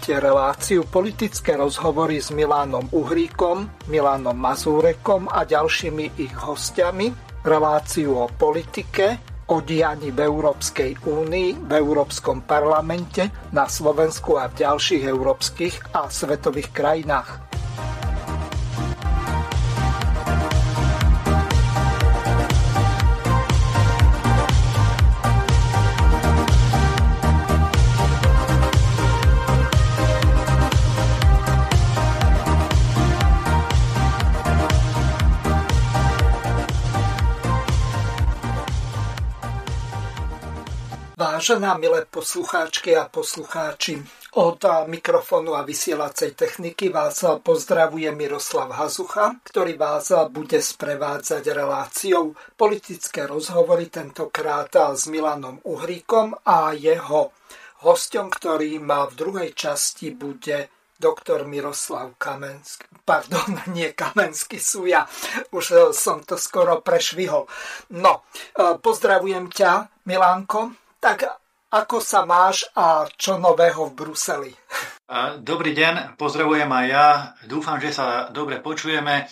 Počúvate reláciu politické rozhovory s Milánom Uhríkom, Milánom Mazúrekom a ďalšími ich hostiami. Reláciu o politike, o dianí v Európskej únii, v Európskom parlamente, na Slovensku a v ďalších európskych a svetových krajinách. Vážená milé poslucháčky a poslucháči, od mikrofónu a vysielacej techniky vás pozdravuje Miroslav Hazucha, ktorý vás bude sprevádzať reláciou politické rozhovory tentokrát s Milanom Uhríkom a jeho hostom, ktorým v druhej časti bude doktor Miroslav Kamenský. Pardon, nie Kamenský sú ja. Už som to skoro prešvihol. No, pozdravujem ťa, Milánko. Tak ako sa máš a čo nového v Bruseli? Dobrý deň, pozdravujem aj ja. Dúfam, že sa dobre počujeme.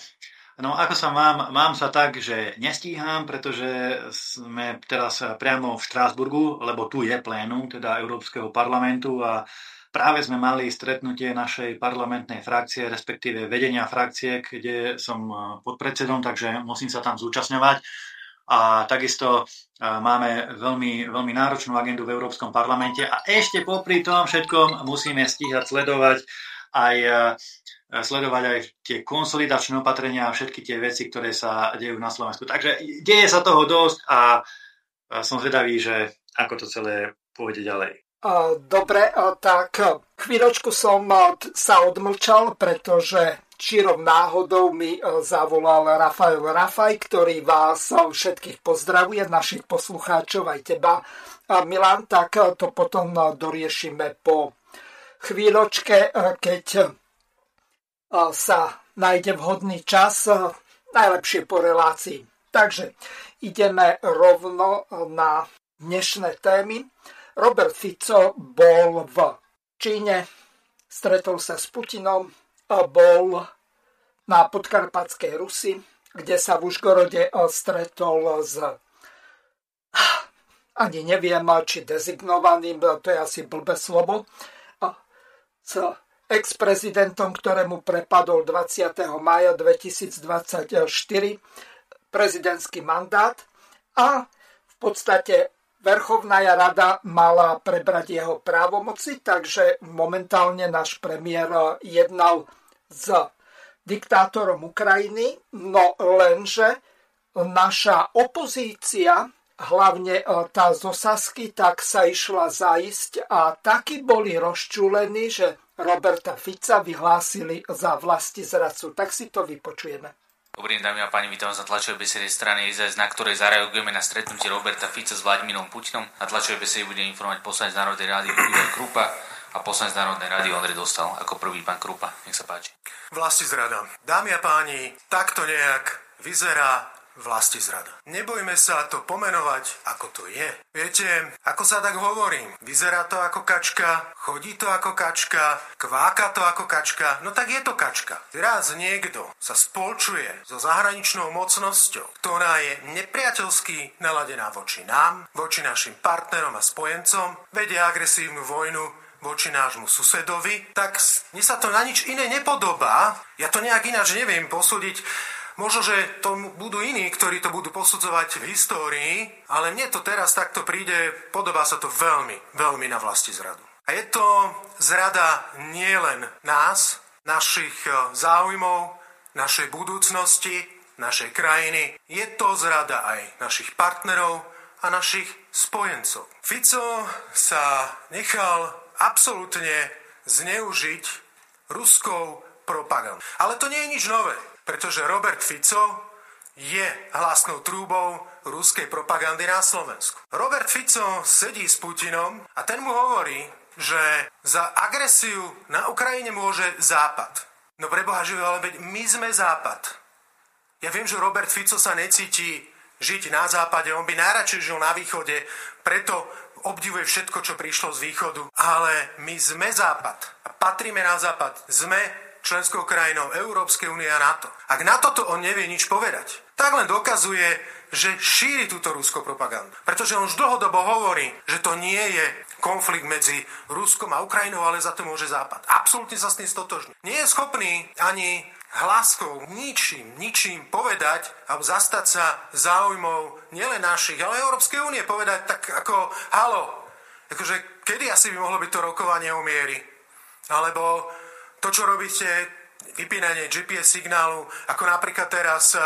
No ako sa mám? Mám sa tak, že nestíham, pretože sme teraz priamo v Štrásburgu, lebo tu je plénum, teda Európskeho parlamentu a práve sme mali stretnutie našej parlamentnej frakcie, respektíve vedenia frakcie, kde som podpredsedom, takže musím sa tam zúčastňovať a takisto máme veľmi, veľmi náročnú agendu v Európskom parlamente a ešte popri tom všetkom musíme stíhať sledovať aj sledovať aj tie konsolidačné opatrenia a všetky tie veci, ktoré sa dejú na Slovensku. Takže deje sa toho dosť a som zvedavý, že ako to celé pôjde ďalej. Dobre, tak chvíľočku som sa odmlčal, pretože čirom náhodou mi zavolal Rafael Rafaj, ktorý vás všetkých pozdravuje, našich poslucháčov aj teba. Milan, tak to potom doriešime po chvíľočke, keď sa nájde vhodný čas, najlepšie po relácii. Takže ideme rovno na dnešné témy. Robert Fico bol v Číne, stretol sa s Putinom, a bol na podkarpatskej Rusi, kde sa v Užgorode stretol s ani neviem, či dezignovaným, to je asi blbé slovo, s ex-prezidentom, ktorému prepadol 20. maja 2024 prezidentský mandát a v podstate Verchovná rada mala prebrať jeho právomoci, takže momentálne náš premiér jednal s diktátorom Ukrajiny, no lenže naša opozícia, hlavne e, tá z Osasky, tak sa išla zaísť a taky boli rozčúlení, že Roberta Fica vyhlásili za vlasti zradcu. Tak si to vypočujeme. Dobrý deň, dámy a páni, vítam vás na tlačovej besede strany IZS, na ktorej zareagujeme na stretnutie Roberta Fica s Vladimírom Putinom. Na tlačovej besede bude informovať poslanec Národnej rády Ivan Krupa a poslanec Národnej rády Ondrej Dostal. Ako prvý pán Krupa, nech sa páči. Vlasti zrada. Dámy a páni, takto nejak vyzerá vlasti zrada. Nebojme sa to pomenovať, ako to je. Viete, ako sa tak hovorím, vyzerá to ako kačka, chodí to ako kačka, kváka to ako kačka, no tak je to kačka. Raz niekto sa spolčuje so zahraničnou mocnosťou, ktorá je nepriateľsky naladená voči nám, voči našim partnerom a spojencom, vedie agresívnu vojnu voči nášmu susedovi, tak mne sa to na nič iné nepodobá. Ja to nejak ináč neviem posúdiť Možno, že to budú iní, ktorí to budú posudzovať v histórii, ale mne to teraz takto príde, podobá sa to veľmi, veľmi na vlasti zradu. A je to zrada nielen nás, našich e, záujmov, našej budúcnosti, našej krajiny. Je to zrada aj našich partnerov a našich spojencov. Fico sa nechal absolútne zneužiť ruskou propagandou. Ale to nie je nič nové pretože Robert Fico je hlasnou trúbou ruskej propagandy na Slovensku. Robert Fico sedí s Putinom a ten mu hovorí, že za agresiu na Ukrajine môže Západ. No preboha živý, ale veď my sme Západ. Ja viem, že Robert Fico sa necíti žiť na západe, on by najradšej žil na východe, preto obdivuje všetko, čo prišlo z východu, ale my sme západ a patríme na západ. Sme členskou krajinou Európskej únie a NATO. Ak na toto on nevie nič povedať, tak len dokazuje, že šíri túto rúsko propagandu. Pretože on už dlhodobo hovorí, že to nie je konflikt medzi Ruskom a Ukrajinou, ale za to môže Západ. Absolútne sa s tým stotožní. Nie je schopný ani hláskou, ničím, ničím povedať alebo zastať sa záujmov nielen našich, ale Európskej únie povedať tak ako halo, akože kedy asi by mohlo byť to rokovanie o miery? Alebo to, čo robíte, vypínanie GPS signálu, ako napríklad teraz eh,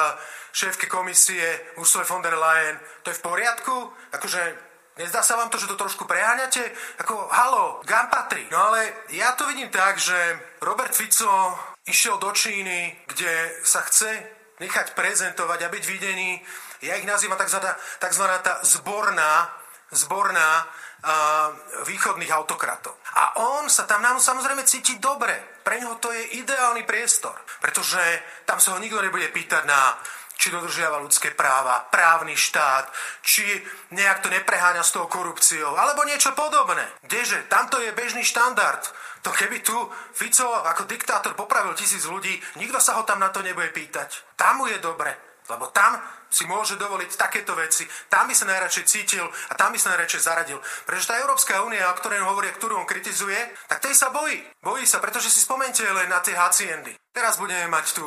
šéfke komisie Ursula von der Leyen, to je v poriadku? Akože Nezdá sa vám to, že to trošku preháňate? Ako, halo, kam patrí? No ale ja to vidím tak, že Robert Fico išiel do Číny, kde sa chce nechať prezentovať a byť videný. Ja ich nazývam tzv. tzv. tá zborná, zborná východných autokratov. A on sa tam nám samozrejme cíti dobre. Pre neho to je ideálny priestor, pretože tam sa ho nikto nebude pýtať na či dodržiava ľudské práva, právny štát, či nejak to nepreháňa s tou korupciou, alebo niečo podobné. Kdeže? Tamto je bežný štandard. To keby tu Fico ako diktátor popravil tisíc ľudí, nikto sa ho tam na to nebude pýtať. Tam mu je dobre, lebo tam si môže dovoliť takéto veci. Tam by sa najradšej cítil a tam by sa najradšej zaradil. Pretože tá Európska únia, o ktorej hovorí, ktorú on kritizuje, tak tej sa bojí. Bojí sa, pretože si spomente len na tie haciendy. Teraz budeme mať tu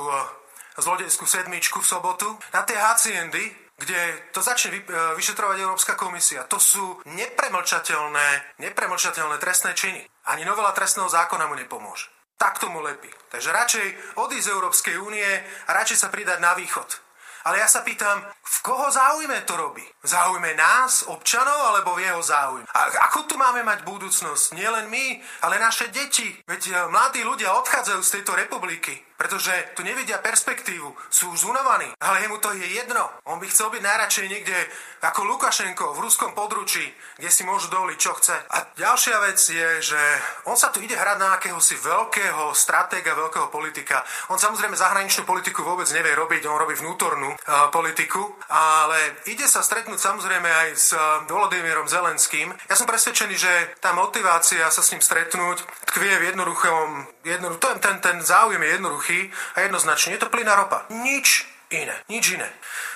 zlodejskú sedmičku v sobotu, na tie haciendy, kde to začne e, vyšetrovať Európska komisia. To sú nepremlčateľné, nepremlčateľné trestné činy. Ani novela trestného zákona mu nepomôže. Tak tomu lepí. Takže radšej odísť z Európskej únie a radšej sa pridať na východ. Ale ja sa pýtam, v koho záujme to robí? V záujme nás, občanov, alebo v jeho záujme? A ako tu máme mať budúcnosť? Nie len my, ale naše deti. Veď e, mladí ľudia odchádzajú z tejto republiky pretože tu nevidia perspektívu, sú už zunovaní, ale jemu to je jedno. On by chcel byť najradšej niekde ako Lukašenko v ruskom područí, kde si môžu dovoliť, čo chce. A ďalšia vec je, že on sa tu ide hrať na akéhosi veľkého stratéga, veľkého politika. On samozrejme zahraničnú politiku vôbec nevie robiť, on robí vnútornú uh, politiku, ale ide sa stretnúť samozrejme aj s uh, Volodymyrom Zelenským. Ja som presvedčený, že tá motivácia sa s ním stretnúť tkvie v jednoduchom, jednoduch, ten, ten, ten záujem je jednoduchý jednoduchý a jednoznačný. Je to plyná ropa. Nič iné. Nič iné.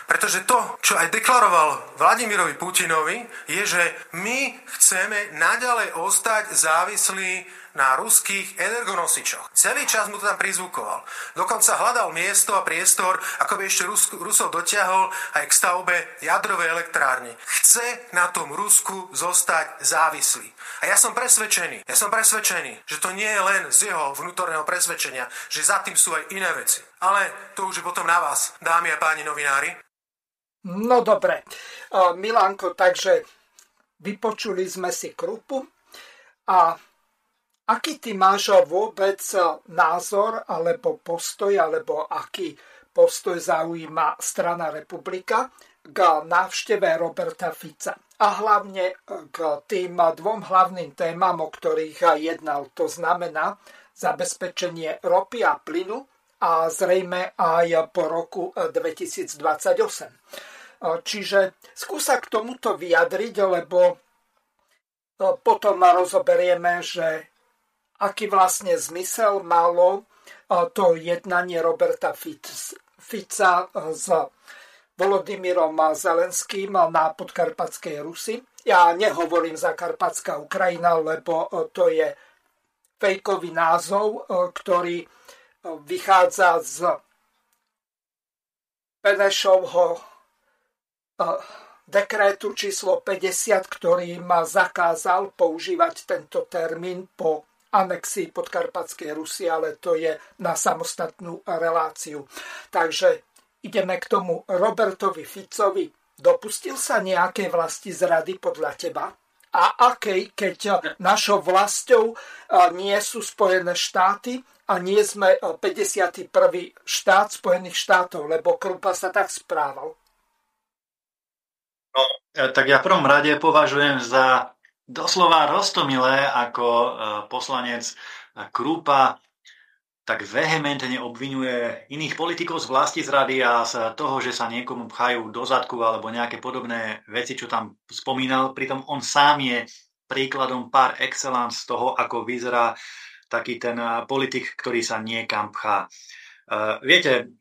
Pretože to, čo aj deklaroval Vladimirovi Putinovi, je, že my chceme naďalej ostať závislí na ruských energonosičoch. Celý čas mu to tam prizvukoval. Dokonca hľadal miesto a priestor, ako by ešte Rus- Rusov dotiahol aj k stavbe jadrovej elektrárne. Chce na tom Rusku zostať závislý. A ja som presvedčený, ja som presvedčený, že to nie je len z jeho vnútorného presvedčenia, že za tým sú aj iné veci. Ale to už je potom na vás, dámy a páni novinári. No dobre, Milanko, takže vypočuli sme si Krupu a Aký ty máš vôbec názor alebo postoj, alebo aký postoj zaujíma strana republika k návšteve Roberta Fica? A hlavne k tým dvom hlavným témam, o ktorých jednal. To znamená zabezpečenie ropy a plynu a zrejme aj po roku 2028. Čiže skúsa k tomuto vyjadriť, lebo potom rozoberieme, že aký vlastne zmysel malo to jednanie Roberta Fica s Volodymyrom Zelenským na podkarpatskej Rusy. Ja nehovorím za Karpatská Ukrajina, lebo to je fejkový názov, ktorý vychádza z Penešovho dekrétu číslo 50, ktorý ma zakázal používať tento termín po anexii podkarpatskej Rusy, ale to je na samostatnú reláciu. Takže ideme k tomu Robertovi Ficovi. Dopustil sa nejakej vlasti zrady podľa teba? A akej, keď našou vlastou nie sú Spojené štáty a nie sme 51. štát Spojených štátov, lebo Krupa sa tak správal? No, tak ja v prvom rade považujem za doslova roztomilé, ako e, poslanec Krúpa tak vehementne obvinuje iných politikov z vlasti zrady a z toho, že sa niekomu pchajú do zadku alebo nejaké podobné veci, čo tam spomínal. Pritom on sám je príkladom par excellence toho, ako vyzerá taký ten politik, ktorý sa niekam pchá. Viete,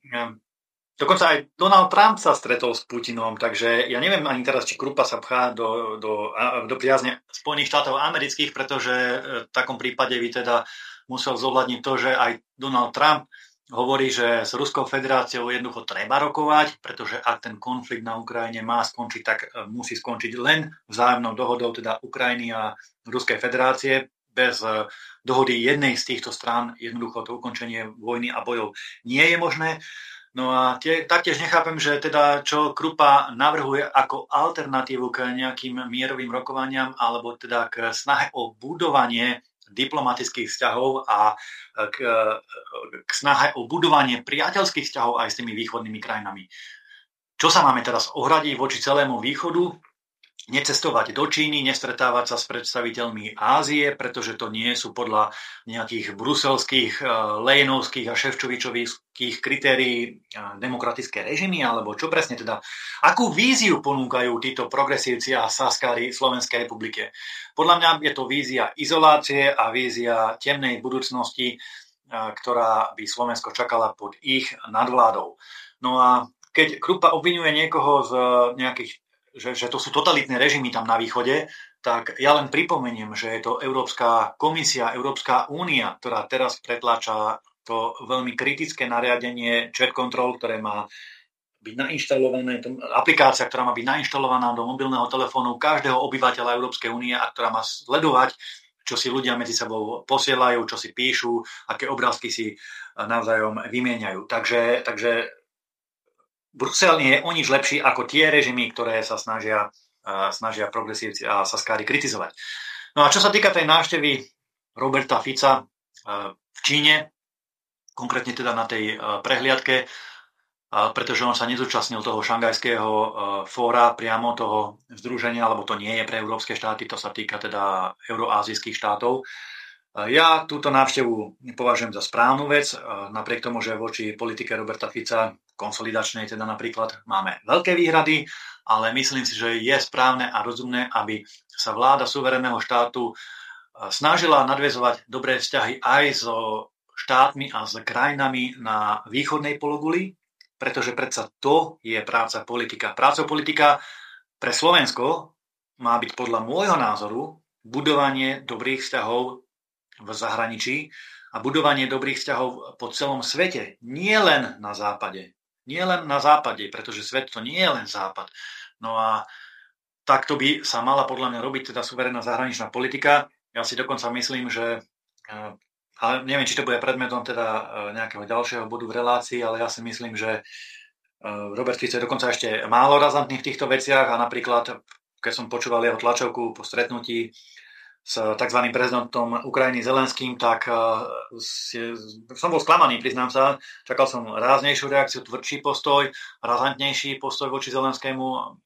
Dokonca aj Donald Trump sa stretol s Putinom, takže ja neviem ani teraz, či Krupa sa pchá do, do, do priazne Spojených štátov amerických, pretože e, v takom prípade by teda musel zohľadniť to, že aj Donald Trump hovorí, že s Ruskou federáciou jednoducho treba rokovať, pretože ak ten konflikt na Ukrajine má skončiť, tak e, musí skončiť len vzájomnou dohodou teda Ukrajiny a Ruskej federácie. Bez e, dohody jednej z týchto strán jednoducho to ukončenie vojny a bojov nie je možné. No a tie, taktiež nechápem, že teda čo Krupa navrhuje ako alternatívu k nejakým mierovým rokovaniam alebo teda k snahe o budovanie diplomatických vzťahov a k, k snahe o budovanie priateľských vzťahov aj s tými východnými krajinami. Čo sa máme teraz ohradiť voči celému východu? Necestovať do Číny, nestretávať sa s predstaviteľmi Ázie, pretože to nie sú podľa nejakých bruselských, eh, lejnovských a ševčovičových kritérií eh, demokratické režimy, alebo čo presne teda, akú víziu ponúkajú títo progresívci a saskári Slovenskej republike. Podľa mňa je to vízia izolácie a vízia temnej budúcnosti, eh, ktorá by Slovensko čakala pod ich nadvládou. No a keď Krupa obvinuje niekoho z nejakých že, že to sú totalitné režimy tam na východe, tak ja len pripomeniem, že je to Európska komisia, Európska únia, ktorá teraz pretláča to veľmi kritické nariadenie chat control, ktoré má byť nainštalované, aplikácia, ktorá má byť nainštalovaná do mobilného telefónu každého obyvateľa Európskej únie a ktorá má sledovať, čo si ľudia medzi sebou posielajú, čo si píšu, aké obrázky si navzájom vymieňajú. Takže, takže Brusel nie je o nič lepší ako tie režimy, ktoré sa snažia, snažia progresívci a saskári kritizovať. No a čo sa týka tej návštevy Roberta Fica v Číne, konkrétne teda na tej prehliadke, pretože on sa nezúčastnil toho šangajského fóra priamo toho združenia, lebo to nie je pre európske štáty, to sa týka teda euroázijských štátov. Ja túto návštevu považujem za správnu vec, napriek tomu, že voči politike Roberta Fica, konsolidačnej teda napríklad, máme veľké výhrady, ale myslím si, že je správne a rozumné, aby sa vláda suverénneho štátu snažila nadvezovať dobré vzťahy aj so štátmi a s krajinami na východnej pologuli, pretože predsa to je práca politika. Práca politika pre Slovensko má byť podľa môjho názoru budovanie dobrých vzťahov v zahraničí a budovanie dobrých vzťahov po celom svete, nie len na západe. Nie len na západe, pretože svet to nie je len západ. No a takto by sa mala podľa mňa robiť teda suverénna zahraničná politika. Ja si dokonca myslím, že eh, ale neviem, či to bude predmetom teda eh, nejakého ďalšieho bodu v relácii, ale ja si myslím, že eh, Robert Fico je dokonca ešte málo razantný v týchto veciach a napríklad, keď som počúval jeho tlačovku po stretnutí s tzv. prezidentom Ukrajiny Zelenským, tak eh, som bol sklamaný, priznám sa. Čakal som ráznejšiu reakciu, tvrdší postoj, razantnejší postoj voči Zelenskému.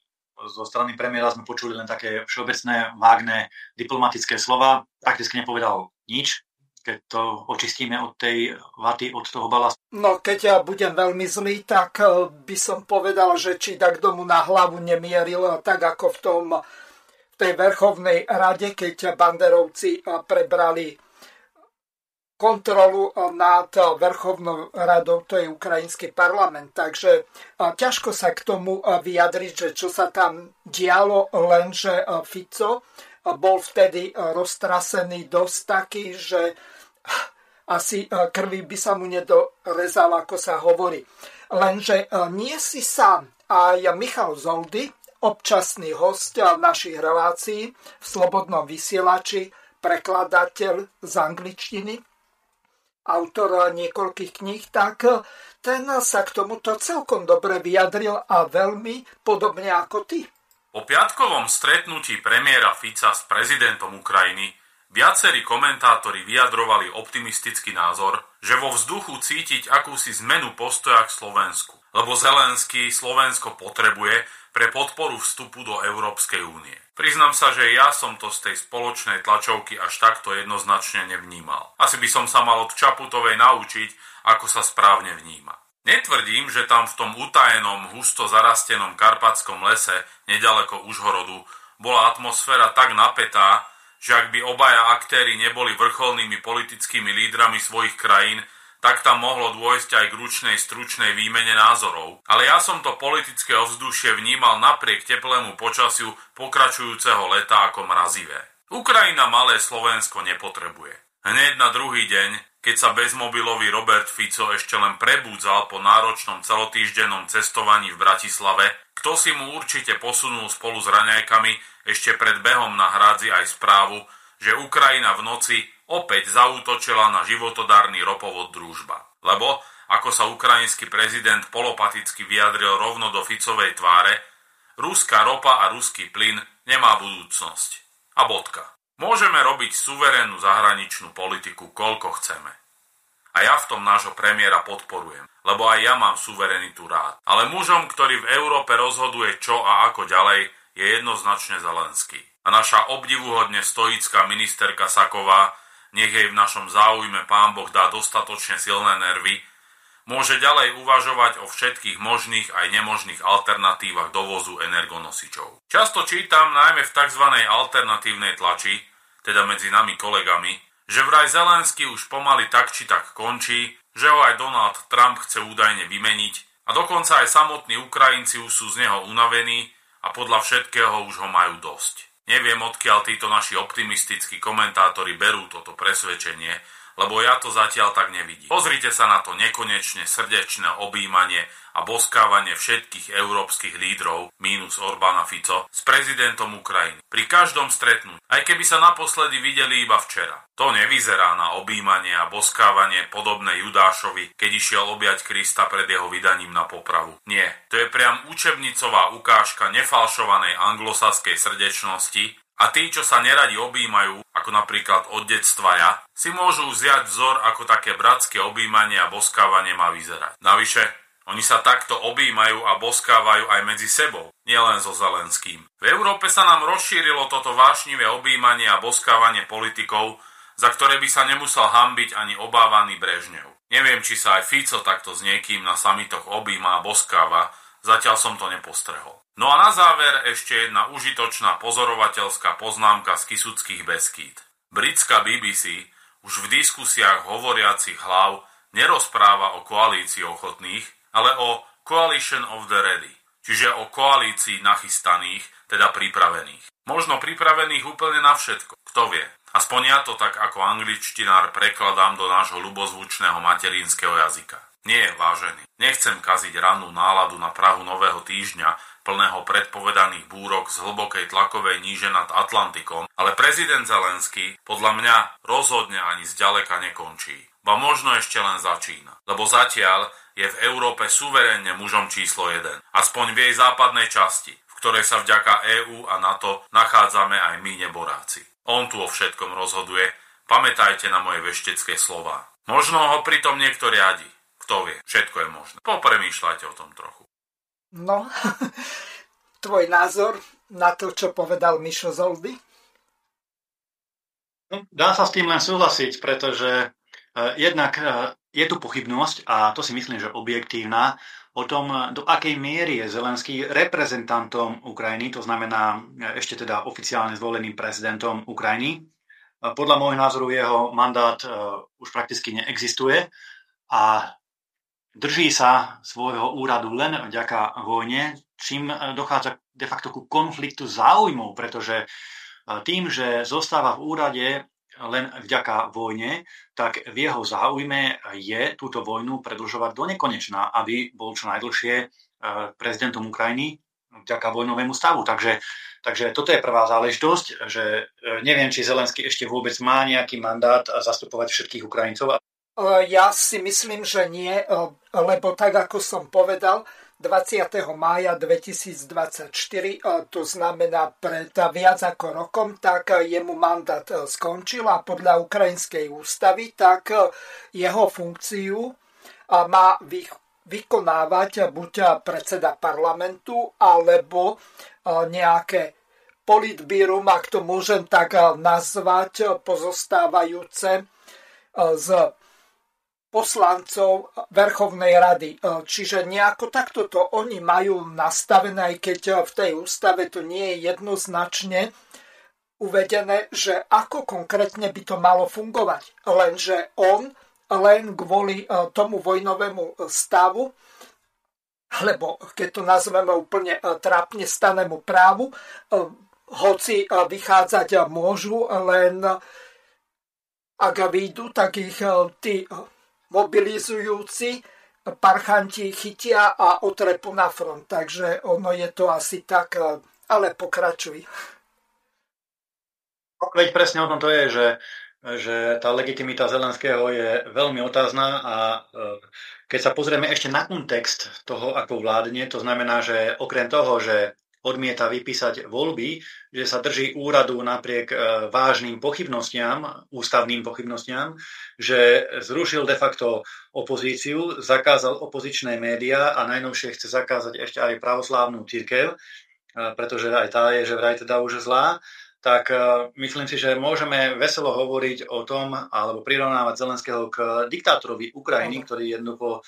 Zo strany premiéra sme počuli len také všeobecné, vágne, diplomatické slova. Prakticky nepovedal nič, keď to očistíme od tej vaty, od toho balastu. No, keď ja budem veľmi zlý, tak eh, by som povedal, že či tak domu na hlavu nemieril, tak ako v tom tej Verchovnej rade, keď banderovci prebrali kontrolu nad Verchovnou radou, to je ukrajinský parlament. Takže ťažko sa k tomu vyjadriť, že čo sa tam dialo, lenže Fico bol vtedy roztrasený dosť taký, že asi krvi by sa mu nedorezal, ako sa hovorí. Lenže nie si sám. Aj Michal Zoldy, občasný host našich relácií v Slobodnom vysielači, prekladateľ z angličtiny, autor niekoľkých kníh, tak ten sa k tomuto celkom dobre vyjadril a veľmi podobne ako ty. Po piatkovom stretnutí premiéra Fica s prezidentom Ukrajiny viacerí komentátori vyjadrovali optimistický názor, že vo vzduchu cítiť akúsi zmenu postoja k Slovensku lebo Zelenský Slovensko potrebuje, pre podporu vstupu do Európskej únie. Priznám sa, že ja som to z tej spoločnej tlačovky až takto jednoznačne nevnímal. Asi by som sa mal od Čaputovej naučiť, ako sa správne vníma. Netvrdím, že tam v tom utajenom, husto zarastenom karpatskom lese nedaleko Užhorodu bola atmosféra tak napätá, že ak by obaja aktéry neboli vrcholnými politickými lídrami svojich krajín, tak tam mohlo dôjsť aj k ručnej stručnej výmene názorov. Ale ja som to politické ovzdušie vnímal napriek teplému počasiu pokračujúceho leta ako mrazivé. Ukrajina malé Slovensko nepotrebuje. Hneď na druhý deň keď sa bezmobilový Robert Fico ešte len prebúdzal po náročnom celotýždennom cestovaní v Bratislave, kto si mu určite posunul spolu s raňajkami ešte pred behom na hrádzi aj správu, že Ukrajina v noci opäť zaútočila na životodárny ropovod Družba. Lebo, ako sa ukrajinský prezident polopaticky vyjadril rovno do Ficovej tváre, ruská ropa a ruský plyn nemá budúcnosť. A bodka. Môžeme robiť suverénnu zahraničnú politiku, koľko chceme. A ja v tom nášho premiéra podporujem, lebo aj ja mám suverenitu rád. Ale mužom, ktorý v Európe rozhoduje čo a ako ďalej, je jednoznačne Zelenský. A naša obdivuhodne stoická ministerka Saková, nech jej v našom záujme pán Boh dá dostatočne silné nervy, môže ďalej uvažovať o všetkých možných aj nemožných alternatívach dovozu energonosičov. Často čítam najmä v tzv. alternatívnej tlači, teda medzi nami kolegami, že vraj Zelensky už pomaly tak či tak končí, že ho aj Donald Trump chce údajne vymeniť a dokonca aj samotní Ukrajinci už sú z neho unavení a podľa všetkého už ho majú dosť. Neviem, odkiaľ títo naši optimistickí komentátori berú toto presvedčenie, lebo ja to zatiaľ tak nevidím. Pozrite sa na to nekonečne srdečné objímanie a boskávanie všetkých európskych lídrov, mínus Orbána Fico, s prezidentom Ukrajiny. Pri každom stretnutí, aj keby sa naposledy videli iba včera. To nevyzerá na objímanie a boskávanie podobné Judášovi, keď išiel objať Krista pred jeho vydaním na popravu. Nie, to je priam učebnicová ukážka nefalšovanej anglosaskej srdečnosti a tí, čo sa neradi objímajú, ako napríklad od detstva ja, si môžu vziať vzor, ako také bratské objímanie a boskávanie má vyzerať. Navyše, oni sa takto objímajú a boskávajú aj medzi sebou, nielen so Zelenským. V Európe sa nám rozšírilo toto vášnivé objímanie a boskávanie politikov, za ktoré by sa nemusel hambiť ani obávaný Brežnev. Neviem, či sa aj Fico takto s niekým na samitoch objíma a boskáva, zatiaľ som to nepostrehol. No a na záver ešte jedna užitočná pozorovateľská poznámka z Kisuckých Beskýd. Britská BBC už v diskusiách hovoriacich hlav nerozpráva o koalícii ochotných, ale o Coalition of the Ready, čiže o koalícii nachystaných, teda pripravených. Možno pripravených úplne na všetko, kto vie. Aspoň ja to tak ako angličtinár prekladám do nášho ľubozvučného materinského jazyka. Nie, vážený, nechcem kaziť rannú náladu na Prahu nového týždňa, plného predpovedaných búrok z hlbokej tlakovej níže nad Atlantikom, ale prezident Zelenský podľa mňa rozhodne ani zďaleka nekončí. Ba možno ešte len začína. Lebo zatiaľ je v Európe suverénne mužom číslo 1. Aspoň v jej západnej časti, v ktorej sa vďaka EÚ a NATO nachádzame aj my neboráci. On tu o všetkom rozhoduje, pamätajte na moje veštecké slova. Možno ho pritom niekto riadi. Kto vie, všetko je možné. Popremýšľajte o tom trochu. No, tvoj názor na to, čo povedal Mišo Zoldy? No, dá sa s tým len súhlasiť, pretože jednak uh, je tu pochybnosť, a to si myslím, že objektívna, o tom, do akej miery je Zelenský reprezentantom Ukrajiny, to znamená ešte teda oficiálne zvoleným prezidentom Ukrajiny. Podľa môjho názoru jeho mandát už prakticky neexistuje a drží sa svojho úradu len vďaka vojne, čím dochádza de facto ku konfliktu záujmov, pretože tým, že zostáva v úrade len vďaka vojne, tak v jeho záujme je túto vojnu predlžovať do nekonečná, aby bol čo najdlhšie e, prezidentom Ukrajiny vďaka vojnovému stavu. Takže, takže toto je prvá záležitosť, že neviem, či Zelenský ešte vôbec má nejaký mandát zastupovať všetkých Ukrajincov. E, ja si myslím, že nie, e, lebo tak, ako som povedal, 20. mája 2024, e, to znamená pred viac ako rokom, tak jemu mandát skončil a podľa ukrajinskej ústavy, tak jeho funkciu má vykonávať buď predseda parlamentu alebo nejaké politbírum, ak to môžem tak nazvať, pozostávajúce z poslancov Verchovnej rady. Čiže nejako takto to oni majú nastavené, aj keď v tej ústave to nie je jednoznačne uvedené, že ako konkrétne by to malo fungovať. Lenže on len kvôli e, tomu vojnovému stavu, alebo keď to nazveme úplne e, trápne stanému právu, e, hoci vychádzať môžu, len ak vyjdú, tak ich tí mobilizujúci parchanti chytia a otrepú na front. Takže ono je to asi tak, ale pokračuj. Veď presne o tom to je, že, že tá legitimita Zelenského je veľmi otázna a e, keď sa pozrieme ešte na kontext toho, ako vládne, to znamená, že okrem toho, že odmieta vypísať voľby, že sa drží úradu napriek e, vážnym pochybnostiam, ústavným pochybnostiam, že zrušil de facto opozíciu, zakázal opozičné médiá a najnovšie chce zakázať ešte aj pravoslávnu církev, e, pretože aj tá je, že vraj teda už zlá tak e, myslím si, že môžeme veselo hovoriť o tom, alebo prirovnávať Zelenského k diktátorovi Ukrajiny, ktorý jednoducho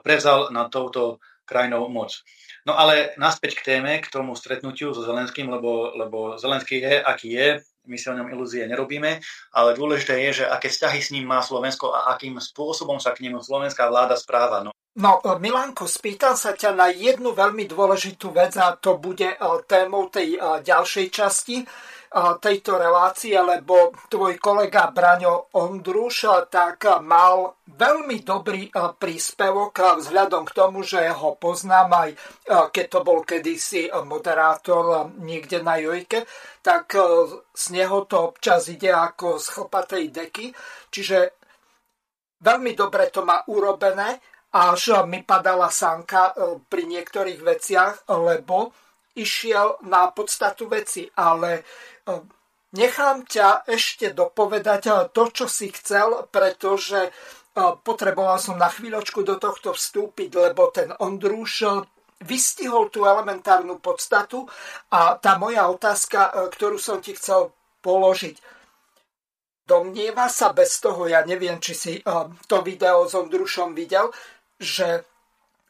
prevzal na touto krajinou moc. No ale naspäť k téme, k tomu stretnutiu so Zelenským, lebo, lebo Zelenský je, aký je, my si o ňom ilúzie nerobíme, ale dôležité je, že aké vzťahy s ním má Slovensko a akým spôsobom sa k nemu slovenská vláda správa. No. No, Milanko, spýtam sa ťa na jednu veľmi dôležitú vec a to bude e, témou tej e, ďalšej časti tejto relácie, lebo tvoj kolega Braňo Ondruš tak mal veľmi dobrý príspevok vzhľadom k tomu, že ho poznám aj keď to bol kedysi moderátor niekde na Jojke, tak z neho to občas ide ako z chlpatej deky. Čiže veľmi dobre to má urobené, až mi padala sanka pri niektorých veciach, lebo išiel na podstatu veci, ale Ehm, nechám ťa ešte dopovedať eh, to, čo si chcel, pretože eh, potreboval som na chvíľočku do tohto vstúpiť, lebo ten Ondrúš eh, vystihol tú elementárnu podstatu a tá moja otázka, ktorú som ti chcel položiť. Domnieva sa bez toho, ja neviem, či si to video s Ondrušom videl, že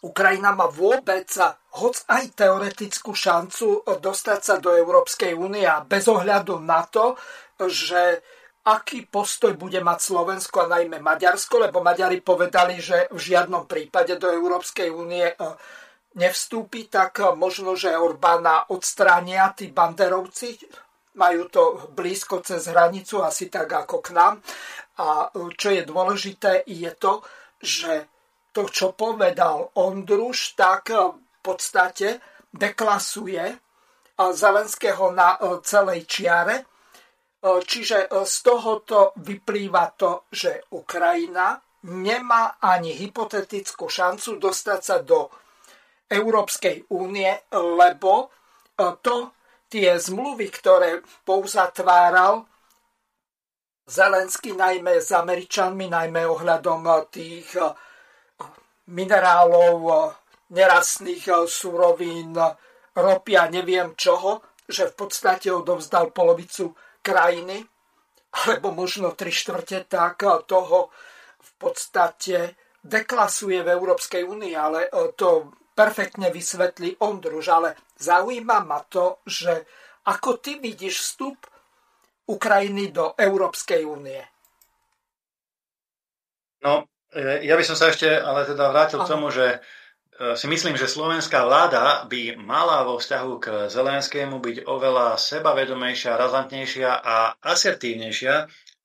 Ukrajina má vôbec, hoc aj teoretickú šancu dostať sa do Európskej únie a bez ohľadu na to, že aký postoj bude mať Slovensko a najmä Maďarsko, lebo Maďari povedali, že v žiadnom prípade do Európskej únie e, nevstúpi, tak možno, že Orbána odstránia tí banderovci, majú to blízko cez hranicu, asi tak ako k nám. A e, čo je dôležité, je to, že to, čo povedal Ondruš, tak v podstate deklasuje eh, Zelenského na eh, celej čiare. Eh, čiže z tohoto vyplýva to, že Ukrajina nemá ani hypotetickú šancu dostať sa do Európskej únie, lebo to tie zmluvy, ktoré pouzatváral Zelensky najmä s Američanmi, najmä ohľadom tých minerálov, nerastných eh, surovín, ropy a neviem čoho, že v podstate odovzdal polovicu krajiny, alebo možno tri štvrte, tak eh, toho v podstate deklasuje v Európskej únii, ale eh, to perfektne vysvetlí Ondruž. Ale zaujíma ma to, že ako ty vidíš vstup Ukrajiny do Európskej únie? No, ja by som sa ešte ale teda vrátil k tomu, že e, si myslím, že slovenská vláda by mala vo vzťahu k Zelenskému byť oveľa sebavedomejšia, razantnejšia a asertívnejšia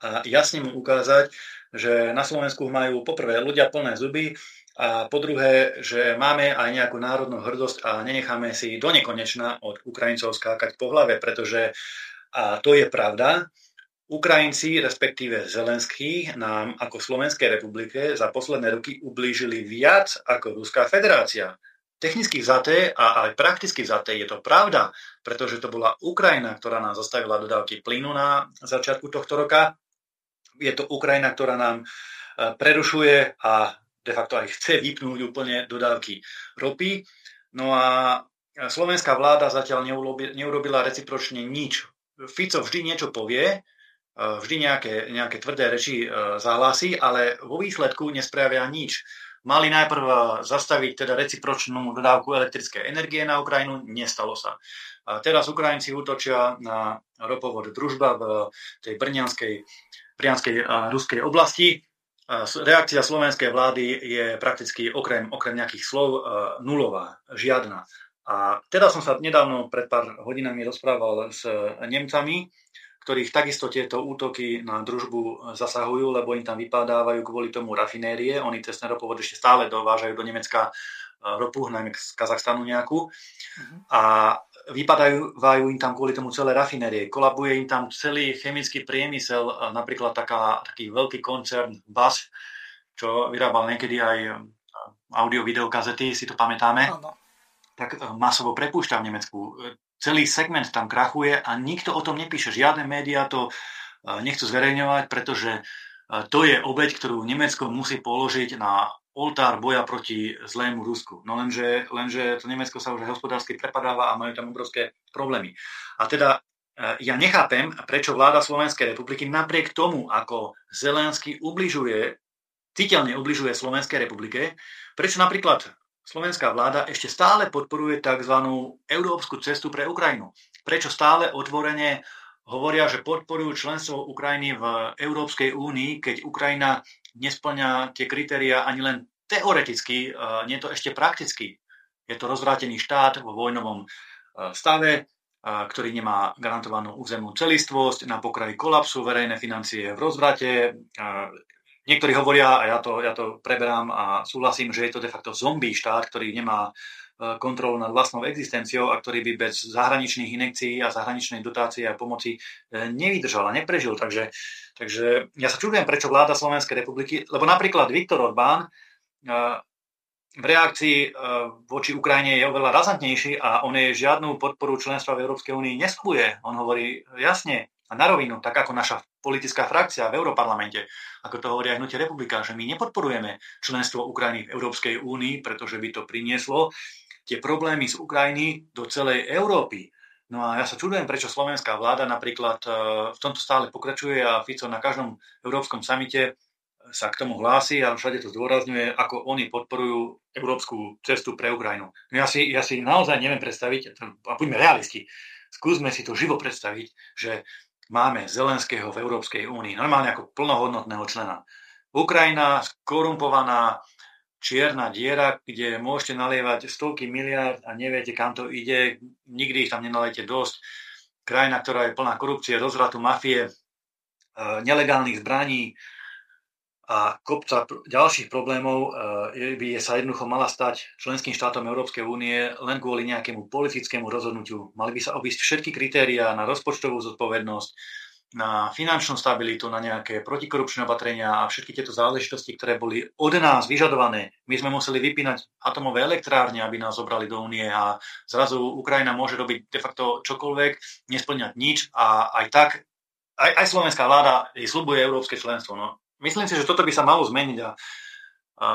a jasne mu ukázať, že na Slovensku majú poprvé ľudia plné zuby a po druhé, že máme aj nejakú národnú hrdosť a nenecháme si do nekonečna od Ukrajincov skákať po hlave, pretože a to je pravda, Ukrajinci, respektíve Zelenský, nám ako Slovenskej republike za posledné roky ublížili viac ako Ruská federácia. Technicky vzaté a aj prakticky vzaté je to pravda, pretože to bola Ukrajina, ktorá nám zastavila dodávky plynu na začiatku tohto roka. Je to Ukrajina, ktorá nám e, prerušuje a de facto aj chce vypnúť úplne dodávky ropy. No a slovenská vláda zatiaľ neurobila recipročne nič. Fico vždy niečo povie, vždy nejaké, nejaké tvrdé reči zahlási, ale vo výsledku nespravia nič. Mali najprv zastaviť teda recipročnú dodávku elektrickej energie na Ukrajinu, nestalo sa. A teraz Ukrajinci útočia na ropovod Družba v tej brňanskej, brňanskej ruskej oblasti reakcia slovenskej vlády je prakticky okrem, okrem nejakých slov e, nulová, žiadna. A teda som sa nedávno pred pár hodinami rozprával s Nemcami, ktorých takisto tieto útoky na družbu zasahujú, lebo im tam vypadávajú kvôli tomu rafinérie. Oni cez ten ropovod ešte stále dovážajú do Nemecka e, ropu, najmä z Kazachstanu nejakú. Uh-huh. A vypadajú im tam kvôli tomu celé rafinérie, kolabuje im tam celý chemický priemysel, napríklad taká, taký veľký koncern BAS, čo vyrábal niekedy aj audio-video kazety, si to pamätáme, ano. tak e, masovo prepúšťa v Nemecku. Celý segment tam krachuje a nikto o tom nepíše. Žiadne médiá to e, nechcú zverejňovať, pretože e, to je obeď, ktorú Nemecko musí položiť na oltár boja proti zlému Rusku. No lenže, lenže to Nemecko sa už hospodársky prepadáva a majú tam obrovské problémy. A teda e, ja nechápem, prečo vláda Slovenskej republiky napriek tomu, ako Zelensky ubližuje, citeľne ubližuje Slovenskej republike, prečo napríklad slovenská vláda ešte stále podporuje tzv. európsku cestu pre Ukrajinu. Prečo stále otvorene hovoria, že podporujú členstvo Ukrajiny v Európskej únii, keď Ukrajina nesplňa tie kritéria ani len teoreticky, nie to ešte prakticky. Je to rozvrátený štát vo vojnovom stave, ktorý nemá garantovanú územnú celistvosť, na pokraji kolapsu, verejné financie v rozvrate. Niektorí hovoria, a ja to, ja to preberám a súhlasím, že je to de facto zombie štát, ktorý nemá kontrolu nad vlastnou existenciou a ktorý by bez zahraničných inekcií a zahraničnej dotácie a pomoci e, nevydržal a neprežil. Takže, takže ja sa čudujem, prečo vláda Slovenskej republiky, lebo napríklad Viktor Orbán e, v reakcii e, voči Ukrajine je oveľa razantnejší a on je žiadnu podporu členstva v Európskej únii neskuje. On hovorí jasne a na rovinu, tak ako naša politická frakcia v Európarlamente, ako to hovorí aj hnutie republika, že my nepodporujeme členstvo Ukrajiny v Európskej únii, pretože by to prinieslo tie problémy z Ukrajiny do celej Európy. No a ja sa čudujem, prečo slovenská vláda napríklad e, v tomto stále pokračuje a Fico na každom európskom samite sa k tomu hlási a všade to zdôrazňuje, ako oni podporujú európsku cestu pre Ukrajinu. No ja si, ja si naozaj neviem predstaviť, a buďme realisti, skúsme si to živo predstaviť, že máme Zelenského v Európskej únii, normálne ako plnohodnotného člena. Ukrajina skorumpovaná, čierna diera, kde môžete nalievať stovky miliard a neviete, kam to ide, nikdy ich tam nenalejete dosť. Krajina, ktorá je plná korupcie, rozvratu mafie, e, nelegálnych zbraní a kopca ďalších problémov e, by sa jednoducho mala stať členským štátom Európskej únie len kvôli nejakému politickému rozhodnutiu. Mali by sa obísť všetky kritériá na rozpočtovú zodpovednosť, na finančnú stabilitu, na nejaké protikorupčné opatrenia a všetky tieto záležitosti, ktoré boli od nás vyžadované. My sme museli vypínať atomové elektrárne, aby nás zobrali do únie a zrazu Ukrajina môže robiť de facto čokoľvek, nesplňať nič a aj tak, aj, aj slovenská vláda jej slubuje európske členstvo. No. Myslím si, že toto by sa malo zmeniť a, a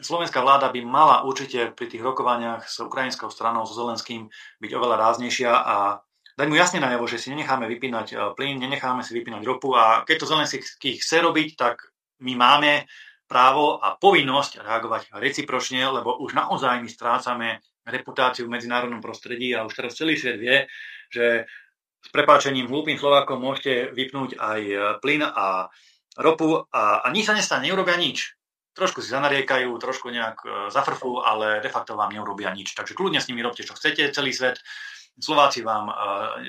slovenská vláda by mala určite pri tých rokovaniach s ukrajinskou stranou, so Zelenským byť oveľa ráznejšia a dať mu jasne najavo, že si nenecháme vypínať e, plyn, nenecháme si vypínať ropu a keď to Zelenský chce robiť, tak my máme právo a povinnosť reagovať recipročne, lebo už naozaj my strácame reputáciu v medzinárodnom prostredí a už teraz celý svet vie, že s prepáčením hlúpým Slovákom môžete vypnúť aj e, plyn a ropu a, a nič sa nestane, neurobia nič. Trošku si zanariekajú, trošku nejak e, zafrfú, ale de facto vám neurobia nič. Takže kľudne s nimi robte, čo chcete, celý svet Slováci vám eh,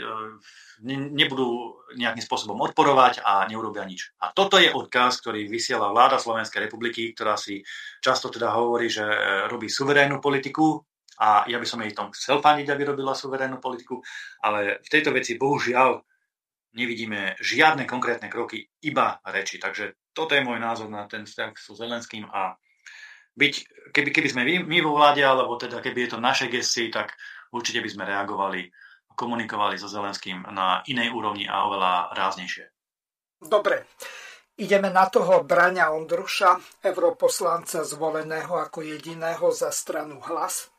eh, nebudú nejakým spôsobom odporovať a neurobia nič. A toto je odkaz, ktorý vysiela vláda Slovenskej republiky, ktorá si často teda hovorí, že robí suverénnu politiku a ja by som jej tom chcel faniť, aby robila suverénnu politiku, ale v tejto veci bohužiaľ nevidíme žiadne konkrétne kroky, iba reči. Takže toto je môj názor na ten vzťah so Zelenským a byť, keby, keby sme my vo vláde, alebo teda keby je to naše gesty, tak určite by sme reagovali a komunikovali so Zelenským na inej úrovni a oveľa ráznejšie. Dobre. Ideme na toho Braňa Ondruša, europoslanca zvoleného ako jediného za stranu Hlas.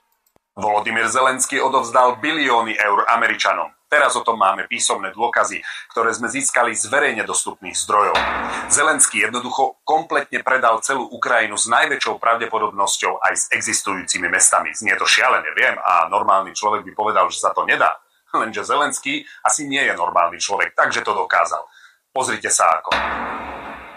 Volodymyr Zelenský odovzdal bilióny eur Američanom. Teraz o tom máme písomné dôkazy, ktoré sme získali z verejne dostupných zdrojov. Zelenský jednoducho kompletne predal celú Ukrajinu s najväčšou pravdepodobnosťou aj s existujúcimi mestami. Znie to šialene, viem, a normálny človek by povedal, že sa to nedá. Lenže Zelenský asi nie je normálny človek, takže to dokázal. Pozrite sa ako.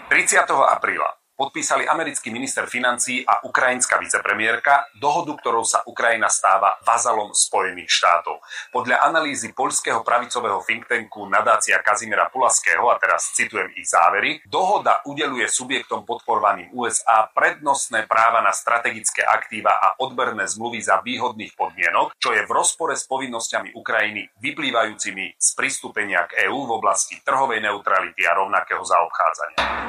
30. apríla podpísali americký minister financí a ukrajinská vicepremiérka dohodu, ktorou sa Ukrajina stáva vazalom Spojených štátov. Podľa analýzy poľského pravicového think tanku nadácia Kazimira Pulaského, a teraz citujem ich závery, dohoda udeluje subjektom podporovaným USA prednostné práva na strategické aktíva a odberné zmluvy za výhodných podmienok, čo je v rozpore s povinnosťami Ukrajiny vyplývajúcimi z pristúpenia k EÚ v oblasti trhovej neutrality a rovnakého zaobchádzania.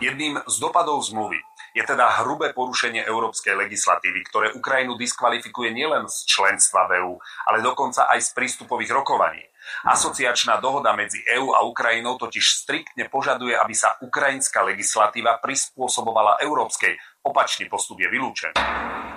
Jedným z dopadov dopadov zmluvy je teda hrubé porušenie európskej legislatívy, ktoré Ukrajinu diskvalifikuje nielen z členstva v EÚ, ale dokonca aj z prístupových rokovaní. Asociačná dohoda medzi EÚ a Ukrajinou totiž striktne požaduje, aby sa ukrajinská legislatíva prispôsobovala európskej, Opačný postup je vylúčený.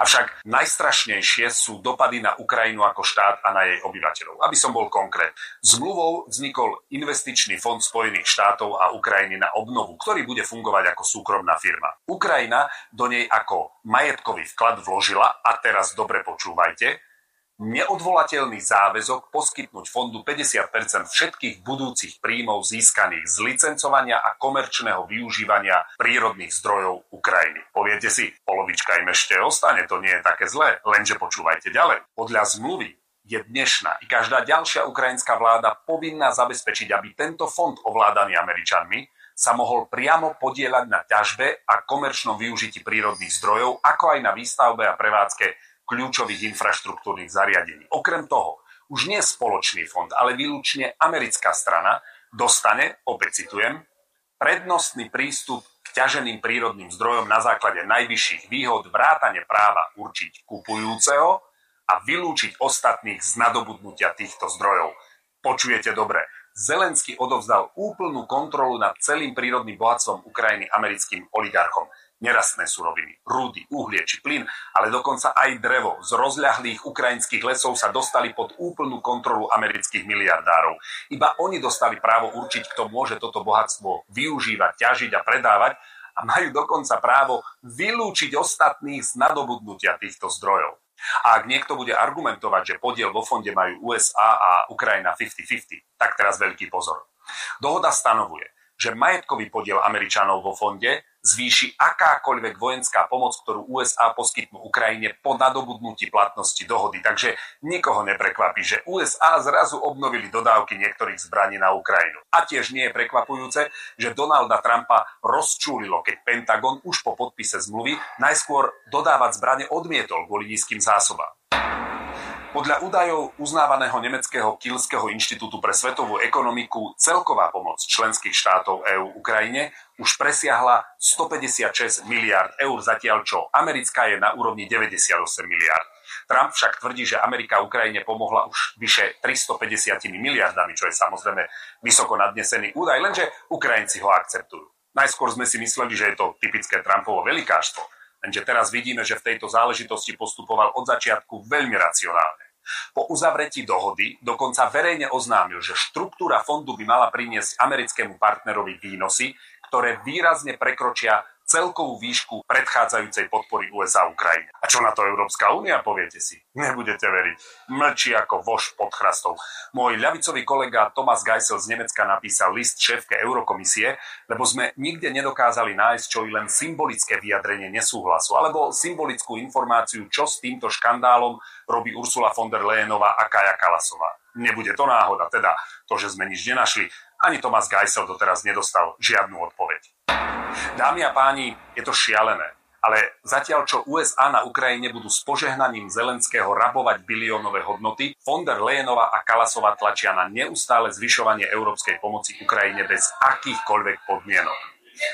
Avšak najstrašnejšie sú dopady na Ukrajinu ako štát a na jej obyvateľov. Aby som bol konkrét. Zmluvou vznikol investičný fond Spojených štátov a Ukrajiny na obnovu, ktorý bude fungovať ako súkromná firma. Ukrajina do nej ako majetkový vklad vložila, a teraz dobre počúvajte, neodvolateľný záväzok poskytnúť fondu 50% všetkých budúcich príjmov získaných z licencovania a komerčného využívania prírodných zdrojov Ukrajiny. Poviete si, polovička im ešte ostane, to nie je také zlé, lenže počúvajte ďalej. Podľa zmluvy je dnešná i každá ďalšia ukrajinská vláda povinná zabezpečiť, aby tento fond ovládaný Američanmi sa mohol priamo podielať na ťažbe a komerčnom využití prírodných zdrojov, ako aj na výstavbe a prevádzke kľúčových infraštruktúrnych zariadení. Okrem toho, už nie spoločný fond, ale výlučne americká strana dostane, opäť citujem, prednostný prístup k ťaženým prírodným zdrojom na základe najvyšších výhod vrátane práva určiť kupujúceho a vylúčiť ostatných z nadobudnutia týchto zdrojov. Počujete dobre, Zelensky odovzdal úplnú kontrolu nad celým prírodným bohatstvom Ukrajiny americkým oligarchom nerastné suroviny, rúdy, uhlie či plyn, ale dokonca aj drevo z rozľahlých ukrajinských lesov sa dostali pod úplnú kontrolu amerických miliardárov. Iba oni dostali právo určiť, kto môže toto bohatstvo využívať, ťažiť a predávať a majú dokonca právo vylúčiť ostatných z nadobudnutia týchto zdrojov. A ak niekto bude argumentovať, že podiel vo fonde majú USA a Ukrajina 50-50, tak teraz veľký pozor. Dohoda stanovuje, že majetkový podiel Američanov vo fonde zvýši akákoľvek vojenská pomoc, ktorú USA poskytnú Ukrajine po nadobudnutí platnosti dohody. Takže nikoho neprekvapí, že USA zrazu obnovili dodávky niektorých zbraní na Ukrajinu. A tiež nie je prekvapujúce, že Donalda Trumpa rozčúlilo, keď Pentagon už po podpise zmluvy najskôr dodávať zbranie odmietol kvôli nízkym zásobám. Podľa údajov uznávaného nemeckého Kielského inštitútu pre svetovú ekonomiku celková pomoc členských štátov EÚ Ukrajine už presiahla 156 miliard eur, zatiaľ čo americká je na úrovni 98 miliard. Trump však tvrdí, že Amerika Ukrajine pomohla už vyše 350 miliardami, čo je samozrejme vysoko nadnesený údaj, lenže Ukrajinci ho akceptujú. Najskôr sme si mysleli, že je to typické Trumpovo velikáštvo, lenže teraz vidíme, že v tejto záležitosti postupoval od začiatku veľmi racionálne. Po uzavretí dohody dokonca verejne oznámil, že štruktúra fondu by mala priniesť americkému partnerovi výnosy, ktoré výrazne prekročia celkovú výšku predchádzajúcej podpory USA Ukrajine. A čo na to Európska únia, poviete si? Nebudete veriť. Mlčí ako voš pod chrastou. Môj ľavicový kolega Thomas Geisel z Nemecka napísal list šéfke Eurokomisie, lebo sme nikde nedokázali nájsť čo i len symbolické vyjadrenie nesúhlasu, alebo symbolickú informáciu, čo s týmto škandálom robí Ursula von der Leyenová a Kaja Kalasová. Nebude to náhoda, teda to, že sme nič nenašli. Ani Thomas Geisel doteraz nedostal žiadnu odpoveď. Dámy a páni, je to šialené. Ale zatiaľ, čo USA na Ukrajine budú s požehnaním Zelenského rabovať biliónové hodnoty, von der Leyenová a Kalasová tlačia na neustále zvyšovanie európskej pomoci Ukrajine bez akýchkoľvek podmienok.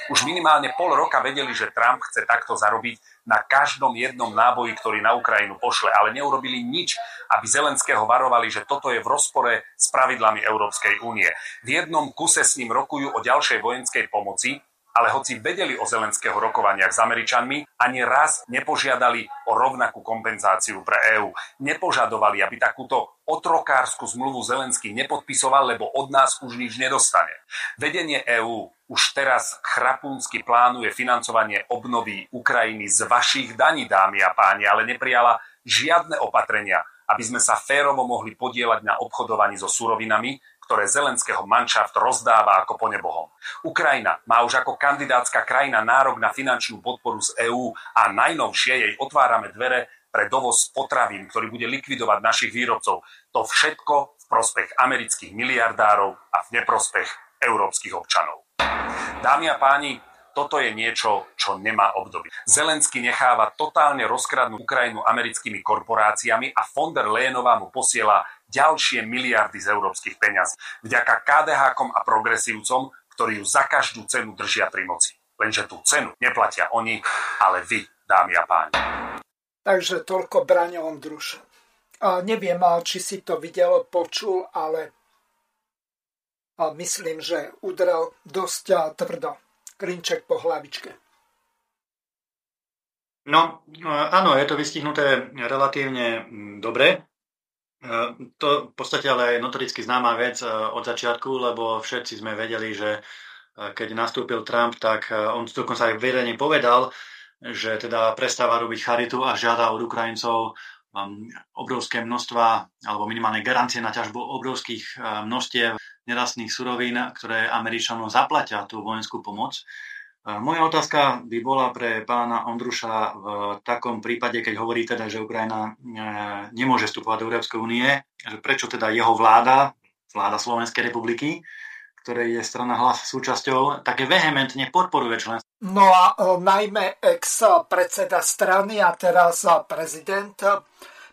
Už minimálne pol roka vedeli, že Trump chce takto zarobiť na každom jednom náboji, ktorý na Ukrajinu pošle, ale neurobili nič, aby Zelenského varovali, že toto je v rozpore s pravidlami Európskej únie. V jednom kuse s ním rokujú o ďalšej vojenskej pomoci, Ale hoci vedeli o Zelenského rokovaniach s Američanmi, ani raz nepožiadali o rovnakú kompenzáciu pre EÚ. Nepožadovali, aby takúto otrokárskú zmluvu Zelenský nepodpisoval, lebo od nás už nič nedostane. Vedenie EÚ už teraz chrapúnsky plánuje financovanie obnovy Ukrajiny z vašich daní, dámy a páni, ale neprijala žiadne opatrenia, aby sme sa férovo mohli podielať na obchodovaní so surovinami, ktoré Zelenského manšaft rozdáva ako po nebohom. Ukrajina má už ako kandidátska krajina nárok na finančnú podporu z EÚ a najnovšie jej otvárame dvere pre dovoz potravín, ktorý bude likvidovať našich výrobcov. To všetko v prospech amerických miliardárov a v neprospech európskych občanov. Dámy a páni, toto je niečo, čo nemá obdobie. Zelensky necháva totálne rozkradnúť Ukrajinu americkými korporáciami a von der Leyenová mu posiela ďalšie miliardy z európskych peňazí. Vďaka kdh a progresívcom, ktorí ju za každú cenu držia pri moci. Lenže tú cenu neplatia oni, ale vy, dámy a páni. Takže toľko Braňo Ondruš. Neviem, či si to videl, počul, ale myslím, že udrel dosť tvrdo klinček po hlavičke. No, áno, je to vystihnuté relatívne mm, dobre. E, to v podstate ale je notoricky známa vec e, od začiatku, lebo všetci sme vedeli, že e, keď nastúpil Trump, tak on dokonca aj verejne povedal, že teda prestáva robiť charitu a žiada od Ukrajincov obrovské množstva alebo minimálne garancie na ťažbu obrovských množstiev nerastných surovín, ktoré Američanom zaplatia tú vojenskú pomoc. Moja otázka by bola pre pána Ondruša v takom prípade, keď hovorí teda, že Ukrajina e, nemôže vstupovať do Európskej únie, že prečo teda jeho vláda, vláda Slovenskej republiky, ktorej je strana hlas súčasťou, také vehementne podporuje členstvo. No a e, najmä ex-predseda strany a teraz prezident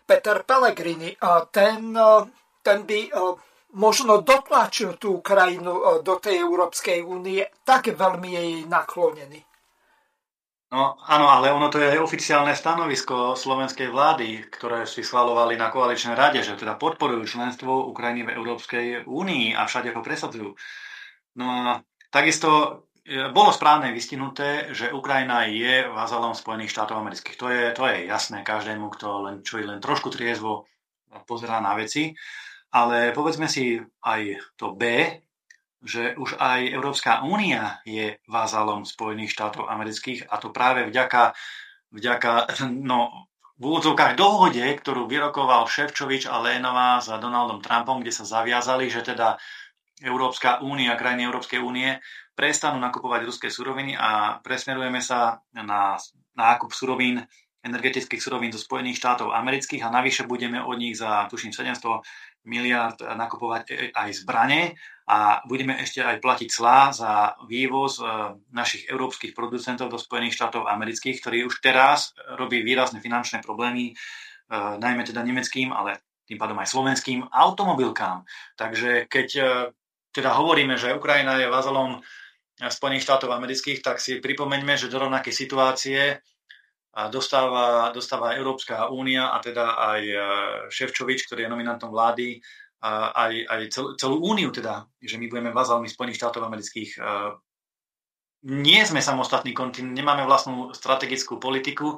Peter Pellegrini, ten, ten by možno dotlačil tú krajinu e, do tej Európskej únie, tak veľmi je jej naklonený. No áno, ale ono to je oficiálne stanovisko slovenskej vlády, ktoré si schvalovali na koaličnej rade, že teda podporujú členstvo Ukrajiny v Európskej únii a všade ho presadzujú. No a takisto e, bolo správne vystihnuté, že Ukrajina je vazalom Spojených štátov amerických. To je, to je jasné každému, kto len, čo len trošku triezvo pozerá na veci. Ale povedzme si aj to B, že už aj Európska únia je vázalom Spojených štátov amerických a to práve vďaka, vďaka no, v úvodzovkách dohode, ktorú vyrokoval Ševčovič a Lénová s Donaldom Trumpom, kde sa zaviazali, že teda Európska únia, krajiny Európskej únie prestanú nakupovať ruské suroviny a presmerujeme sa na nákup surovín energetických surovín zo Spojených štátov amerických a navyše budeme od nich za, tuším, 700 miliard nakupovať e, aj zbrane a budeme ešte aj platiť clá za vývoz e, našich európskych producentov do Spojených štátov amerických, ktorí už teraz robí výrazné finančné problémy, e, najmä teda nemeckým, ale tým pádom aj slovenským automobilkám. Takže keď teda hovoríme, že Ukrajina je vazalom Spojených štátov amerických, tak si pripomeňme, že do rovnakej situácie dostáva, dostáva Európska únia a teda aj e, Ševčovič, ktorý je nominantom vlády, aj, aj celú, celú úniu teda, že my budeme vazalmi Spojených štátov amerických. E, nie sme samostatný kontinent, nemáme vlastnú strategickú politiku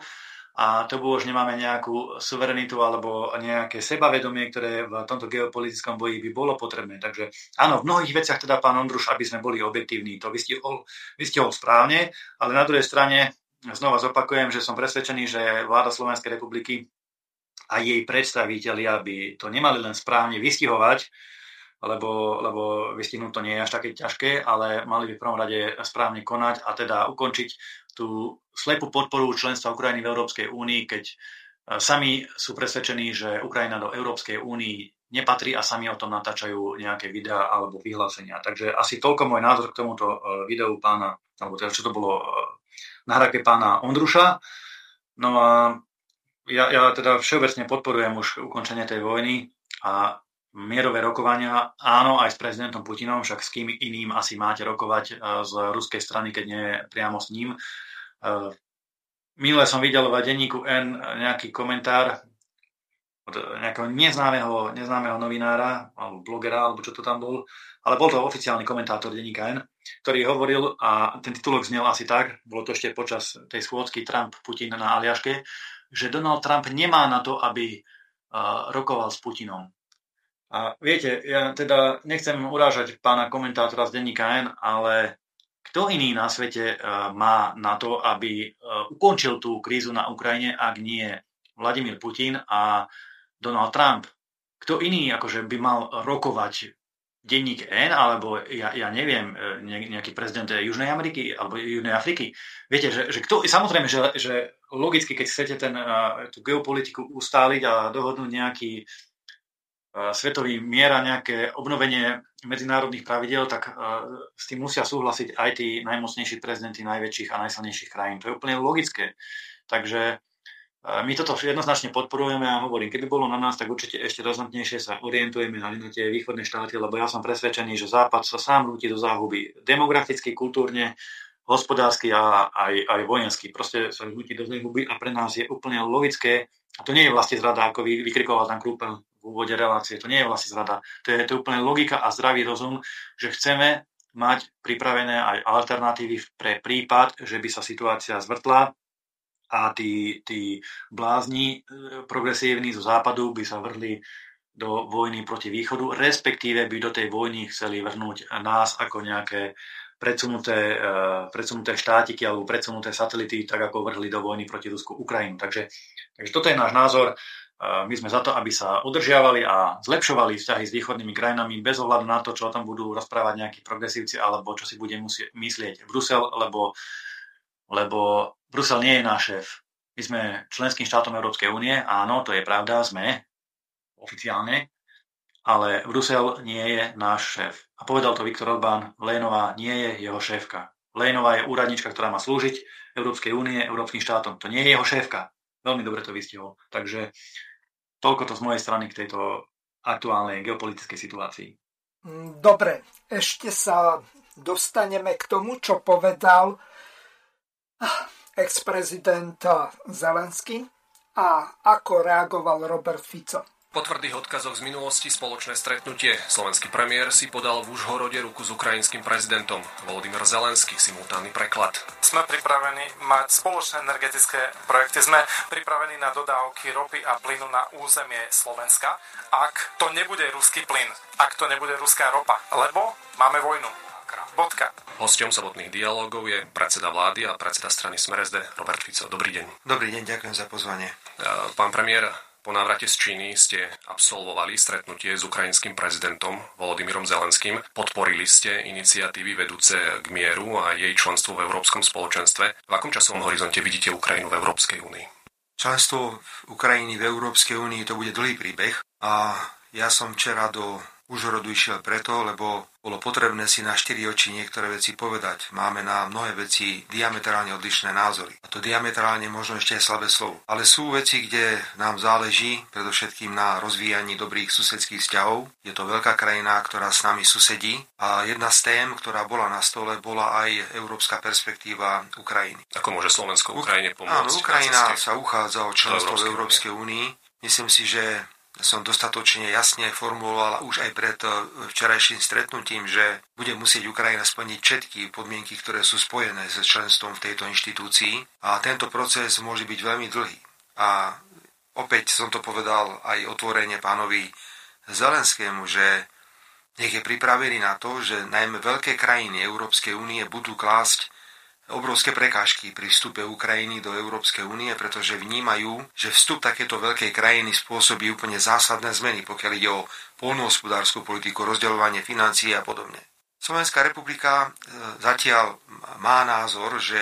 a to už nemáme nejakú suverenitu alebo nejaké sebavedomie, ktoré v tomto geopolitickom boji by bolo potrebné. Takže áno, v mnohých veciach teda pán Ondruš, aby sme boli objektívni, to vystihol, vystihol správne, ale na druhej strane znova zopakujem, že som presvedčený, že vláda Slovenskej republiky a jej predstavitelia by to nemali len správne vystihovať, lebo, lebo vystihnúť to nie je až také ťažké, ale mali by v prvom rade správne konať a teda ukončiť tú slepú podporu členstva Ukrajiny v Európskej únii, keď e, sami sú presvedčení, že Ukrajina do Európskej únii nepatrí a sami o tom natáčajú nejaké videá alebo vyhlásenia. Takže asi toľko môj názor k tomuto e, videu pána, alebo teda čo to bolo e, nahrávke pána Ondruša. No a ja, ja teda všeobecne podporujem už ukončenie tej vojny a mierové rokovania, áno, aj s prezidentom Putinom, však s kým iným asi máte rokovať e, z ruskej strany, keď nie priamo s ním. E, minule som videl v denníku N nejaký komentár od nejakého neznámeho, neznámeho novinára, alebo blogera, alebo čo to tam bol, ale bol to oficiálny komentátor denníka N, ktorý hovoril, a ten titulok znel asi tak, bolo to ešte počas tej schôdzky Trump-Putin na Aliaške, že Donald Trump nemá na to, aby rokoval s Putinom. A viete, ja teda nechcem urážať pána komentátora z denníka N, ale kto iný na svete má na to, aby ukončil tú krízu na Ukrajine, ak nie Vladimír Putin a Donald Trump? Kto iný akože by mal rokovať denník N, alebo ja, ja neviem, e, nejaký prezident Južnej Ameriky alebo Južnej Afriky. Viete, že, že kto, samozrejme, že, že logicky, keď chcete ten, tú geopolitiku ustáliť a dohodnúť nejaký svetový mier a nejaké obnovenie medzinárodných pravidel, tak s tým musia súhlasiť aj tí najmocnejší prezidenti najväčších a najsilnejších krajín. To je úplne logické. Takže my toto jednoznačne podporujeme a hovorím, keby bolo na nás, tak určite ešte rozhodnejšie sa orientujeme na tie východné štáty, lebo ja som presvedčený, že Západ sa sám rúti do záhuby demograficky, kultúrne, hospodársky a aj, aj vojensky. Proste sa rúti do záhuby a pre nás je úplne logické, a to nie je vlastne zrada, ako vy, vykrikoval tam Krúpel v úvode relácie, to nie je vlastne zrada. To je, to úplne logika a zdravý rozum, že chceme mať pripravené aj alternatívy pre prípad, že by sa situácia zvrtla a tí, tí blázni e, progresívni zo západu by sa vrhli do vojny proti východu, respektíve by do tej vojny chceli vrhnúť nás ako nejaké predsunuté, e, predsunuté štátiky alebo predsunuté satelity, tak ako vrhli do vojny proti Rusku Ukrajinu. Takže, takže toto je náš názor. E, my sme za to, aby sa udržiavali a zlepšovali vzťahy s východnými krajinami bez ohľadu na to, čo o tom budú rozprávať nejakí progresívci alebo čo si bude musieť myslieť Brusel, lebo, lebo Brusel nie je náš šéf. My sme členským štátom Európskej únie, áno, to je pravda, sme oficiálne, ale Brusel nie je náš šéf. A povedal to Viktor Orbán, Lénová nie je jeho šéfka. Lénová je úradnička, ktorá má slúžiť Európskej únie, Európskym štátom. To nie je jeho šéfka. Veľmi dobre to vystihol. Takže toľko to z mojej strany k tejto aktuálnej geopolitickej situácii. Dobre, ešte sa dostaneme k tomu, čo povedal ex-prezident Zelensky a ako reagoval Robert Fico. Po tvrdých odkazoch z minulosti spoločné stretnutie slovenský premiér si podal v Užhorode ruku s ukrajinským prezidentom. Volodymyr Zelenský, simultánny preklad. Sme pripravení mať spoločné energetické projekty. Sme pripravení na dodávky ropy a plynu na územie Slovenska, ak to nebude ruský plyn, ak to nebude ruská ropa, lebo máme vojnu. Bodka. Hostom samotných dialogov je predseda vlády a predseda strany Smeresde Robert Fico. Dobrý deň. Dobrý deň, ďakujem za pozvanie. Pán premiér, po návrate z Číny ste absolvovali stretnutie s ukrajinským prezidentom Volodymyrom Zelenským. Podporili ste iniciatívy vedúce k mieru a jej členstvu v Európskom spoločenstve. V akom časovom horizonte vidíte Ukrajinu v Európskej únii? Členstvo Ukrajiny v Európskej únii to bude dlhý príbeh a ja som včera do Užhorodu išiel preto, lebo bolo potrebné si na štyri oči niektoré veci povedať. Máme na mnohé veci diametrálne odlišné názory. A to diametrálne možno ešte je slabé slovo. Ale sú veci, kde nám záleží, predovšetkým na rozvíjaní dobrých susedských vzťahov. Je to veľká krajina, ktorá s nami susedí. A jedna z tém, ktorá bola na stole, bola aj európska perspektíva Ukrajiny. Ako môže Slovensko Ukrajine pomôcť? Áno, Ukrajina sa uchádza o členstvo v Európskej únii. Myslím si, že som dostatočne jasne formuloval už aj pred eh, včerajším stretnutím, že bude musieť Ukrajina splniť všetky podmienky, ktoré sú spojené s členstvom v tejto inštitúcii a tento proces môže byť veľmi dlhý. A opäť som to povedal aj otvorene pánovi Zelenskému, že nech je pripravený na to, že najmä veľké krajiny Európskej únie budú klásť obrovské prekážky pri vstupe Ukrajiny do Európskej únie, pretože vnímajú, že vstup takéto veľkej krajiny spôsobí úplne zásadné zmeny, pokiaľ ide o polnohospodárskú politiku, rozdeľovanie financií a podobne. Slovenská republika e, zatiaľ má názor, že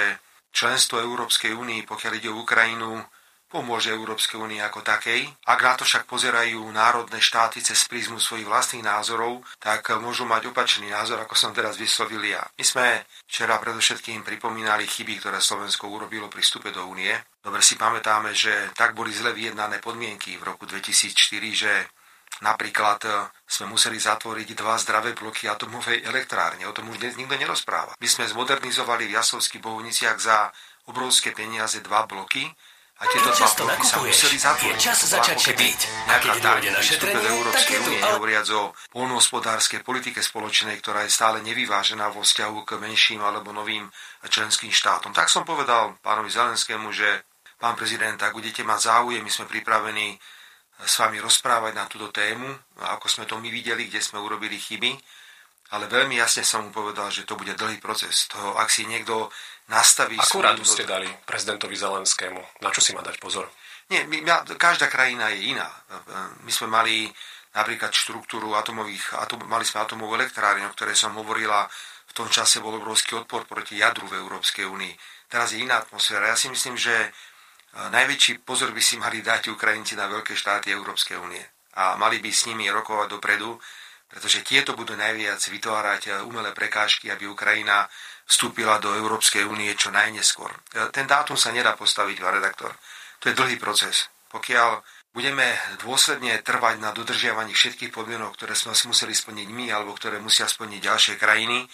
členstvo Európskej únii, pokiaľ ide o Ukrajinu, pomôže Európskej únie ako takej. Ak na to však pozerajú národné štáty cez prízmu svojich vlastných názorov, tak môžu mať opačný názor, ako som teraz vyslovil ja. My sme včera predovšetkým pripomínali chyby, ktoré Slovensko urobilo pri vstupe do únie. Dobre si pamätáme, že tak boli zle vyjednané podmienky v roku 2004, že Napríklad sme museli zatvoriť dva zdravé bloky atomovej elektrárne. O tom už dnes nikto nerozpráva. My sme zmodernizovali v Jasovských bohuniciach za obrovské peniaze dva bloky a tieto dva bloky sa museli zatvoriť. Je čas začať šetriť. A keď dôjde na šetrenie, tak je tu... Nehovoriac o polnohospodárskej politike spoločnej, ktorá je stále nevyvážená vo vzťahu k menším alebo novým členským štátom. Tak som povedal pánovi Zelenskému, že pán prezident, ak budete mať záujem, my sme pripravení s vami rozprávať na túto tému, ako sme to my videli, kde sme urobili chyby, ale veľmi jasne som mu povedal, že to bude dlhý proces. To, ak si niekto nastaví... Akú radu ste dali prezidentovi Zelenskému? Na čo si má dať pozor? Nie, my, každá krajina je iná. My sme mali napríklad štruktúru atomových, atom, mali sme atomovú elektrárne, o ktorej som hovorila, v tom čase bol obrovský odpor proti jadru v Európskej únii. Teraz je iná atmosféra. Ja si myslím, že e, najväčší pozor by si mali dať Ukrajinci na veľké štáty Európskej únie. A mali by s nimi rokovať dopredu, pretože tieto budú najviac vytvárať e, umelé prekážky, aby Ukrajina vstúpila do Európskej únie čo najneskôr. E, ten dátum sa nedá postaviť, pán redaktor. To je dlhý proces. Pokiaľ budeme dôsledne trvať na dodržiavaní všetkých podmienok, ktoré sme museli splniť my alebo ktoré musia splniť ďalšie krajiny,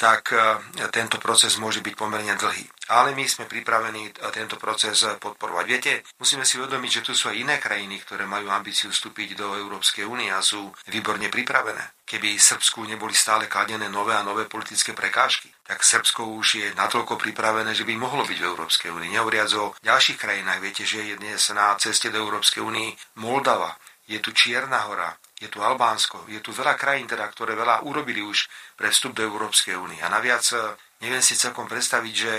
tak e, tento proces môže byť pomerne dlhý. Ale my sme pripravení e, tento proces podporovať. Viete, musíme si uvedomiť, že tu sú aj iné krajiny, ktoré majú ambíciu vstúpiť do Európskej únie a sú výborne pripravené. Keby Srbsku neboli stále kladené nové a nové politické prekážky, tak Srbsko už je natoľko pripravené, že by mohlo byť v Európskej únii. Nehovoriac o ďalších krajinách, viete, že je dnes na ceste do Európskej únie Moldava, je tu Čierna hora, je tu Albánsko, je tu veľa krajín, teda, ktoré veľa urobili už pre vstup do Európskej únie. A naviac e, neviem si celkom predstaviť, že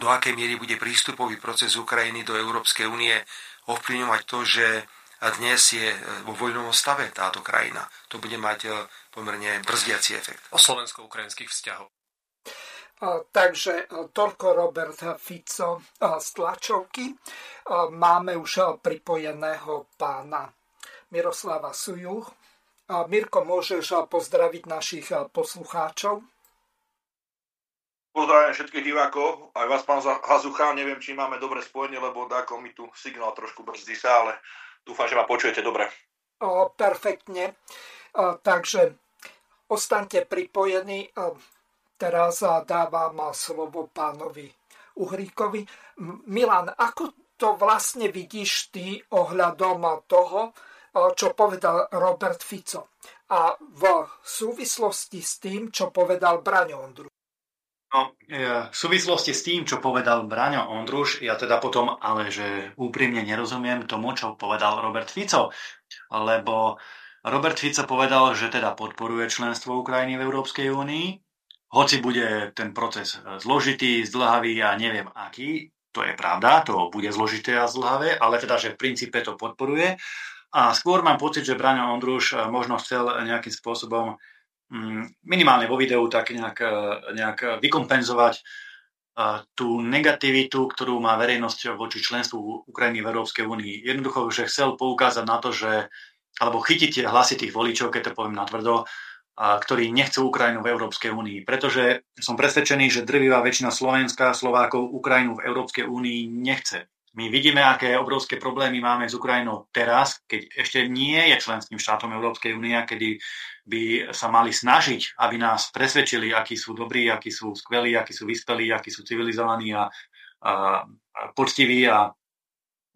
do akej miery bude prístupový proces Ukrajiny do Európskej únie ovplyvňovať to, že dnes je e, vo vojnovom stave táto krajina. To bude mať e, pomerne brzdiaci efekt. O slovensko-ukrajinských vzťahoch. Takže toľko Robert Fico z tlačovky. Máme už pripojeného pána Miroslava Sujuch. Mirko, môžeš pozdraviť našich poslucháčov? Pozdravím všetkých divákov, aj vás, pán Hazucha. Neviem, či máme dobre spojenie, lebo dáko mi tu signál trošku brzdí sa, ale dúfam, že ma počujete dobre. O, perfektne. O, takže ostaňte pripojení. O, teraz dávam slovo pánovi Uhríkovi. Milan, ako to vlastne vidíš ty ohľadom toho, čo povedal Robert Fico a v súvislosti s tým, čo povedal Braňo Ondruš. No, v súvislosti s tým, čo povedal Braňo Ondruš, ja teda potom ale, že úprimne nerozumiem tomu, čo povedal Robert Fico, lebo Robert Fico povedal, že teda podporuje členstvo Ukrajiny v Európskej únii, hoci bude ten proces zložitý, zdlhavý a neviem aký, to je pravda, to bude zložité a zdlhavé, ale teda, že v princípe to podporuje. A skôr mám pocit, že Braňo Ondruš eh, možno chcel nejakým spôsobom mm, minimálne vo videu tak nejak, eh, nejak vykompenzovať tú negativitu, ktorú má verejnosť voči členstvu Ukrajiny v Európskej únii. Jednoducho, že chcel poukázať na to, že alebo chytiť hlasy tých voličov, keď to poviem natvrdo, ktorí nechcú Ukrajinu v Európskej únii. Pretože som presvedčený, že drvivá väčšina Slovenska, Slovákov Ukrajinu v Európskej únii nechce. My vidíme, aké obrovské problémy máme s Ukrajinou teraz, keď ešte nie je členským štátom Európskej únie, kedy by sa mali snažiť, aby nás presvedčili, akí sú dobrí, akí sú skvelí, akí sú vyspelí, akí sú civilizovaní a, a, a poctiví a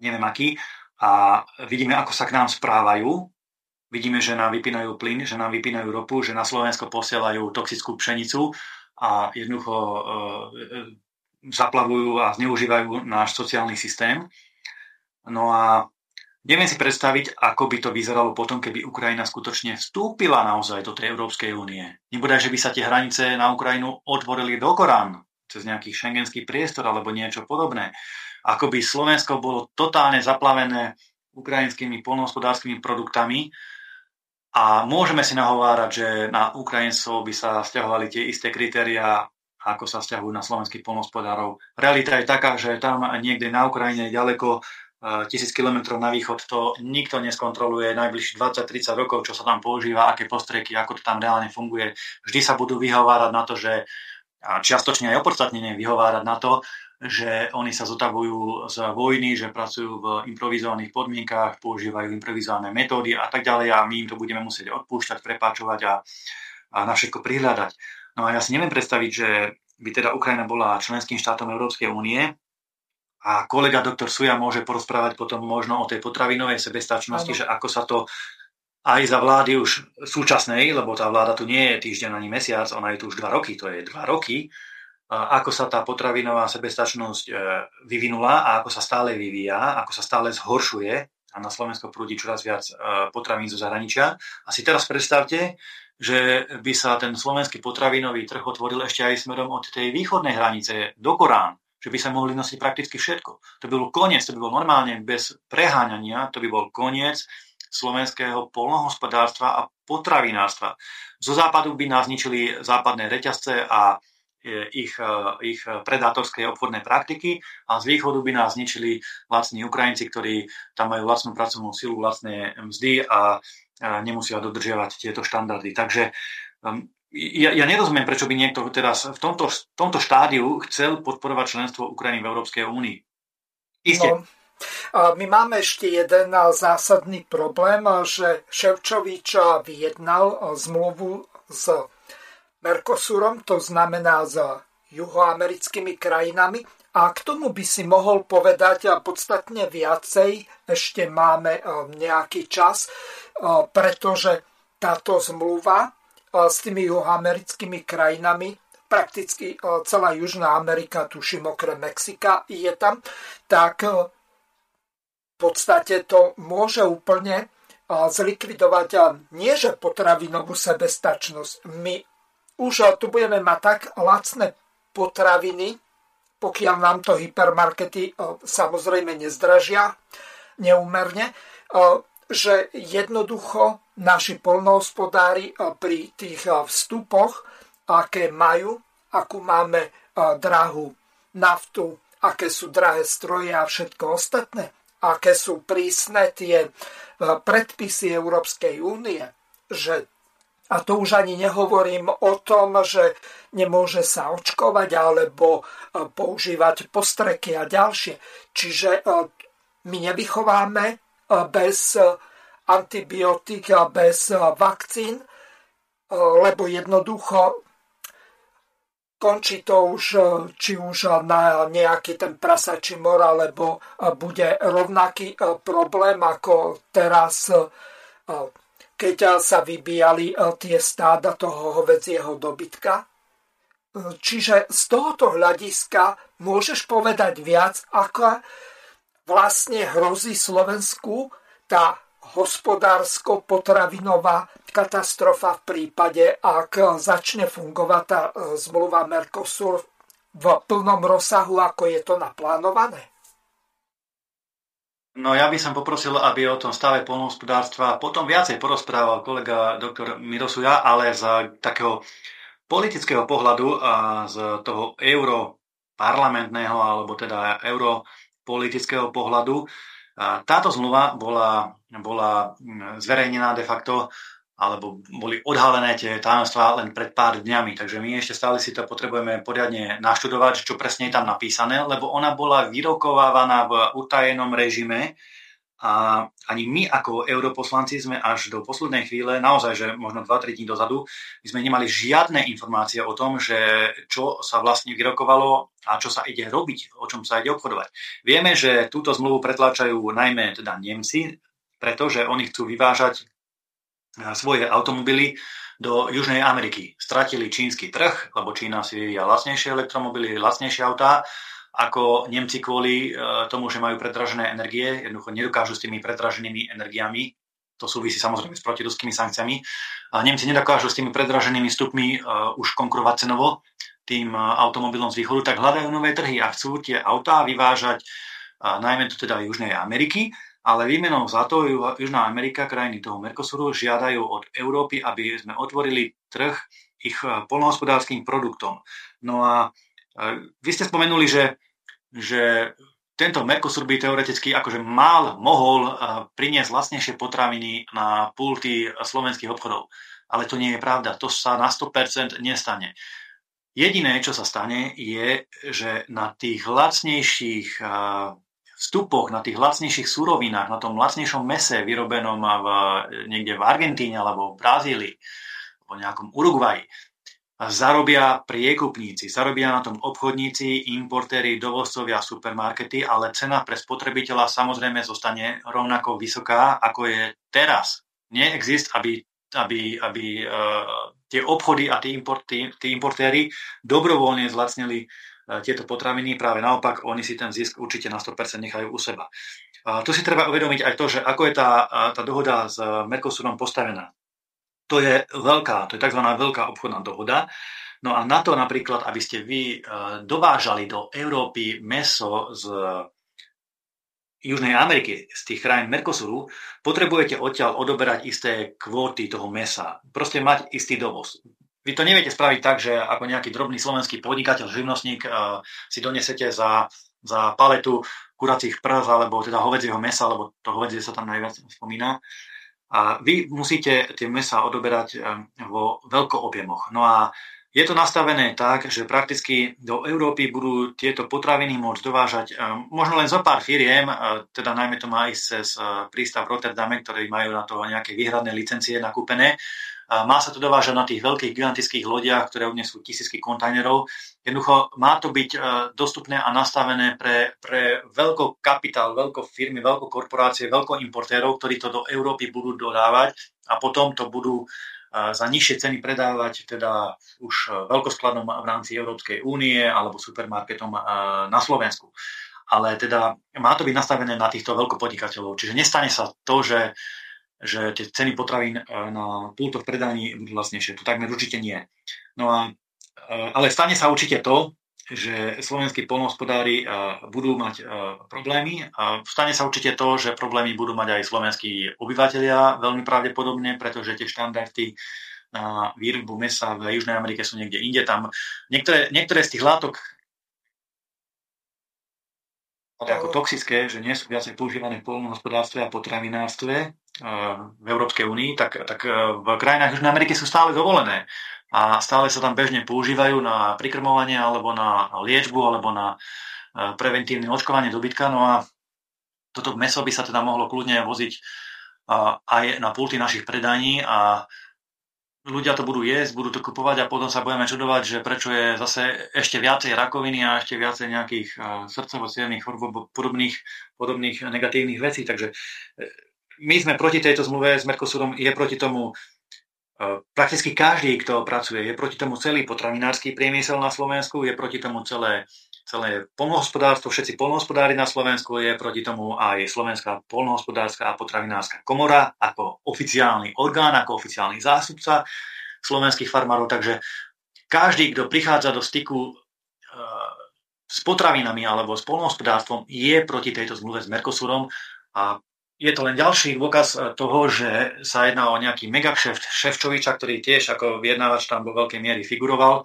neviem akí. A vidíme, ako sa k nám správajú. Vidíme, že nám vypínajú plyn, že nám vypínajú ropu, že na Slovensko posielajú toxickú pšenicu a jednoducho e, zaplavujú a zneužívajú náš sociálny systém. No a neviem si predstaviť, ako by to vyzeralo potom, keby Ukrajina skutočne vstúpila naozaj do tej Európskej únie. Nebude, že by sa tie hranice na Ukrajinu otvorili do Korán, cez nejaký šengenský priestor alebo niečo podobné. Ako by Slovensko bolo totálne zaplavené ukrajinskými polnohospodárskymi produktami a môžeme si nahovárať, že na Ukrajincov by sa stiahovali tie isté kritéria ako sa vzťahujú na slovenských polnospodárov. Realita je taká, že tam niekde na Ukrajine ďaleko e, tisíc kilometrov na východ to nikto neskontroluje najbližších 20-30 rokov, čo sa tam používa, aké postreky, ako to tam reálne funguje. Vždy sa budú vyhovárať na to, že čiastočne aj opodstatnenie vyhovárať na to, že oni sa zotavujú z vojny, že pracujú v improvizovaných podmienkách, používajú improvizované metódy a tak ďalej a my im to budeme musieť odpúšťať, prepáčovať a, a na všetko prihľadať. No a ja si neviem predstaviť, že by teda Ukrajina bola členským štátom Európskej únie a kolega doktor Suja môže porozprávať potom možno o tej potravinovej sebestačnosti, ano. že ako sa to aj za vlády už súčasnej, lebo tá vláda tu nie je týždeň ani mesiac, ona je tu už dva roky, to je dva roky, ako sa tá potravinová sebestačnosť e, vyvinula a ako sa stále vyvíja, ako sa stále zhoršuje a na Slovensko prúdi čoraz viac e, potravín zo zahraničia. A si teraz predstavte, že by sa ten slovenský potravinový trh otvoril ešte aj smerom od tej východnej hranice do Korán, že by sa mohli nosiť prakticky všetko. To by bol koniec, to by bol normálne bez preháňania, to by bol koniec slovenského polnohospodárstva a potravinárstva. Zo západu by nás ničili západné reťazce a ich, e, ich predátorské obchodné praktiky a z východu by nás zničili vlastní Ukrajinci, ktorí tam majú vlastnú pracovnú silu, vlastné mzdy a nemusia dodržiavať tieto štandardy. Takže um, ja, ja nerozumiem, prečo by niekto teraz v tomto, v tomto štádiu chcel podporovať členstvo Ukrajiny v Európskej únii. Isté, no, my máme ešte jeden zásadný problém, že Ševčovič vyjednal zmluvu s Mercosurom, to znamená s juhoamerickými krajinami. A k tomu by si mohol povedať podstatne viacej, ešte máme nejaký čas, pretože táto zmluva s tými juhoamerickými krajinami prakticky celá Južná Amerika, tuším okrem Mexika, je tam, tak v podstate to môže úplne zlikvidovať nie že potravinovú sebestačnosť. My už tu budeme mať tak lacné potraviny, pokiaľ nám to hypermarkety samozrejme nezdražia neúmerne, že jednoducho naši polnohospodári pri tých vstupoch, aké majú, akú máme drahú naftu, aké sú drahé stroje a všetko ostatné, aké sú prísne tie predpisy Európskej únie, že a to už ani nehovorím o tom, že nemôže sa očkovať alebo e, používať postreky a ďalšie. Čiže e, my nevychováme bez antibiotík a bez vakcín, lebo jednoducho končí to už e, či už na nejaký ten prasačí mor, alebo e, bude rovnaký e, problém ako teraz, keď sa vybíjali tie stáda toho hovedzieho dobytka. Čiže z tohoto hľadiska môžeš povedať viac, ako vlastne hrozí Slovensku tá hospodársko-potravinová katastrofa v prípade, ak začne fungovať tá e, zmluva Mercosur v plnom rozsahu, ako je to naplánované? No ja by som poprosil, aby o tom stave polnohospodárstva potom viacej porozprával kolega doktor Mirosuja, ale z takého politického pohľadu a z toho europarlamentného alebo teda europolitického pohľadu táto zmluva bola, bola zverejnená de facto alebo boli odhalené tie tajomstvá len pred pár dňami. Takže my ešte stále si to potrebujeme poriadne naštudovať, čo presne je tam napísané, lebo ona bola vyrokovávaná v utajenom režime a ani my ako europoslanci sme až do poslednej chvíle, naozaj, že možno 2-3 dní dozadu, my sme nemali žiadne informácie o tom, že čo sa vlastne vyrokovalo a čo sa ide robiť, o čom sa ide obchodovať. Vieme, že túto zmluvu pretláčajú najmä teda Nemci, pretože oni chcú vyvážať svoje automobily do Južnej Ameriky. Stratili čínsky trh, lebo Čína si vyvíja lacnejšie elektromobily, lacnejšie autá ako Nemci kvôli e, tomu, že majú predražené energie, jednoducho nedokážu s tými predraženými energiami, to súvisí samozrejme s protiruskými sankciami, a Nemci nedokážu s tými predraženými stupmi uh, už konkurovať cenovo tým uh, automobilom z východu, tak hľadajú nové trhy a chcú tie autá vyvážať najmä do teda Južnej Ameriky, ale výmenou za to Južná Amerika, krajiny toho Mercosuru, žiadajú od Európy, aby sme otvorili trh ich polnohospodárským produktom. No a vy ste spomenuli, že že tento Mercosur by teoreticky akože mal, mohol eh, priniesť vlastnejšie potraviny na pulty slovenských obchodov. Ale to nie je pravda. To sa na 100% nestane. Jediné, čo sa stane, je, že na tých lacnejších eh, vstupoch, na tých lacnejších surovinách, na tom lacnejšom mese vyrobenom v, niekde v Argentíne alebo v Brazílii, alebo nejakom Uruguayi, zarobia priekupníci, zarobia na tom obchodníci, importéri, dovozcovia, supermarkety, ale cena pre spotrebiteľa samozrejme zostane rovnako vysoká, ako je teraz. Neexist, aby, aby, aby uh, tie obchody a tí, importy, tí importéri dobrovoľne zlacnili tieto potraviny, práve naopak, oni si ten zisk určite na 100% nechajú u seba. Tu si treba uvedomiť aj to, že ako je tá, tá dohoda s Mercosurom postavená. To je veľká, to je tzv. veľká obchodná dohoda. No a na to napríklad, aby ste vy e, dovážali do Európy meso z Južnej Ameriky, z tých krajín Mercosuru, potrebujete odtiaľ odoberať isté kvóty toho mesa. Proste mať istý dovoz. Vy to neviete spraviť tak, že ako nejaký drobný slovenský podnikateľ, živnostník uh, si donesete za, za paletu kuracích prv alebo teda hovedzieho mesa, lebo to hovedzie sa tam najviac spomína, a vy musíte tie mesa odoberať vo veľkoobjemoch. No a je to nastavené tak, že prakticky do Európy budú tieto potraviny môcť dovážať možno len zo pár firiem, teda najmä to má ísť cez prístav v Rotterdame, ktorí majú na to nejaké výhradné licencie nakúpené má sa to dovážať na tých veľkých gigantických lodiach, ktoré odnesú tisícky kontajnerov. Jednoducho má to byť e, dostupné a nastavené pre, pre veľký kapitál, veľko firmy, veľko korporácie, veľko importérov, ktorí to do Európy budú dodávať a potom to budú e, za nižšie ceny predávať teda už e, veľkoskladom v rámci Európskej únie alebo supermarketom na Slovensku. Ale teda má to byť nastavené na týchto veľkopodnikateľov. Čiže nestane sa to, že že tie ceny potravín eh, na pultoch predaní budú vlastnejšie. To takmer určite nie. No a, eh, ale stane sa určite to, že slovenskí polnohospodári eh, budú mať problémy. A stane sa určite to, že problémy budú mať aj slovenskí obyvateľia veľmi pravdepodobne, pretože tie štandardy na výrobu mesa v Južnej Amerike sú niekde inde. Tam niektoré, niektoré z tých látok ako toxické, že nie sú viacej používané v polnohospodárstve a potravinárstve, v Európskej únii, tak, tak e, v krajinách Južnej Ameriky sú stále dovolené a stále sa tam bežne používajú na prikrmovanie alebo na liečbu alebo na e, preventívne očkovanie dobytka. No a toto meso by sa teda mohlo kľudne voziť aj na pulty našich predaní a ľudia to budú jesť, budú to kupovať a potom sa budeme čudovať, že prečo je zase ešte viacej rakoviny a ešte viacej nejakých e, srdcovo chorôb podobných, podobných negatívnych vecí. Takže my sme proti tejto zmluve s Mercosurom, je proti tomu e, prakticky každý, kto pracuje, je proti tomu celý potravinársky priemysel na Slovensku, je proti tomu celé, celé polnohospodárstvo, všetci polnohospodári na Slovensku, je proti tomu aj Slovenská polnohospodárska a potravinárska komora ako oficiálny orgán, ako oficiálny zástupca slovenských farmárov. Takže každý, kto prichádza do styku e, s potravinami alebo s polnohospodárstvom, je proti tejto zmluve s Mercosurom a je to len ďalší dôkaz eh, toho, že sa jedná o nejaký megakšeft Ševčoviča, ktorý tiež ako vyjednávač tam vo veľkej miery figuroval.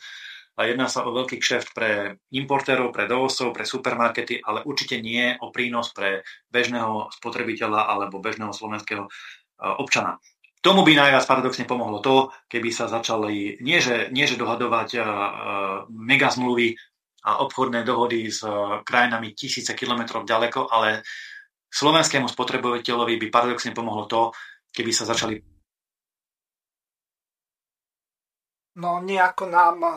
A jedná sa o veľký kšeft pre importérov, pre dovozcov, pre supermarkety, ale určite nie o prínos pre bežného spotrebiteľa alebo bežného slovenského eh, občana. Tomu by najviac paradoxne pomohlo to, keby sa začali nie že, nie že dohadovať uh, mega zmluvy a obchodné dohody s krajinami tisíce kilometrov ďaleko, ale Slovenskému spotrebiteľovi by paradoxne pomohlo to, keby sa začali No nejako nám e,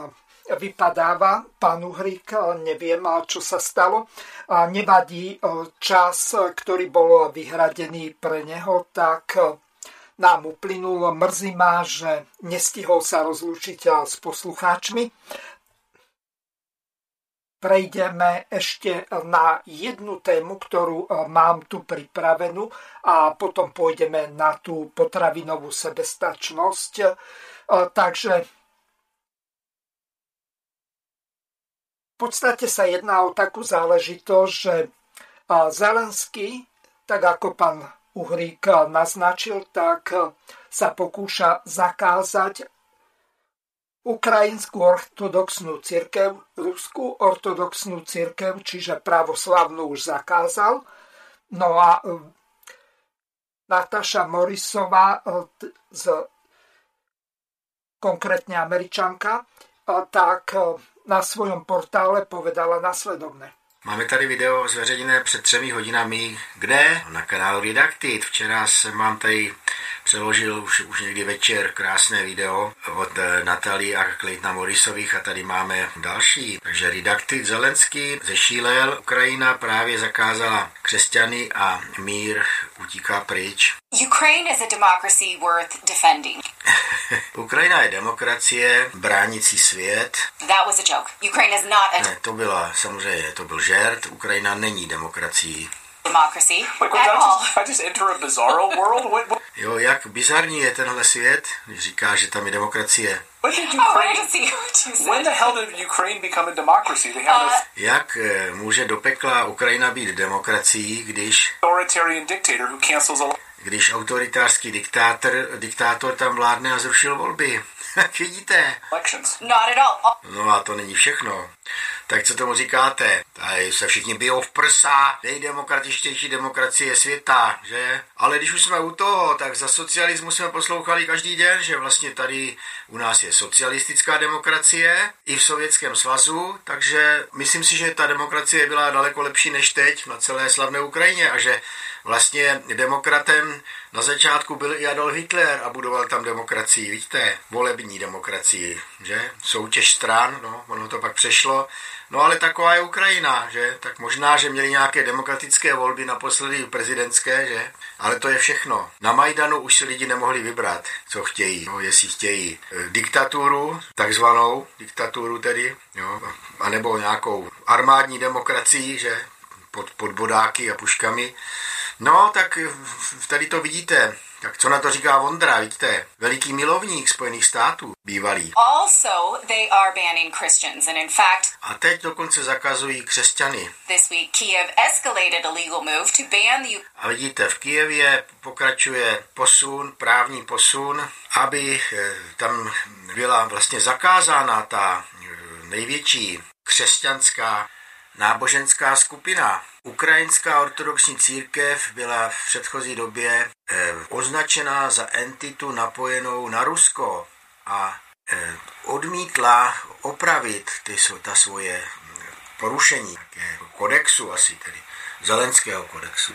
vypadáva pán Uhrik, e, neviem, e, čo sa stalo. Nevadí čas, ktorý bol vyhradený pre neho, tak nám uplynul. Mrzí ma, že nestihol sa rozlúčiť s poslucháčmi prejdeme ešte na jednu tému, ktorú e, mám tu pripravenú a potom pôjdeme na tú potravinovú sebestačnosť. E, takže v podstate sa jedná o takú záležitosť, že Zelenský, tak ako pán Uhrík naznačil, tak sa pokúša zakázať ukrajinskú ortodoxnú církev, ruskú ortodoxnú církev, čiže pravoslavnú už zakázal. No a e, Natáša Morisová, e, z, konkrétne američanka, tak na svojom portále povedala nasledovné. Máme tady video zveřejněné před třemi hodinami. Kde? Na kanálu Redacted. Včera jsem vám tady přeložil už, už někdy večer krásné video od eh, Natalie a Claytona Morisových a tady máme další. Takže redakty Zelenský zešílel, Ukrajina právě zakázala křesťany a mír utíká pryč. Ukraine is a democracy worth defending. Ukrajina je demokracie, bránící svět. That was a joke. Ukraine is not a ne, to byla samozřejmě, to byl žert. Ukrajina není demokracií. Democracy Wait, at all. I just enter a bizarro world? What, what? Jo, jak bizarní je tenhle svět, když říká, že tam je demokracie. When did Oh, Ukraine? I didn't see what you said. when the hell did Ukraine become a democracy? They have Uh, Jak eh, může do pekla Ukrajina být demokracií, když authoritarian dictator who cancels a když autoritářský diktátor, diktátor tam vládne a zrušil volby. Vidíte? elections. Not at all. No a to není všechno. Tak co tomu říkáte? Tady se všichni bijou v prsa, nejdemokratičtější demokracie světa, že? Ale když už jsme u toho, tak za socialismu jsme poslouchali každý den, že vlastně tady u nás je socialistická demokracie, i v Sovětském svazu, takže myslím si, že ta demokracie byla daleko lepší než teď na celé slavné Ukrajině a že vlastně demokratem na začátku byl i Adolf Hitler a budoval tam demokracii, víte, volební demokracii, že? Soutěž stran, no, ono to pak přešlo. No ale taková je Ukrajina, že? Tak možná, že měli nějaké demokratické volby naposledy prezidentské, že? Ale to je všechno. Na Majdanu už si lidi nemohli vybrat, co chtějí. No, jestli chtějí eh, diktaturu, takzvanou diktaturu tedy, jo, anebo nějakou armádní demokracii, že? Pod, pod bodáky a puškami. No, tak tady to vidíte. Tak co na to říká Vondra, vidíte? Veliký milovník Spojených států, bývalý. Also, they are banning Christians, and in fact, A teď dokonce zakazují křesťany. this week Kiev escalated a legal move to ban the A vidíte, v Kijevě pokračuje posun, právní posun, aby eh, tam byla vlastně zakázána ta eh, největší křesťanská náboženská skupina. Ukrajinská ortodoxní církev byla v předchozí době eh, označena za entitu napojenou na Rusko a eh, odmítla opravit ty, ta svoje hm, porušení kodexu asi tedy, Zelenského kodexu.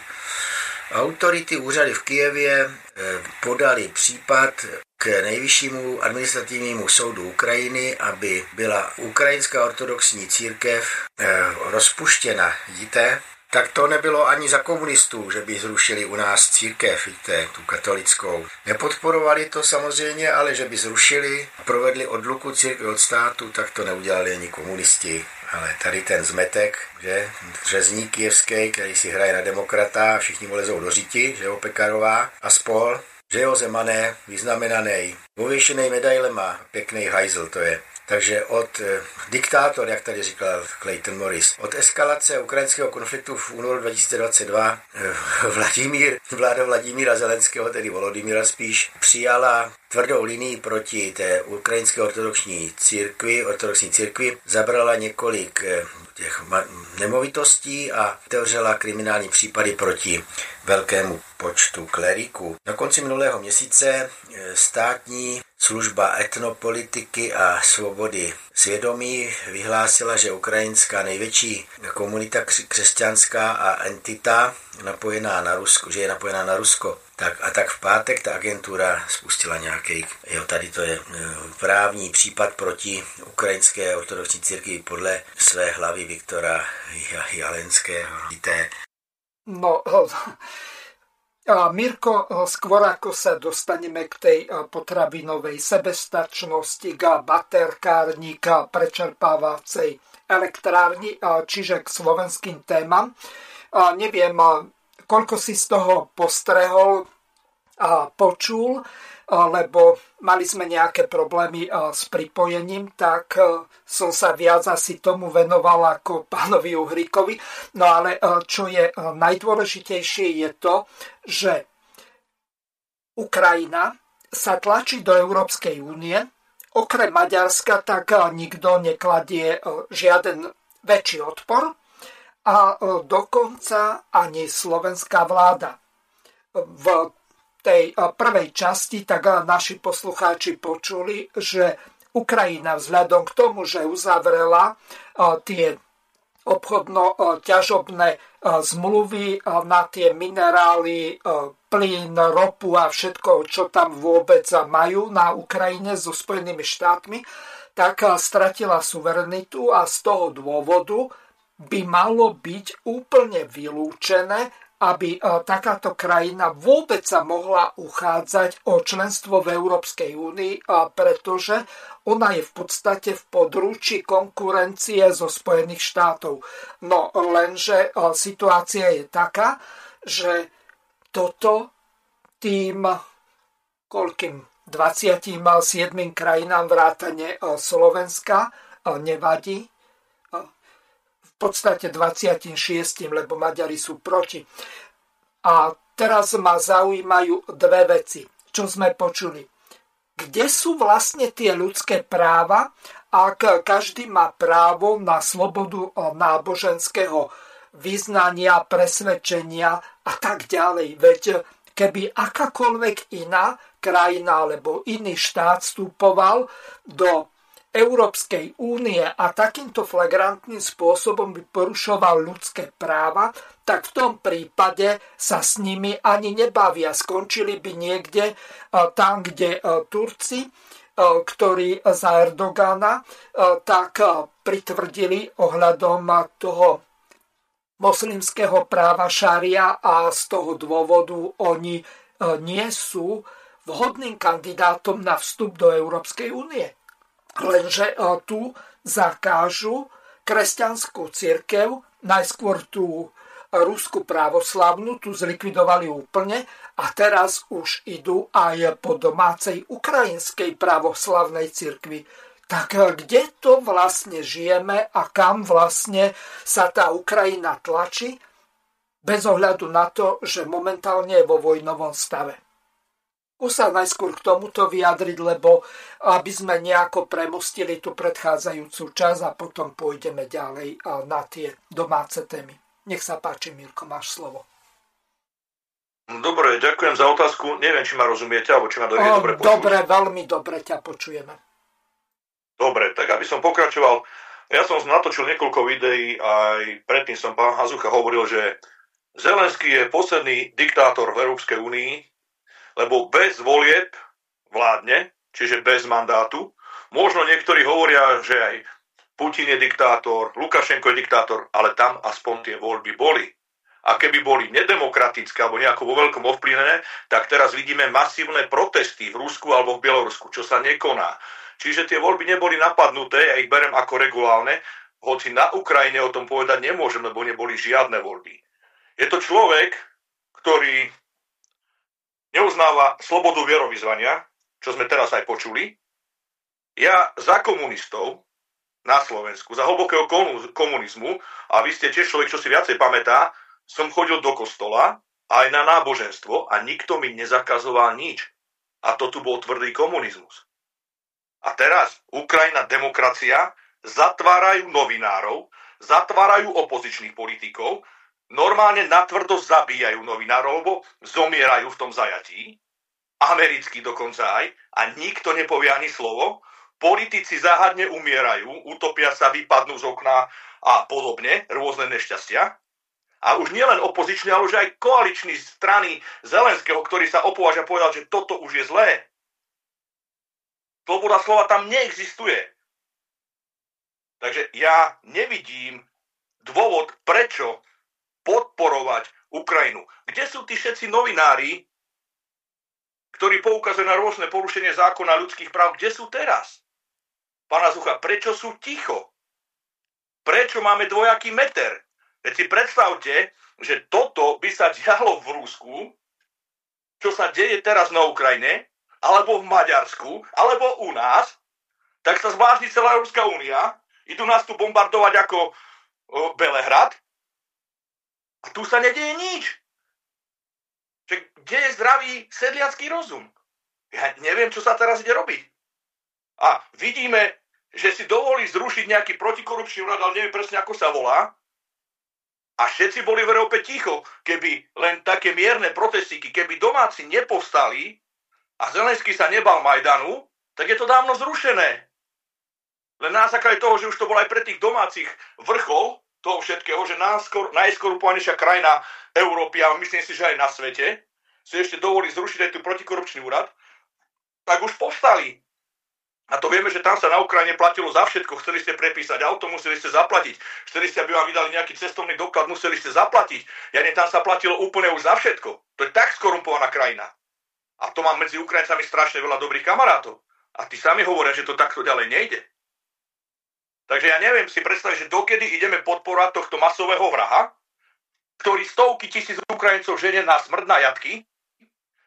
Autority úřady v Kijevě eh, podali případ k nejvyššímu administrativnímu soudu Ukrajiny, aby byla ukrajinská ortodoxní církev eh, rozpuštěna. Vidíte? Tak to nebylo ani za komunistů, že by zrušili u nás církev, víte, tu katolickou. Nepodporovali to samozřejmě, ale že by zrušili a provedli odluku církve od státu, tak to neudělali ani komunisti. Ale tady ten zmetek, že řezník kijevský, který si hraje na demokrata všichni mu lezou do říti, že jo, Pekarová a spol, že jo, Zemané, vyznamenaný, pověšený medailema, pěkný hajzl to je. Takže od eh, diktátor, jak tady říkal Clayton Morris, od eskalace ukrajinského konfliktu v únoru 2022 eh, Vladimír, vláda Vladimíra Zelenského, tedy Volodymyra spíš, přijala tvrdou linii proti té ukrajinské ortodoxní církvi, ortodoxní církvi, zabrala několik eh, těch nemovitostí a otevřela kriminální případy proti velkému počtu kleriků. Na konci minulého měsíce státní služba etnopolitiky a svobody svědomí vyhlásila, že ukrajinská největší komunita křesťanská a entita napojená na Rusko, že je napojená na Rusko. Tak a tak v pátek ta agentura spustila nějaký, jo, tady to je právní případ proti ukrajinské ortodoxní církvi podle své hlavy Viktora Jalenského. Víte? No, Mirko, skôr ako sa dostaneme k tej potravinovej sebestačnosti, k baterkárni, k prečerpávacej elektrárni, čiže k slovenským témam. Neviem, koľko si z toho postrehol a počul, lebo mali sme nejaké problémy s pripojením, tak som sa viac asi tomu venoval ako pánovi Uhríkovi. No ale čo je najdôležitejšie je to, že Ukrajina sa tlačí do Európskej únie. Okrem Maďarska tak nikto nekladie žiaden väčší odpor a dokonca ani slovenská vláda. V tej prvej časti, tak naši poslucháči počuli, že Ukrajina vzhľadom k tomu, že uzavrela tie obchodno-ťažobné zmluvy na tie minerály, plyn, ropu a všetko, čo tam vôbec majú na Ukrajine so Spojenými štátmi, tak stratila suverenitu a z toho dôvodu by malo byť úplne vylúčené, aby takáto krajina vôbec sa mohla uchádzať o členstvo v Európskej únii, pretože ona je v podstate v područí konkurencie zo Spojených štátov. No lenže situácia je taká, že toto tým koľkým 27 krajinám vrátane Slovenska nevadí, podstate 26, lebo Maďari sú proti. A teraz ma zaujímajú dve veci, čo sme počuli. Kde sú vlastne tie ľudské práva, ak každý má právo na slobodu náboženského vyznania, presvedčenia a tak ďalej. Veď keby akákoľvek iná krajina alebo iný štát vstupoval do Európskej únie a takýmto flagrantným spôsobom by porušoval ľudské práva, tak v tom prípade sa s nimi ani nebavia. Skončili by niekde tam, kde Turci, ktorí za Erdogana tak pritvrdili ohľadom toho moslimského práva šaria a z toho dôvodu oni nie sú vhodným kandidátom na vstup do Európskej únie. Lenže e, tu zakážu kresťanskú církev, najskôr tú Rusku pravoslavnú, tu zlikvidovali úplne a teraz už idú aj po domácej ukrajinskej pravoslavnej cirkvi. Tak e, kde to vlastne žijeme a kam vlastne sa tá Ukrajina tlačí, bez ohľadu na to, že momentálne je vo vojnovom stave sa najskôr k tomuto vyjadriť, lebo aby sme nejako premostili tú predchádzajúcu čas a potom pôjdeme ďalej na tie domáce témy. Nech sa páči, Mirko, máš slovo. Dobre, ďakujem za otázku. Neviem, či ma rozumiete, alebo či ma dobre, dobre počuť. Dobre, veľmi dobre ťa počujeme. Dobre, tak aby som pokračoval. Ja som natočil niekoľko videí, aj predtým som pán Hazucha hovoril, že Zelenský je posledný diktátor v Európskej únii, lebo bez volieb vládne, čiže bez mandátu. Možno niektorí hovoria, že aj Putin je diktátor, Lukašenko je diktátor, ale tam aspoň tie voľby boli. A keby boli nedemokratické alebo nejako vo veľkom ovplyvnené, tak teraz vidíme masívne protesty v Rusku alebo v Bielorusku, čo sa nekoná. Čiže tie voľby neboli napadnuté, ja ich berem ako regulálne, hoci na Ukrajine o tom povedať nemôžem, lebo neboli žiadne voľby. Je to človek, ktorý neuznáva slobodu vierovýzvania, čo sme teraz aj počuli. Ja za komunistov na Slovensku, za hlbokého komunizmu, a vy ste tiež človek, čo si viacej pamätá, som chodil do kostola aj na náboženstvo a nikto mi nezakazoval nič. A to tu bol tvrdý komunizmus. A teraz Ukrajina, demokracia, zatvárajú novinárov, zatvárajú opozičných politikov, normálne natvrdo zabíjajú novinárov, lebo zomierajú v tom zajatí, americkí dokonca aj, a nikto nepovie ani slovo, politici záhadne umierajú, utopia sa, vypadnú z okna a podobne, rôzne nešťastia. A už nielen opozičné, ale už aj koaliční strany Zelenského, ktorý sa opováža povedal, že toto už je zlé. Sloboda slova tam neexistuje. Takže ja nevidím dôvod, prečo podporovať Ukrajinu. Kde sú tí všetci novinári, ktorí poukazujú na rôzne porušenie zákona ľudských práv? Kde sú teraz? Pána Zucha, prečo sú ticho? Prečo máme dvojaký meter? Veď si predstavte, že toto by sa dialo v Rusku, čo sa deje teraz na Ukrajine, alebo v Maďarsku, alebo u nás, tak sa zvláštni celá Európska únia, idú nás tu bombardovať ako Belehrad, a tu sa nedieje nič. Že kde je zdravý sedliacký rozum? Ja neviem, čo sa teraz ide robiť. A vidíme, že si dovolí zrušiť nejaký protikorupčný úrad, ale neviem presne, ako sa volá. A všetci boli v Európe ticho. Keby len také mierne protestíky, keby domáci nepovstali a Zelenský sa nebal Majdanu, tak je to dávno zrušené. Len na základe toho, že už to bol aj pre tých domácich vrchol, toho všetkého, že najskor, najskorupovanejšia krajina Európy a myslím si, že aj na svete, si ešte dovolí zrušiť aj tú protikorupčný úrad, tak už povstali. A to vieme, že tam sa na Ukrajine platilo za všetko. Chceli ste prepísať auto, museli ste zaplatiť. Chceli ste, aby vám vydali nejaký cestovný doklad, museli ste zaplatiť. Ja nie, tam sa platilo úplne už za všetko. To je tak skorumpovaná krajina. A to mám medzi Ukrajincami strašne veľa dobrých kamarátov. A tí sami hovoria, že to takto ďalej nejde. Takže ja neviem si predstaviť, že dokedy ideme podporovať tohto masového vraha, ktorý stovky tisíc Ukrajincov ženie na smrť na jatky,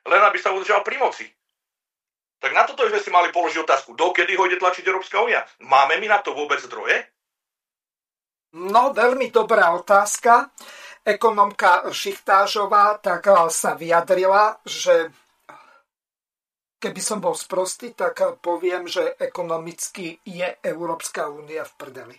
len aby sa udržal pri moci. Tak na toto sme si mali položiť otázku. Dokedy ho ide tlačiť Európska únia? Máme my na to vôbec zdroje? No, veľmi dobrá otázka. Ekonomka Šichtážová tak sa vyjadrila, že keby som bol sprostý, tak poviem, že ekonomicky je Európska únia v prdeli.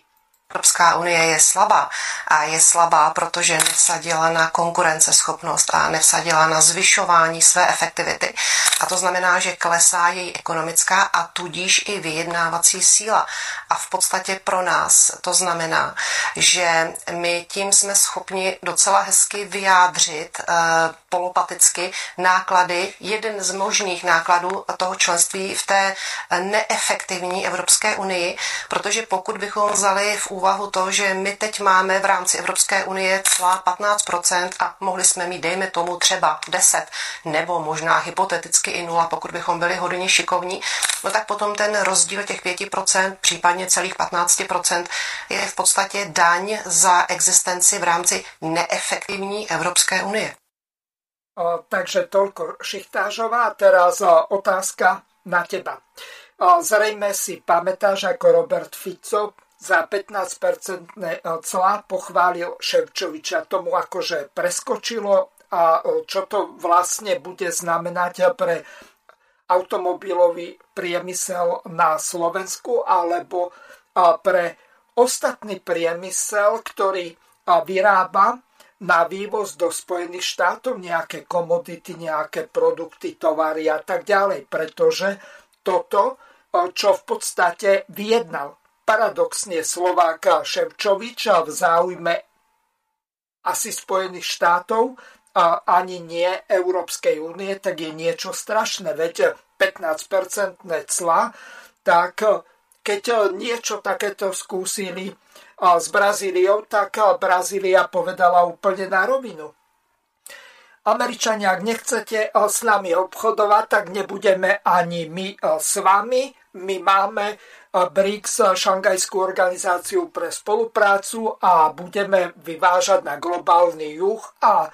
Evropská unie je slabá a je slabá, protože nevsadila na konkurenceschopnost a nevsadila na zvyšování své efektivity. A to znamená, že klesá její ekonomická a tudíž i vyjednávací síla. A v podstatě pro nás to znamená, že my tím jsme schopni docela hezky vyjádřit polopaticky náklady, jeden z možných nákladů toho členství v té neefektivní Evropské unii, protože pokud bychom vzali v úvahu to, že my teď máme v rámci Evropské unie celá 15% a mohli jsme mít, dejme tomu, třeba 10 nebo možná hypoteticky i 0, pokud bychom byli hodně šikovní, no tak potom ten rozdíl těch 5%, případně celých 15% je v podstatě daň za existenci v rámci neefektivní Evropské unie. Takže toľko Šichtážová. Teraz otázka na teba. Zrejme si pamätáš, ako Robert Fico za 15-percentné clá pochválil Ševčoviča. Tomu akože preskočilo a čo to vlastne bude znamenať pre automobilový priemysel na Slovensku alebo pre ostatný priemysel, ktorý vyrába na vývoz do Spojených štátov nejaké komodity, nejaké produkty, tovary a tak ďalej, pretože toto, čo v podstate vyjednal paradoxne Slováka Ševčovič v záujme asi Spojených štátov ani nie Európskej únie, tak je niečo strašné. Veď 15-percentné cla, tak keď niečo takéto skúsili s Brazíliou, tak Brazília povedala úplne na rovinu. Američania, ak nechcete s nami obchodovať, tak nebudeme ani my s vami. My máme BRICS, Šangajskú organizáciu pre spoluprácu a budeme vyvážať na globálny juh a,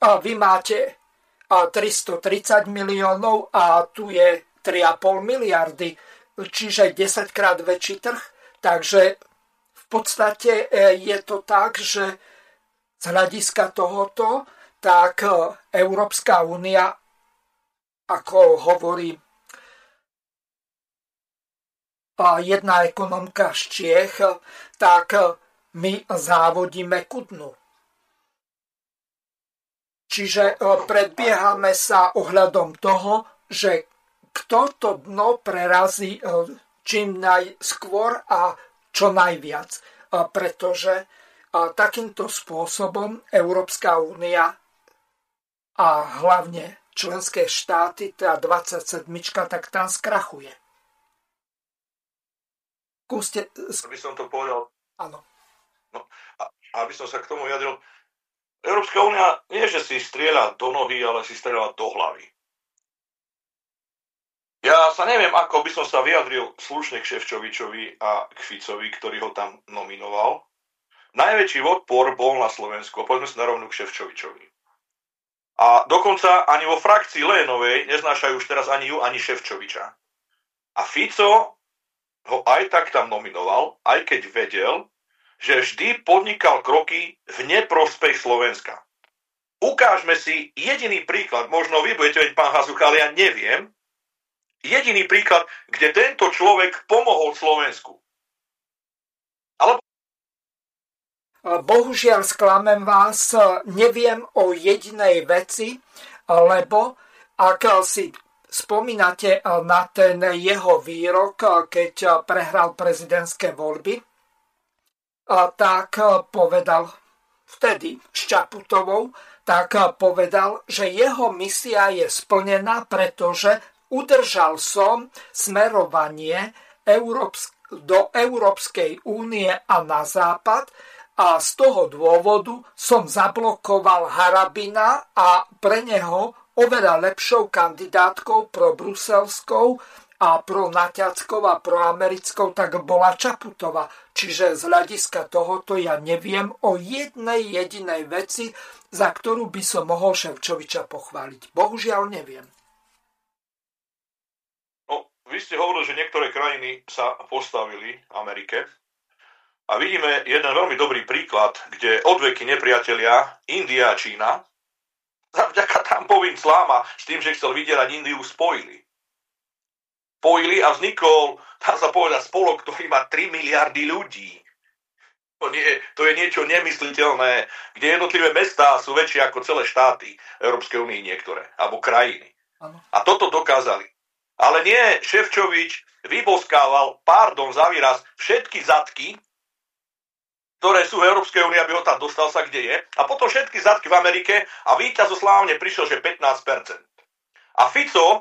a vy máte 330 miliónov a tu je 3,5 miliardy, čiže 10 krát väčší trh. Takže podstate e, je to tak, že z hľadiska tohoto, tak e, Európska únia, ako hovorí jedna ekonomka z Čiech, tak e, my závodíme ku dnu. Čiže predbiehame sa ohľadom toho, že kto to dno prerazí čím najskôr a čo najviac, pretože takýmto spôsobom Európska únia a hlavne členské štáty, teda 27, tak tam skrachuje. Kúste... Aby som to povedal. Áno. No, a, aby som sa k tomu vyjadril. Európska únia nie, že si strieľa do nohy, ale si strieľa do hlavy. Ja sa neviem, ako by som sa vyjadril slušne k Ševčovičovi a k Ficovi, ktorý ho tam nominoval. Najväčší odpor bol na Slovensku, poďme sa narovnú k Ševčovičovi. A dokonca ani vo frakcii Lénovej neznášajú už teraz ani ju, ani Ševčoviča. A Fico ho aj tak tam nominoval, aj keď vedel, že vždy podnikal kroky v neprospech Slovenska. Ukážme si jediný príklad, možno vy budete vedieť, pán Hazuk, ale ja neviem, jediný príklad, kde tento človek pomohol Slovensku. Ale... Bohužiaľ sklamem vás, neviem o jedinej veci, lebo ak si spomínate na ten jeho výrok, keď prehral prezidentské voľby, tak povedal vtedy s tak povedal, že jeho misia je splnená, pretože udržal som smerovanie do Európskej únie a na západ a z toho dôvodu som zablokoval Harabina a pre neho oveľa lepšou kandidátkou pro bruselskou a pro naťackou a pro americkou tak bola Čaputová. Čiže z hľadiska tohoto ja neviem o jednej jedinej veci, za ktorú by som mohol Ševčoviča pochváliť. Bohužiaľ neviem. Vy ste hovorili, že niektoré krajiny sa postavili Amerike a vidíme jeden veľmi dobrý príklad, kde odveky nepriatelia, India a Čína, vďaka Trumpovým sláma s tým, že chcel vydierať Indiu, spojili. Spojili a vznikol, dá sa povedať, spolok, ktorý má 3 miliardy ľudí. To, nie, to je niečo nemysliteľné, kde jednotlivé mestá sú väčšie ako celé štáty Európskej únie niektoré, alebo krajiny. Ano. A toto dokázali. Ale nie, Ševčovič vyboskával, pardon za výraz, všetky zadky ktoré sú v Európskej únii, aby ho tam dostal sa, kde je. A potom všetky zadky v Amerike a víťazoslávne prišiel, že 15%. A Fico,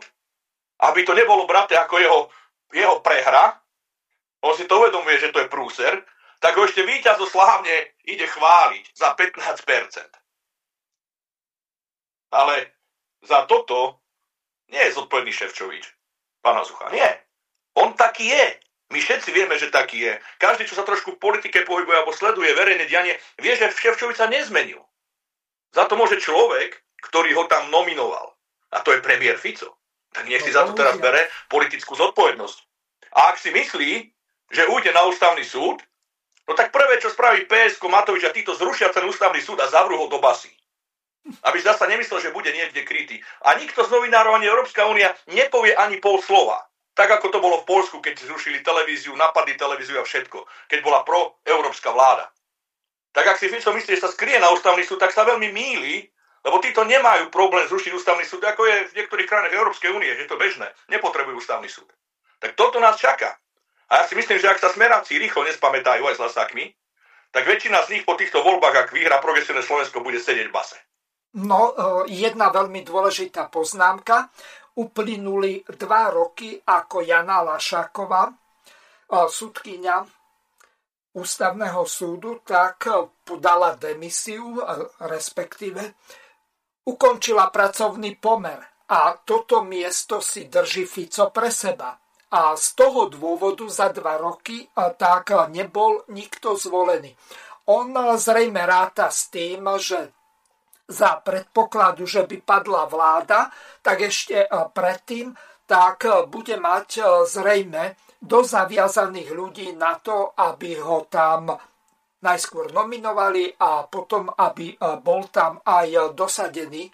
aby to nebolo braté ako jeho, jeho prehra, on si to uvedomuje, že to je prúser, tak ho ešte víťazoslávne ide chváliť za 15%. Ale za toto nie je zodpovedný Ševčovič, pána Zucha. Nie. On taký je. My všetci vieme, že taký je. Každý, čo sa trošku v politike pohybuje alebo sleduje verejné dianie, vie, že Ševčovič sa nezmenil. Za to môže človek, ktorý ho tam nominoval. A to je premiér Fico. Tak nech si no, za to teraz bere politickú zodpovednosť. A ak si myslí, že ujde na ústavný súd, no tak prvé, čo spraví PSK Matovič a títo zrušia ten ústavný súd a zavrú ho do basy. Aby zase nemyslel, že bude niekde krytý. A nikto z novinárov ani Európska únia nepovie ani pol slova. Tak ako to bolo v Polsku, keď zrušili televíziu, napadli televíziu a všetko. Keď bola proeurópska vláda. Tak ak si Fico myslí, že sa skrie na ústavný súd, tak sa veľmi míli, lebo títo nemajú problém zrušiť ústavný súd, ako je v niektorých krajinách Európskej únie, že to bežné. Nepotrebujú ústavný súd. Tak toto nás čaká. A ja si myslím, že ak sa smeráci rýchlo nespamätajú aj s lasakmi, tak väčšina z nich po týchto voľbách, ak vyhrá progresívne Slovensko, bude sedieť v base. No, e, jedna veľmi dôležitá poznámka uplynuli dva roky, ako Jana Lašáková, súdkyňa ústavného súdu, tak podala demisiu, respektíve ukončila pracovný pomer. A toto miesto si drží Fico pre seba. A z toho dôvodu za dva roky tak nebol nikto zvolený. On zrejme ráta s tým, že za predpokladu, že by padla vláda, tak ešte e, predtým tak e, bude mať e, zrejme do zaviazaných ľudí na to, aby ho tam najskôr nominovali a potom, aby bol tam aj dosadený.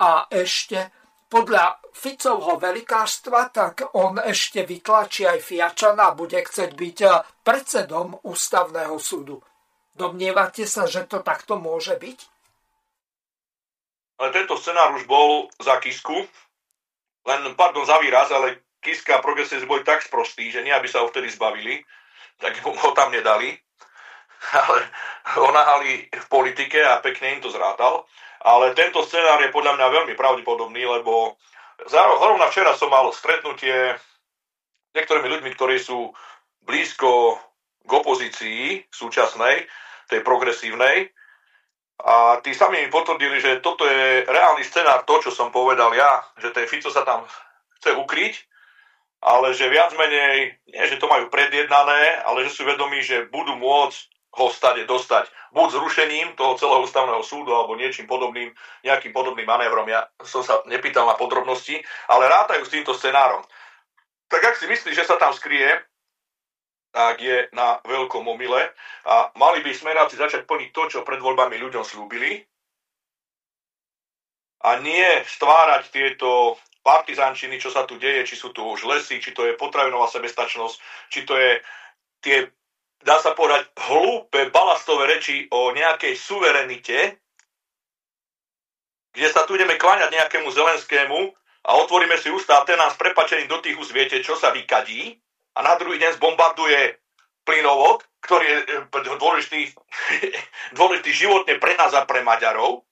A ešte podľa Ficovho velikáštva, tak on ešte vytlačí aj Fiačana a bude chcieť byť predsedom ústavného súdu. Domnievate sa, že to takto môže byť? Ale tento scenár už bol za Kisku, len, pardon za výraz, ale Kiska a Progressives boli tak sprostí, že nie aby sa ho vtedy zbavili, tak ho tam nedali. Ale ho nahali v politike a pekne im to zrátal. Ale tento scenár je podľa mňa veľmi pravdepodobný, lebo zrovna včera som mal stretnutie s niektorými ľuďmi, ktorí sú blízko k opozícii súčasnej, tej progresívnej, a tí sami mi potvrdili, že toto je reálny scenár, to, čo som povedal ja, že ten Fico sa tam chce ukryť, ale že viac menej, nie že to majú predjednané, ale že sú vedomí, že budú môcť ho stade dostať buď zrušením toho celého ústavného súdu alebo niečím podobným, nejakým podobným manévrom. Ja som sa nepýtal na podrobnosti, ale rátajú s týmto scenárom. Tak ak si myslíš, že sa tam skrie, tak je na veľkom omyle a mali by smeráci začať plniť to, čo pred voľbami ľuďom slúbili. A nie stvárať tieto partizančiny, čo sa tu deje, či sú tu už lesy, či to je potravinová sebestačnosť, či to je tie, dá sa povedať, hlúpe balastové reči o nejakej suverenite, kde sa tu ideme kláňať nejakému Zelenskému a otvoríme si ústa a ten nás prepačený do tých úst viete, čo sa vykadí, a na druhý deň zbombarduje plynovod, ktorý je e, dôležitý, dôležitý životne pre nás a pre Maďarov.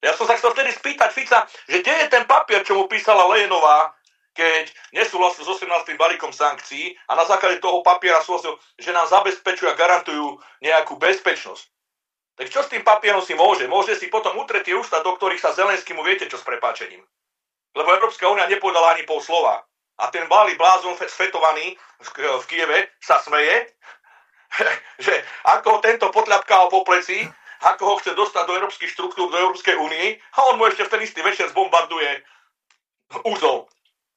Ja som sa chcel vtedy spýtať Fica, že kde je ten papier, čo mu písala Lejenová, keď nesúhlasil s 18. balíkom sankcií a na základe toho papiera súhlasil, že nám zabezpečujú a garantujú nejakú bezpečnosť. Tak čo s tým papierom si môže? Môže si potom utrieť tie ústa, do ktorých sa Zelenský viete čo s prepáčením. Lebo Európska únia nepovedala ani pol slova. A ten balý blázon svetovaný v Kieve sa smeje, že ako tento potľapká po pleci, ako ho chce dostať do európskych štruktúr, do Európskej únie a on mu ešte v ten istý večer zbombarduje úzol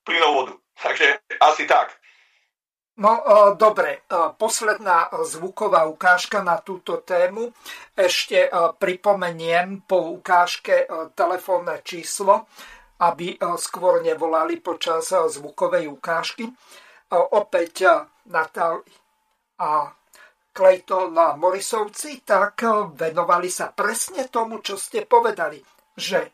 plynovodu. Takže asi tak. No e, dobre, e, posledná zvuková ukážka na túto tému. Ešte e, pripomeniem po ukážke telefónne číslo, aby skôr nevolali počas zvukovej ukážky. Opäť Natáli a Clayton a Morisovci tak venovali sa presne tomu, čo ste povedali, že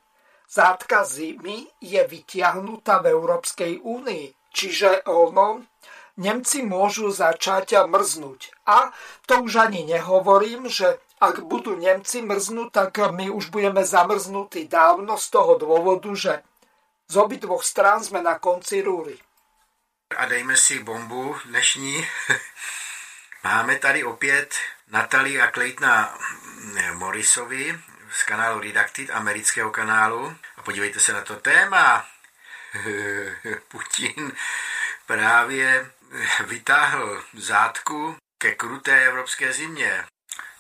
zátka zimy je vytiahnutá v Európskej únii. Čiže ono, Nemci môžu začať mrznúť. A to už ani nehovorím, že ak budú Nemci mrznúť, tak my už budeme zamrznutí dávno z toho dôvodu, že z obidvoch strán sme na konci rúry. A dejme si bombu dnešní. Máme tady opět Natalie a Claytona Morrisovi z kanálu Redacted, amerického kanálu. A podívejte se na to téma. Putin právě vytáhl zátku ke kruté evropské zimě.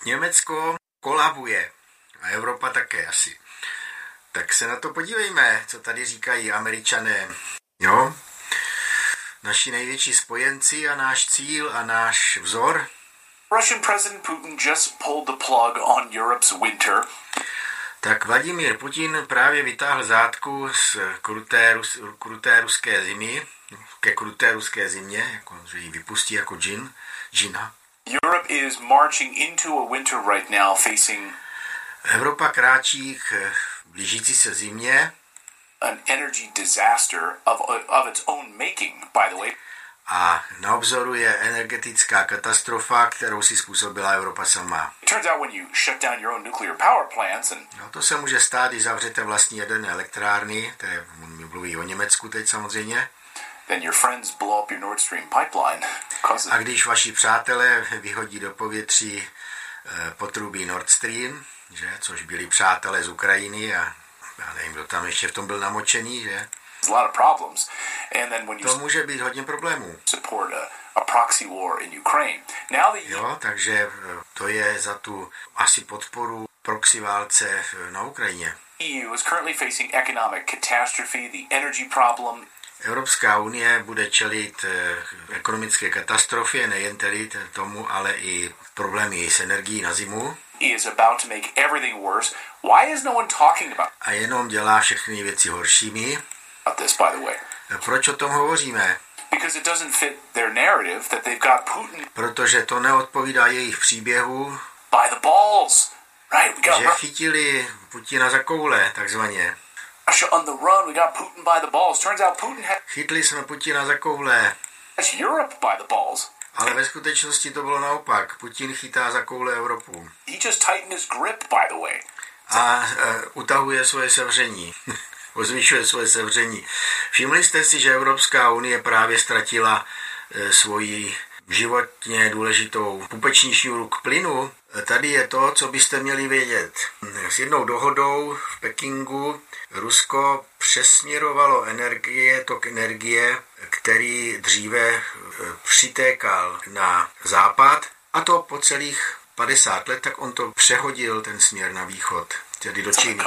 Německo kolabuje a Evropa také asi. Tak se na to podívejme, co tady říkají američané. Jo? Naši největší spojenci a náš cíl a náš vzor. Russian President Putin just pulled the plug on Europe's winter. Tak Vladimír Putin právě vytáhl zátku z kruté, kruté ruské zimy ke kruté ruské zimě, jako, že ji vypustí jako džin, džina. Europe is marching into a winter right now facing Evropa kráčí k blížící se zimě. An energy disaster of, of its own making, by the way. A na obzoru je energetická katastrofa, kterou si způsobila Evropa sama. No, to se může stát, když zavřete vlastní jaderné elektrárny, to je, mluví o Německu teď samozřejmě. Then your friends blow up your Nord Stream pipeline. A když vaši přátelé vyhodí do povětří eh, potrubí Nord Stream, že, což byli přátelé z Ukrajiny a já nevím, kdo tam ještě v tom byl namočený, že? To může být hodně problémů. Jo, takže eh, to je za tu asi podporu proxy válce na Ukrajině. Problem, Evropská unie bude čelit eh, ekonomické katastrofě, nejen tedy tomu, ale i problémy s energií na zimu. Is about to make everything worse. Why is no one talking about? A jenom dělá všechny věci horšími. About this, by the way. Proč o tom hovoříme? Because it doesn't fit their narrative that they've got Putin. Protože to neodpovídá jejich příběhu. By the balls. Right, we got že chytili Putina za koule, takzvaně. Russia on the run. We got Putin by the balls. Turns out Putin had... Chytli jsme Putina za koule. That's Europe by the balls. Ale ve skutečnosti to bylo naopak. Putin chytá za koule Evropu. He just tightened his grip, by the way. A uh, utahuje svoje sevření. Zvyšuje svoje sevření. Všimli jste si, že Evropská unie právě ztratila uh, svoji životně důležitou pupeční šňůru k plynu? Tady je to, co byste měli vědět. S jednou dohodou v Pekingu Rusko přesměrovalo energie, tok energie, který dříve e, přitékal na západ, a to po celých 50 let, tak on to přehodil ten směr na východ, tedy do Číny.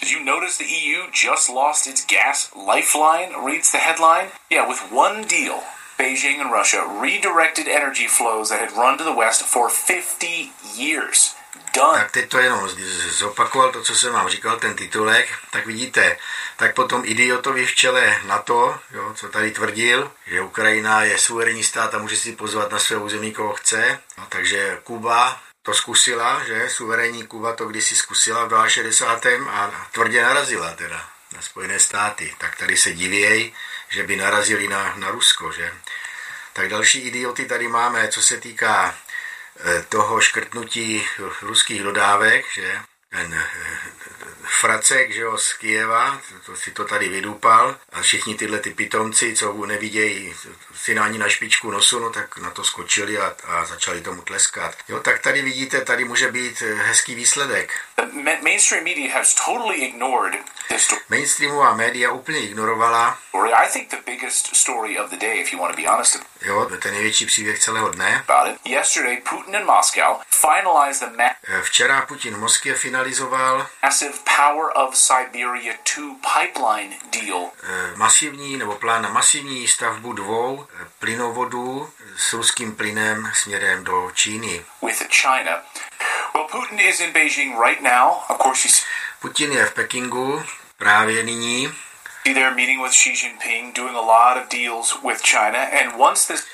Did you notice the EU just lost its gas lifeline, reads the headline? Yeah, with one deal. Beijing and Russia redirected energy flows that had run to the west for 50 years. Done. Tak teď to jenom zopakoval to, co jsem vám říkal, ten titulek. Tak vidíte, tak potom idiotovi v čele NATO, jo, co tady tvrdil, že Ukrajina je suverénní stát a může si pozvat na své území, koho chce. No, takže Kuba to zkusila, že suverénní Kuba to kdysi zkusila v 62. a tvrdě narazila teda na Spojené státy. Tak tady se divěj, že by narazili na, na Rusko, že? tak další idioty tady máme, co se týká toho škrtnutí ruských dodávek, že? Ten eh, Fracek, že jo, z Kijeva, to si to tady vydupal a všichni tyhle ty pitomci, co nevidějí si ani na špičku nosu, no tak na to skočili a, a začali tomu tleskat. Jo, tak tady vidíte, tady může být eh, hezký výsledek. Mainstream media has totally ignored this story. Mainstreamová média úplně ignorovala. I think the biggest story of the day, if you want to be honest. Jo, ten největší příběh celého dne. About it. Yesterday, Putin in Moscow finalized the ma- Včera Putin v Moskvě finalizoval massive power of Siberia 2 pipeline deal. Masivní nebo plán na masivní stavbu dvou plynovodů s ruským plynem směrem do Číny. With China. Well, Putin is in Beijing right now. Of course, he's Putin je v Pekingu právě nyní. They're meeting with Xi Jinping, doing a lot of deals with China, and once this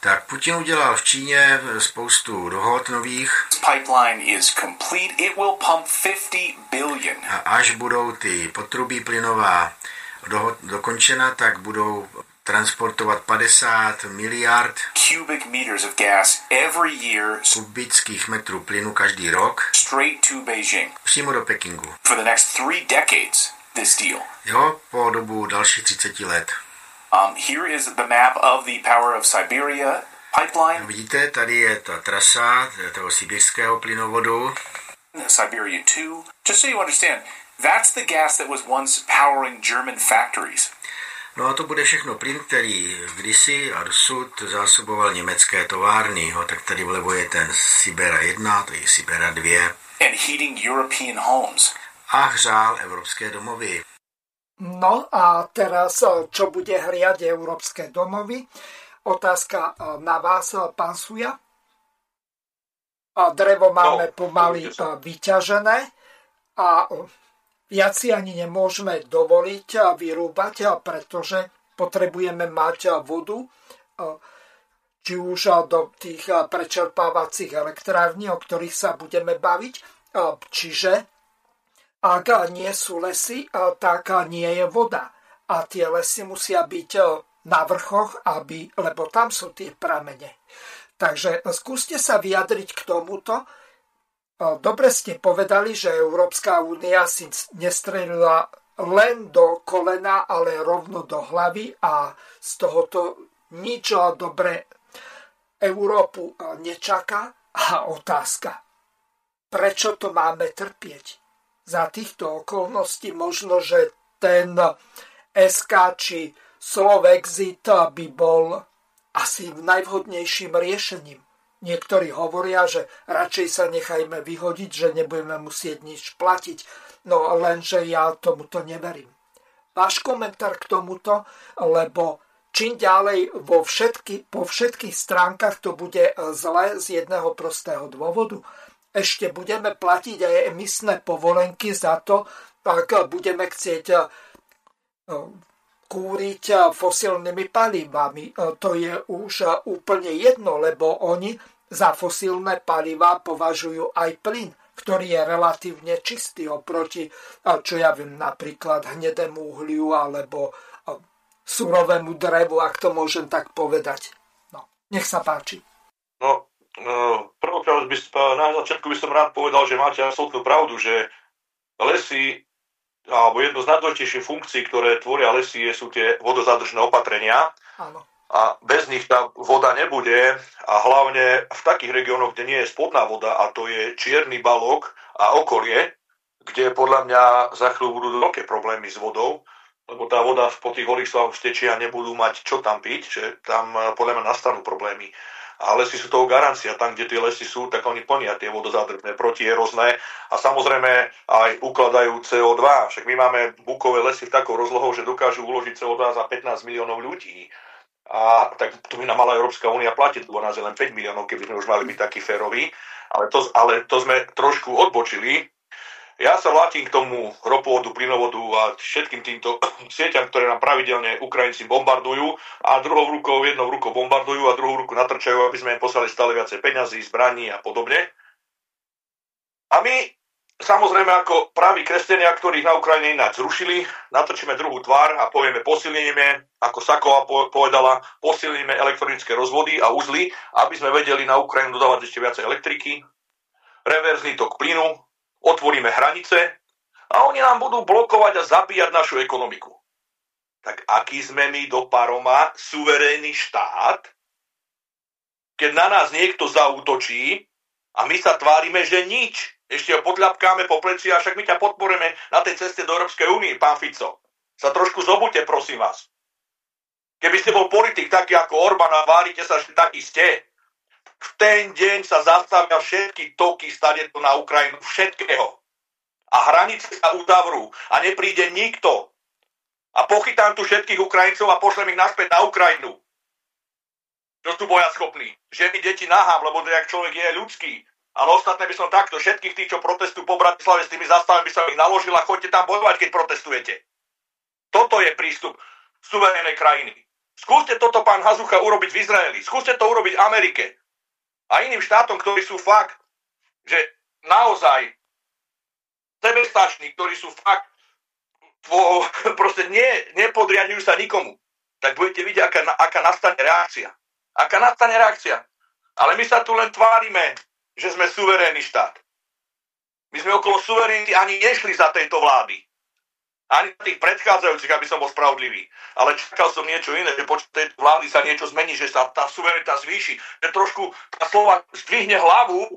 tak Putin udělal v Číně spoustu dohod nových. Pipeline is complete. It will pump 50 billion. A až budou ty potrubí plynová dohod dokončena, tak budou transportovat 50 miliard cubic meters of gas every year kubických metrů plynu každý rok straight to Beijing. Přímo do Pekingu. For the next three decades, this deal. Jo, po dobu dalších 30 let. Um, here is the map of the Power of Siberia pipeline. Vidíte, tady je ta trasa toho sibirského plynovodu. Siberia 2. Just so you understand, that's the gas that was once powering German factories. No a to bude všechno plyn, který kdysi a dosud zásoboval německé továrny. Jo, tak tady vlevo je ten Sibera 1, to je Sibera 2. And heating European homes. A hřál evropské domovy. No a teraz, čo bude hriať európske domovy? Otázka na vás, pán Suja. Drevo máme no, pomaly vyťažené a viac si ani nemôžeme dovoliť vyrúbať, pretože potrebujeme mať vodu, či už do tých prečerpávacích elektrární, o ktorých sa budeme baviť. Čiže ak nie sú lesy, tak nie je voda. A tie lesy musia byť na vrchoch, aby, lebo tam sú tie pramene. Takže skúste sa vyjadriť k tomuto. Dobre ste povedali, že Európska únia si nestrelila len do kolena, ale rovno do hlavy a z tohoto nič dobre Európu nečaká. A otázka, prečo to máme trpieť? Za týchto okolností možno, že ten SK či Slovexit by bol asi najvhodnejším riešením. Niektorí hovoria, že radšej sa nechajme vyhodiť, že nebudeme musieť nič platiť, no lenže ja tomuto neverím. Váš komentár k tomuto, lebo čím ďalej vo všetky, po všetkých stránkach to bude zle z jedného prostého dôvodu. Ešte budeme platiť aj emisné povolenky za to, ak budeme chcieť kúriť fosilnými palivami. To je už úplne jedno, lebo oni za fosílne paliva považujú aj plyn, ktorý je relatívne čistý oproti, čo ja viem, napríklad hnedému uhliu alebo surovému drevu, ak to môžem tak povedať. No, nech sa páči. No, prvýkrát by, na začiatku by som rád povedal, že máte absolútnu pravdu, že lesy alebo jedno z najdôležitejších funkcií, ktoré tvoria lesy, sú tie vodozádržné opatrenia. Áno. A bez nich tá voda nebude a hlavne v takých regiónoch, kde nie je spodná voda a to je Čierny balok a okolie, kde podľa mňa za chvíľu budú veľké problémy s vodou, lebo tá voda po tých horých svahoch stečia nebudú mať čo tam piť, že tam podľa mňa nastanú problémy a lesy sú toho garancia. Tam, kde tie lesy sú, tak oni plnia tie vodozádrbné protierozné a samozrejme aj ukladajú CO2. Však my máme bukové lesy v takou rozlohou, že dokážu uložiť CO2 za 15 miliónov ľudí. A tak to by nám mala Európska únia platiť, lebo nás je len 5 miliónov, keby sme už mali byť takí féroví. Ale to, ale to sme trošku odbočili ja sa vrátim k tomu ropovodu, plynovodu a všetkým týmto sieťam, ktoré nám pravidelne Ukrajinci bombardujú a druhou rukou, jednou rukou bombardujú a druhou ruku natrčajú, aby sme im poslali stále viacej peňazí, zbraní a podobne. A my samozrejme ako praví kresťania, ktorých na Ukrajine ináč zrušili, natočíme druhú tvár a povieme posilníme, ako Saková povedala, posilníme elektronické rozvody a uzly, aby sme vedeli na Ukrajinu dodávať ešte viacej elektriky, reverzný tok plynu, otvoríme hranice a oni nám budú blokovať a zabíjať našu ekonomiku. Tak aký sme my do paroma suverénny štát, keď na nás niekto zautočí a my sa tvárime, že nič. Ešte ho podľapkáme po pleci a však my ťa podporujeme na tej ceste do Európskej únie, pán Fico. Sa trošku zobute, prosím vás. Keby ste bol politik taký ako Orbán a várite sa, že taký ste, v ten deň sa zastavia všetky toky stade to na Ukrajinu, všetkého. A hranice sa uzavrú a nepríde nikto. A pochytám tu všetkých Ukrajincov a pošlem ich naspäť na Ukrajinu. Čo sú boja schopní. Ženy, deti nahám, lebo jak človek je ľudský. Ale ostatné by som takto, všetkých tých, čo protestujú po Bratislave s tými zastavami, by som ich naložil a choďte tam bojovať, keď protestujete. Toto je prístup suverénnej krajiny. Skúste toto, pán Hazucha, urobiť v Izraeli. Skúste to urobiť v Amerike. A iným štátom, ktorí sú fakt, že naozaj sebestační, ktorí sú fakt vo, proste nie, nepodriadujú sa nikomu, tak budete vidieť, aká, aká nastane reakcia. Aká nastane reakcia. Ale my sa tu len tvárime, že sme suverénny štát. My sme okolo suverenity ani nešli za tejto vlády. Ani tých predchádzajúcich, aby som bol spravodlivý. Ale čakal som niečo iné, že počas tejto vlády sa niečo zmení, že sa tá suverenita zvýši, že trošku tá slova zdvihne hlavu,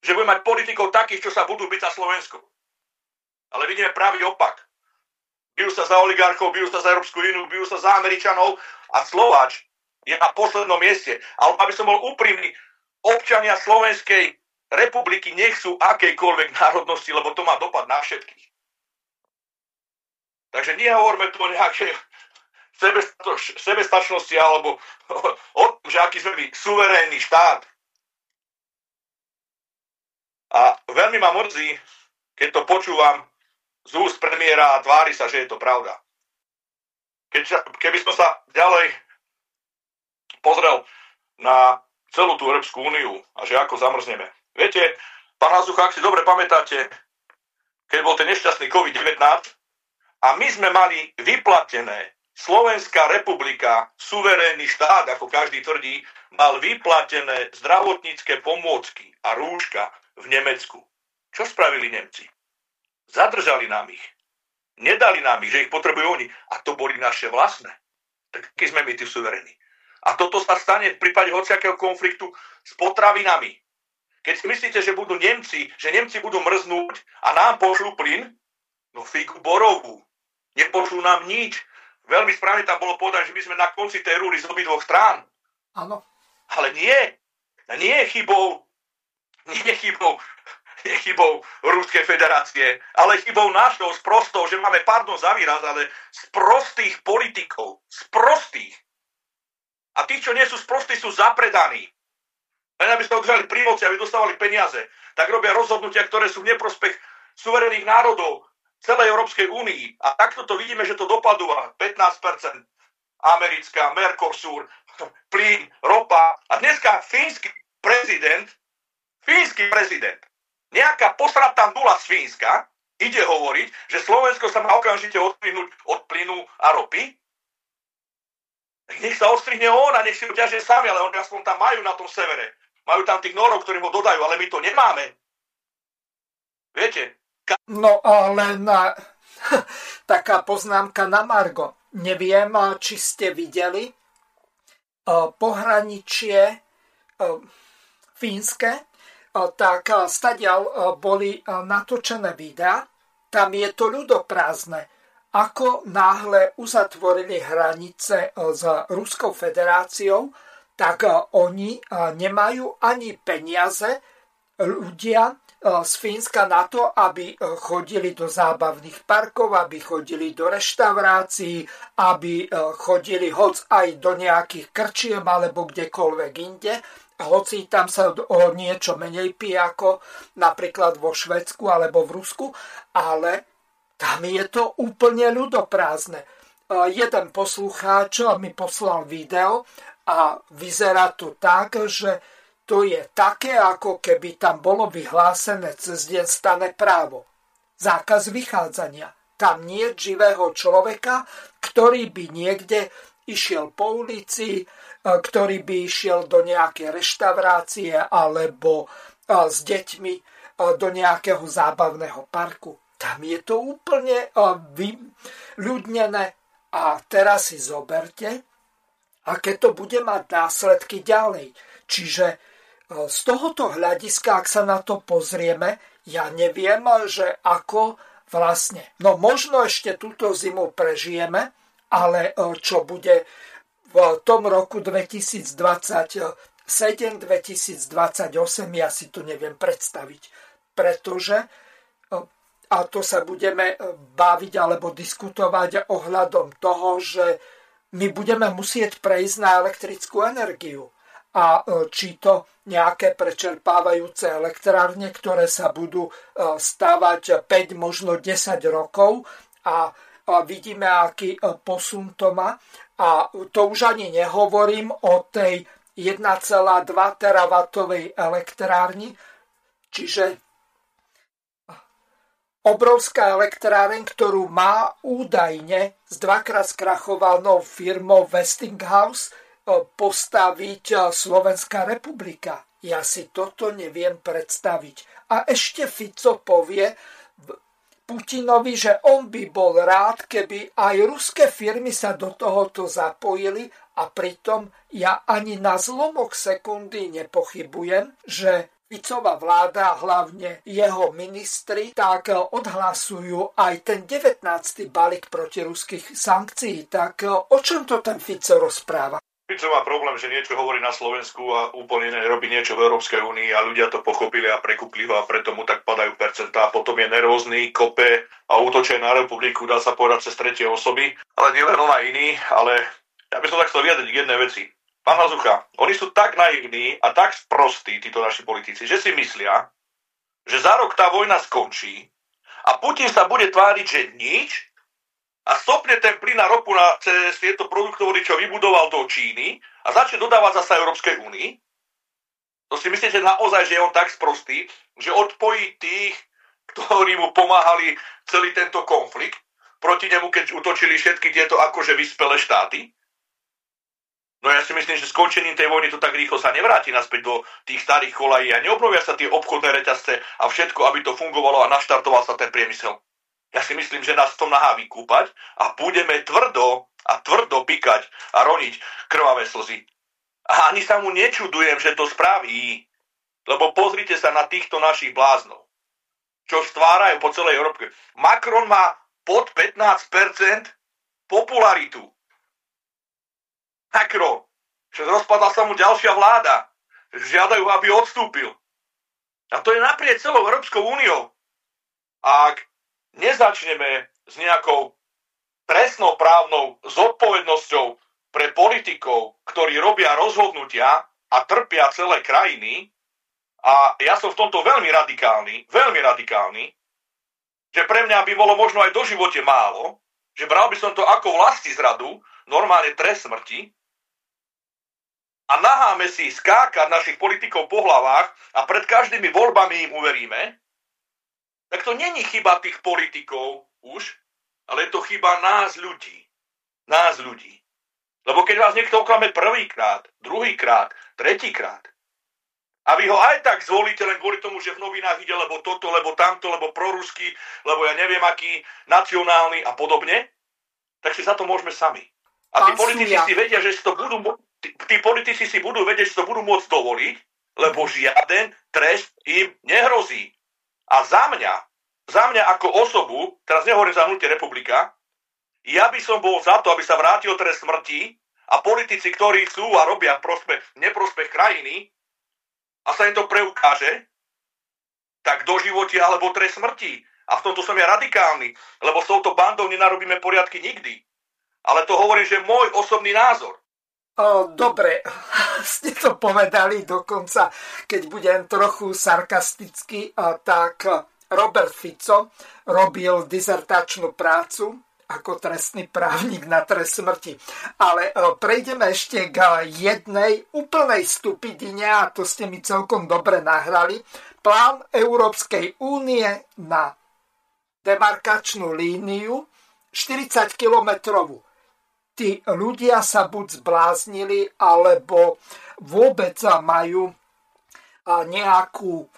že bude mať politikov takých, čo sa budú byť za Slovensko. Ale vidíme pravý opak. Bijú sa za oligarchov, bijú sa za Európsku úniu, bijú sa za Američanov a Slováč je na poslednom mieste. Ale aby som bol úprimný, občania Slovenskej republiky nech akejkoľvek národnosti, lebo to má dopad na všetkých. Takže nehovorme tu o nejakej sebestačnosti alebo o tom, že aký sme my suverénny štát. A veľmi ma mrzí, keď to počúvam z úst premiéra a tvári sa, že je to pravda. Keď, keby som sa ďalej pozrel na celú tú Európsku úniu a že ako zamrzneme. Viete, pán Hazucha, ak si dobre pamätáte, keď bol ten nešťastný COVID-19 a my sme mali vyplatené, Slovenská republika, suverénny štát, ako každý tvrdí, mal vyplatené zdravotnícke pomôcky a rúška v Nemecku. Čo spravili Nemci? Zadržali nám ich. Nedali nám ich, že ich potrebujú oni. A to boli naše vlastné. Tak keď sme my tí suverení. A toto sa stane v prípade hociakého konfliktu s potravinami. Keď si myslíte, že budú Nemci, že Nemci budú mrznúť a nám pošlú plyn, no figu borovú. Nepošlú nám nič. Veľmi správne tam bolo povedané, že my sme na konci tej rúry z obidvoch strán. Áno. Ale nie. Nie je chybou, nie je chybou, je chybou Ruskej federácie, ale chybou našou sprostov, že máme, pardon za výraz, ale sprostých politikov. Sprostých. A tí, čo nie sú sprostí, sú zapredaní. Len aby sa udržali pri moci, aby dostávali peniaze, tak robia rozhodnutia, ktoré sú v neprospech suverených národov celej Európskej únii. A takto to vidíme, že to dopadúva 15%. Americká, Mercosur, plyn, ropa. A dneska fínsky prezident, fínsky prezident, nejaká posratá nula z Fínska, ide hovoriť, že Slovensko sa má okamžite odplynúť od plynu a ropy, nech sa ostrihne on a nech si ho ťažia sami, ale oni aspoň tam majú na tom severe. Majú tam tých norov, ktorí ho dodajú, ale my to nemáme. Viete? No len taká poznámka na Margo. Neviem, či ste videli pohraničie fínske, tak stadiaľ boli natočené videá. Tam je to ľudoprázdne ako náhle uzatvorili hranice e, s Ruskou federáciou, tak e, oni e, nemajú ani peniaze ľudia z Fínska na to, aby chodili do zábavných parkov, aby chodili do reštaurácií, aby chodili hoc aj do nejakých krčiem alebo kdekoľvek inde, hoci tam sa o niečo menej pije ako napríklad vo Švedsku alebo v Rusku, ale tam je to úplne ľudoprázdne. Jeden poslucháč mi poslal video a vyzerá to tak, že to je také, ako keby tam bolo vyhlásené cez deň stane právo. Zákaz vychádzania. Tam nie živého človeka, ktorý by niekde išiel po ulici, e, ktorý by išiel do nejakej reštaurácie alebo e, s deťmi e, do nejakého zábavného parku. Tam je to úplne vyľudnené. A teraz si zoberte, aké to bude mať následky ďalej. Čiže z tohoto hľadiska, ak sa na to pozrieme, ja neviem, že ako vlastne. No možno ešte túto zimu prežijeme, ale e, čo bude v tom roku 2027, 2028, ja si to neviem predstaviť. Pretože, e, a to sa budeme e, baviť alebo diskutovať ohľadom toho, že my budeme musieť prejsť na elektrickú energiu a e, či to nejaké prečerpávajúce elektrárne, ktoré sa budú e, stavať 5, možno 10 rokov a vidíme, aký e, posun to má. A to už ani nehovorím o tej 1,2 teravatovej elektrárni, čiže obrovská elektráreň, ktorú má údajne s dvakrát skrachovanou firmou Westinghouse, postaviť Slovenská republika. Ja si toto neviem predstaviť. A ešte Fico povie Putinovi, že on by bol rád, keby aj ruské firmy sa do tohoto zapojili a pritom ja ani na zlomok sekundy nepochybujem, že Ficová vláda, hlavne jeho ministri, tak odhlasujú aj ten 19. balík proti ruských sankcií. Tak o čom to ten Fico rozpráva? Fico má problém, že niečo hovorí na Slovensku a úplne robí niečo v Európskej únii a ľudia to pochopili a prekúpli ho a preto mu tak padajú percentá. Potom je nervózny, kope a útočuje na republiku, dá sa povedať cez tretie osoby. Ale nie len ona iný, ale ja by som tak chcel vyjadriť k jednej veci. Pán Hazucha, oni sú tak naivní a tak sprostí, títo naši politici, že si myslia, že za rok tá vojna skončí a Putin sa bude tváriť, že nič a stopne ten plyn a ropu na, cez tieto produktovody, čo vybudoval do Číny a začne dodávať zase Európskej únii, to si myslíte naozaj, že je on tak sprostý, že odpojí tých, ktorí mu pomáhali celý tento konflikt proti nemu, keď utočili všetky tieto akože vyspelé štáty? No ja si myslím, že skončením tej vojny to tak rýchlo sa nevráti naspäť do tých starých kolají a neobnovia sa tie obchodné reťazce a všetko, aby to fungovalo a naštartoval sa ten priemysel. Ja si myslím, že nás to nahá vykúpať a budeme tvrdo a tvrdo pikať a roniť krvavé slzy. A ani sa mu nečudujem, že to spraví, lebo pozrite sa na týchto našich bláznov, čo stvárajú po celej Európe. Macron má pod 15% popularitu. Macron. Že rozpadla sa mu ďalšia vláda. Žiadajú, aby odstúpil. A to je naprieč celou Európskou úniou. Ak nezačneme s nejakou presnou právnou zodpovednosťou pre politikov, ktorí robia rozhodnutia a trpia celé krajiny, a ja som v tomto veľmi radikálny, veľmi radikálny, že pre mňa by bolo možno aj do živote málo, že bral by som to ako vlasti zradu, normálne trest smrti, a naháme si skákať našich politikov po hlavách a pred každými voľbami im uveríme, tak to není chyba tých politikov už, ale je to chyba nás ľudí. Nás ľudí. Lebo keď vás niekto oklame prvýkrát, druhýkrát, tretíkrát, a vy ho aj tak zvolíte len kvôli tomu, že v novinách ide lebo toto, lebo tamto, lebo prorusky, lebo ja neviem aký, nacionálny a podobne, tak si za to môžeme sami. A tí politici si vedia, že si to budú, tí, tí politici si budú vedieť, že si to budú môcť dovoliť, lebo žiaden trest im nehrozí. A za mňa, za mňa ako osobu, teraz nehovorím za hnutie republika, ja by som bol za to, aby sa vrátil trest smrti a politici, ktorí sú a robia prospech, neprospech krajiny a sa im to preukáže, tak do životi alebo trest smrti. A v tomto som ja radikálny, lebo s touto bandou nenarobíme poriadky nikdy. Ale to hovorím, že môj osobný názor. Dobre, ste to povedali dokonca, keď budem trochu sarkastický, tak Robert Fico robil dizertačnú prácu ako trestný právnik na trest smrti. Ale e, prejdeme ešte k jednej úplnej stupidine, a to ste mi celkom dobre nahrali. Plán Európskej únie na demarkačnú líniu 40 kilometrovú. Tí ľudia sa buď zbláznili, alebo vôbec majú nejakú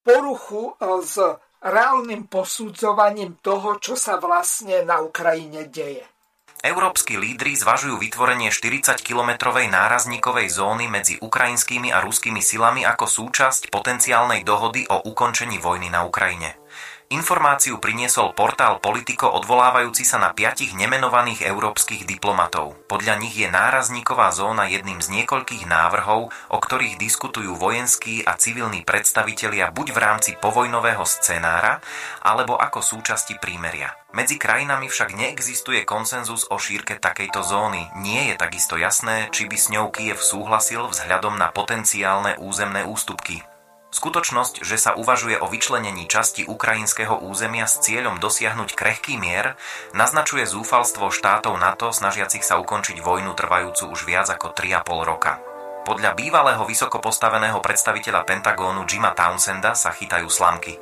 poruchu s reálnym posudzovaním toho, čo sa vlastne na Ukrajine deje. Európsky lídry zvažujú vytvorenie 40-kilometrovej nárazníkovej zóny medzi ukrajinskými a ruskými silami ako súčasť potenciálnej dohody o ukončení vojny na Ukrajine. Informáciu priniesol portál Politico odvolávajúci sa na piatich nemenovaných európskych diplomatov. Podľa nich je nárazníková zóna jedným z niekoľkých návrhov, o ktorých diskutujú vojenskí a civilní predstavitelia buď v rámci povojnového scenára, alebo ako súčasti prímeria. Medzi krajinami však neexistuje konsenzus o šírke takejto zóny. Nie je takisto jasné, či by s ňou Kiev súhlasil vzhľadom na potenciálne územné ústupky. Skutočnosť, že sa uvažuje o vyčlenení časti ukrajinského územia s cieľom dosiahnuť krehký mier, naznačuje zúfalstvo štátov NATO snažiacich sa ukončiť vojnu trvajúcu už viac ako 3,5 roka. Podľa bývalého vysoko postaveného predstaviteľa Pentagónu Jima Townsenda sa chytajú slamky.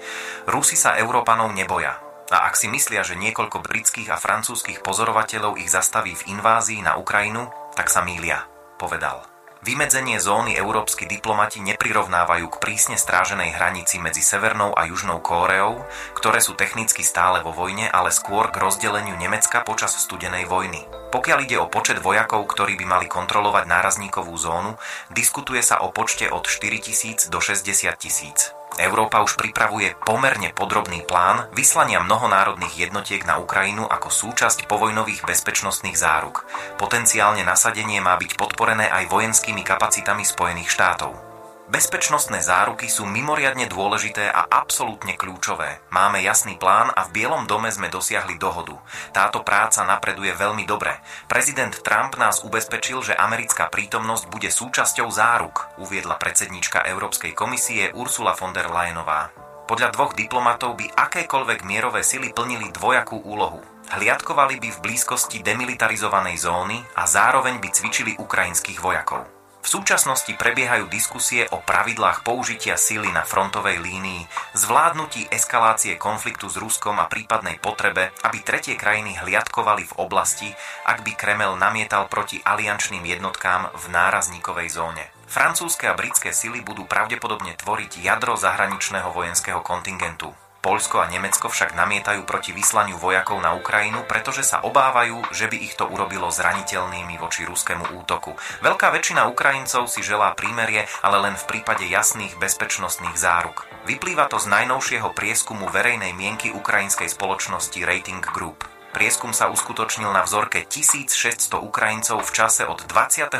Rusi sa Európanov neboja. A ak si myslia, že niekoľko britských a francúzskych pozorovateľov ich zastaví v invázii na Ukrajinu, tak sa mýlia, povedal. Vymedzenie zóny európsky diplomati neprirovnávajú k prísne stráženej hranici medzi Severnou a Južnou Kóreou, ktoré sú technicky stále vo vojne, ale skôr k rozdeleniu Nemecka počas studenej vojny. Pokiaľ ide o počet vojakov, ktorí by mali kontrolovať nárazníkovú zónu, diskutuje sa o počte od 4 tisíc do 60 tisíc. Európa už pripravuje pomerne podrobný plán vyslania mnohonárodných jednotiek na Ukrajinu ako súčasť povojnových bezpečnostných záruk. Potenciálne nasadenie má byť podporené aj vojenskými kapacitami Spojených štátov. Bezpečnostné záruky sú mimoriadne dôležité a absolútne kľúčové. Máme jasný plán a v Bielom dome sme dosiahli dohodu. Táto práca napreduje veľmi dobre. Prezident Trump nás ubezpečil, že americká prítomnosť bude súčasťou záruk, uviedla predsednička Európskej komisie Ursula von der Leyenová. Podľa dvoch diplomatov by akékoľvek mierové sily plnili dvojakú úlohu. Hliadkovali by v blízkosti demilitarizovanej zóny a zároveň by cvičili ukrajinských vojakov. V súčasnosti prebiehajú diskusie o pravidlách použitia sily na frontovej línii, zvládnutí eskalácie konfliktu s Ruskom a prípadnej potrebe, aby tretie krajiny hliadkovali v oblasti, ak by Kremel namietal proti aliančným jednotkám v nárazníkovej zóne. Francúzske a britské sily budú pravdepodobne tvoriť jadro zahraničného vojenského kontingentu. Poľsko a Nemecko však namietajú proti vyslaniu vojakov na Ukrajinu, pretože sa obávajú, že by ich to urobilo zraniteľnými voči ruskému útoku. Veľká väčšina Ukrajincov si želá prímerie, ale len v prípade jasných bezpečnostných záruk. Vyplýva to z najnovšieho prieskumu verejnej mienky ukrajinskej spoločnosti Rating Group. Prieskum sa uskutočnil na vzorke 1600 Ukrajincov v čase od 21.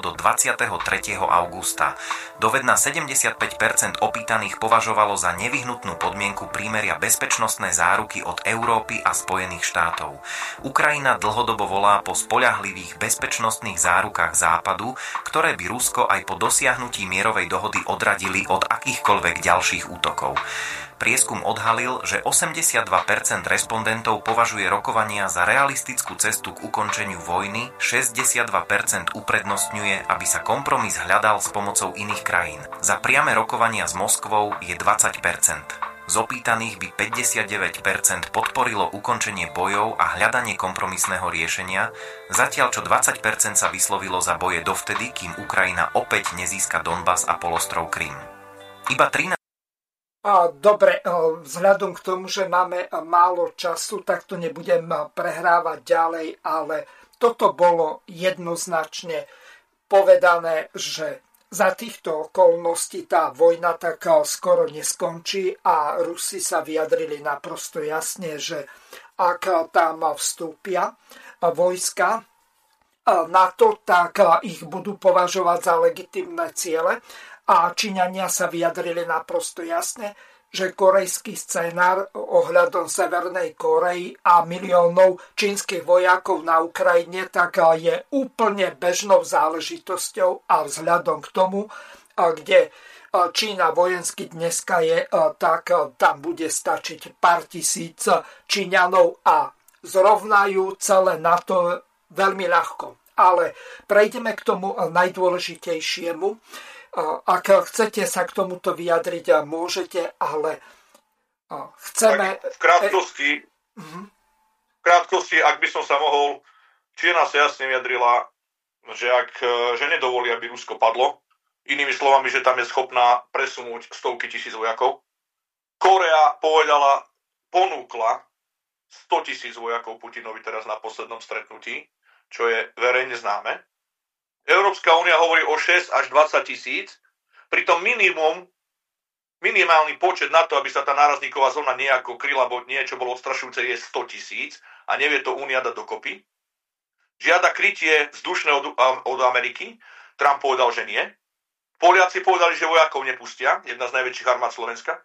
do 23. augusta. Dovedna 75% opýtaných považovalo za nevyhnutnú podmienku prímeria bezpečnostné záruky od Európy a Spojených štátov. Ukrajina dlhodobo volá po spoľahlivých bezpečnostných zárukách Západu, ktoré by Rusko aj po dosiahnutí mierovej dohody odradili od akýchkoľvek ďalších útokov. Prieskum odhalil, že 82% respondentov považuje rokovania za realistickú cestu k ukončeniu vojny, 62% uprednostňuje, aby sa kompromis hľadal s pomocou iných krajín. Za priame rokovania s Moskvou je 20%. Z opýtaných by 59% podporilo ukončenie bojov a hľadanie kompromisného riešenia, zatiaľ čo 20% sa vyslovilo za boje dovtedy, kým Ukrajina opäť nezíska Donbass a polostrov Krym. Iba 13 Dobre, vzhľadom k tomu, že máme málo času, tak to nebudem prehrávať ďalej, ale toto bolo jednoznačne povedané, že za týchto okolností tá vojna tak skoro neskončí a Rusi sa vyjadrili naprosto jasne, že ak tam vstúpia vojska na to, tak ich budú považovať za legitimné ciele a Číňania sa vyjadrili naprosto jasne, že korejský scenár ohľadom Severnej Korei a miliónov čínskych vojakov na Ukrajine tak je úplne bežnou záležitosťou a vzhľadom k tomu, kde Čína vojensky dneska je, tak tam bude stačiť pár tisíc Číňanov a zrovnajú celé NATO veľmi ľahko. Ale prejdeme k tomu najdôležitejšiemu. Ak chcete sa k tomuto vyjadriť, môžete, ale chceme... Tak v krátkosti, uh-huh. v krátkosti, ak by som sa mohol, Čína sa jasne vyjadrila, že, ak, že nedovolí, aby Rusko padlo, inými slovami, že tam je schopná presunúť stovky tisíc vojakov. Korea povedala, ponúkla 100 tisíc vojakov Putinovi teraz na poslednom stretnutí, čo je verejne známe. Európska únia hovorí o 6 až 20 tisíc, pritom minimum, minimálny počet na to, aby sa tá nárazníková zóna nejako kryla, bo niečo bolo odstrašujúce, je 100 tisíc a nevie to únia dať dokopy. Žiada krytie vzdušné od, od Ameriky, Trump povedal, že nie. Poliaci povedali, že vojakov nepustia, jedna z najväčších armád Slovenska.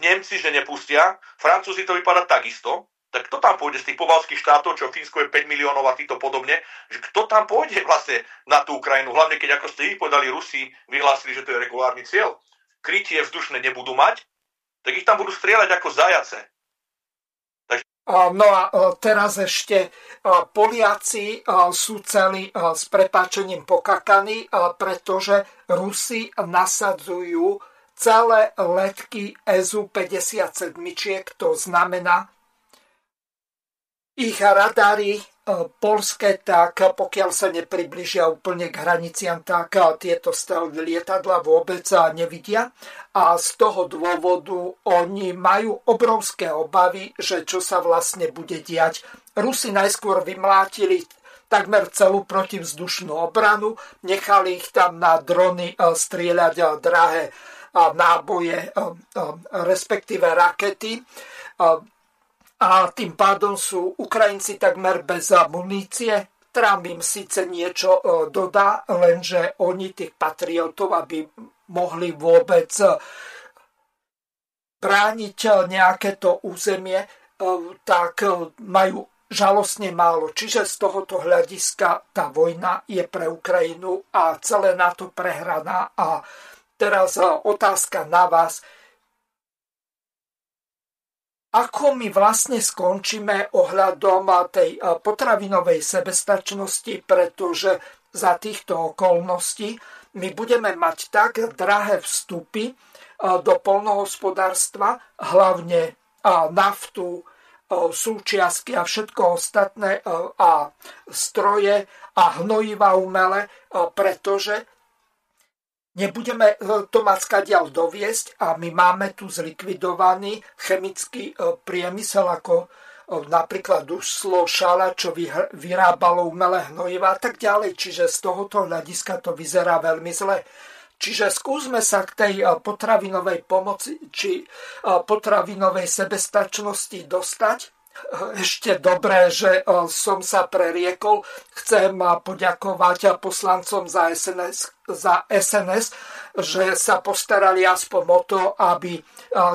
Nemci, že nepustia. Francúzi to vypadá takisto tak kto tam pôjde z tých povalských štátov, čo Fínsko je 5 miliónov a týto podobne, že kto tam pôjde vlastne na tú Ukrajinu, hlavne keď ako ste vy povedali, Rusi vyhlásili, že to je regulárny cieľ, krytie vzdušné nebudú mať, tak ich tam budú strieľať ako zajace. Takže... No a teraz ešte Poliaci sú celí s prepáčením pokakaní, pretože Rusi nasadzujú celé letky SU-57, to znamená ich radary e, polské, tak pokiaľ sa nepribližia úplne k hraniciam, tak e, tieto lietadla vôbec e, nevidia. A z toho dôvodu oni majú obrovské obavy, že čo sa vlastne bude diať. Rusi najskôr vymlátili takmer celú protivzdušnú obranu, nechali ich tam na drony strieľať drahé náboje, respektíve rakety a tým pádom sú Ukrajinci takmer bez munície. Trump im síce niečo e, dodá, lenže oni tých patriotov, aby mohli vôbec e, brániť nejaké to územie, e, tak majú žalostne málo. Čiže z tohoto hľadiska tá vojna je pre Ukrajinu a celé NATO prehraná. A teraz otázka na vás ako my vlastne skončíme ohľadom tej potravinovej sebestačnosti, pretože za týchto okolností my budeme mať tak drahé vstupy do polnohospodárstva, hlavne naftu, súčiastky a všetko ostatné a stroje a hnojiva umele, pretože Nebudeme e, to mať skadiaľ doviesť a my máme tu zlikvidovaný chemický e, priemysel ako e, napríklad Uslo, Šala, čo vyrábalo umelé hnojiva a tak ďalej. Čiže z tohoto hľadiska to vyzerá veľmi zle. Čiže skúsme sa k tej potravinovej pomoci či potravinovej sebestačnosti dostať ešte dobré, že e, som sa preriekol. Chcem poďakovať poslancom za SNS, za SNS, že sa postarali aspoň o to, aby e,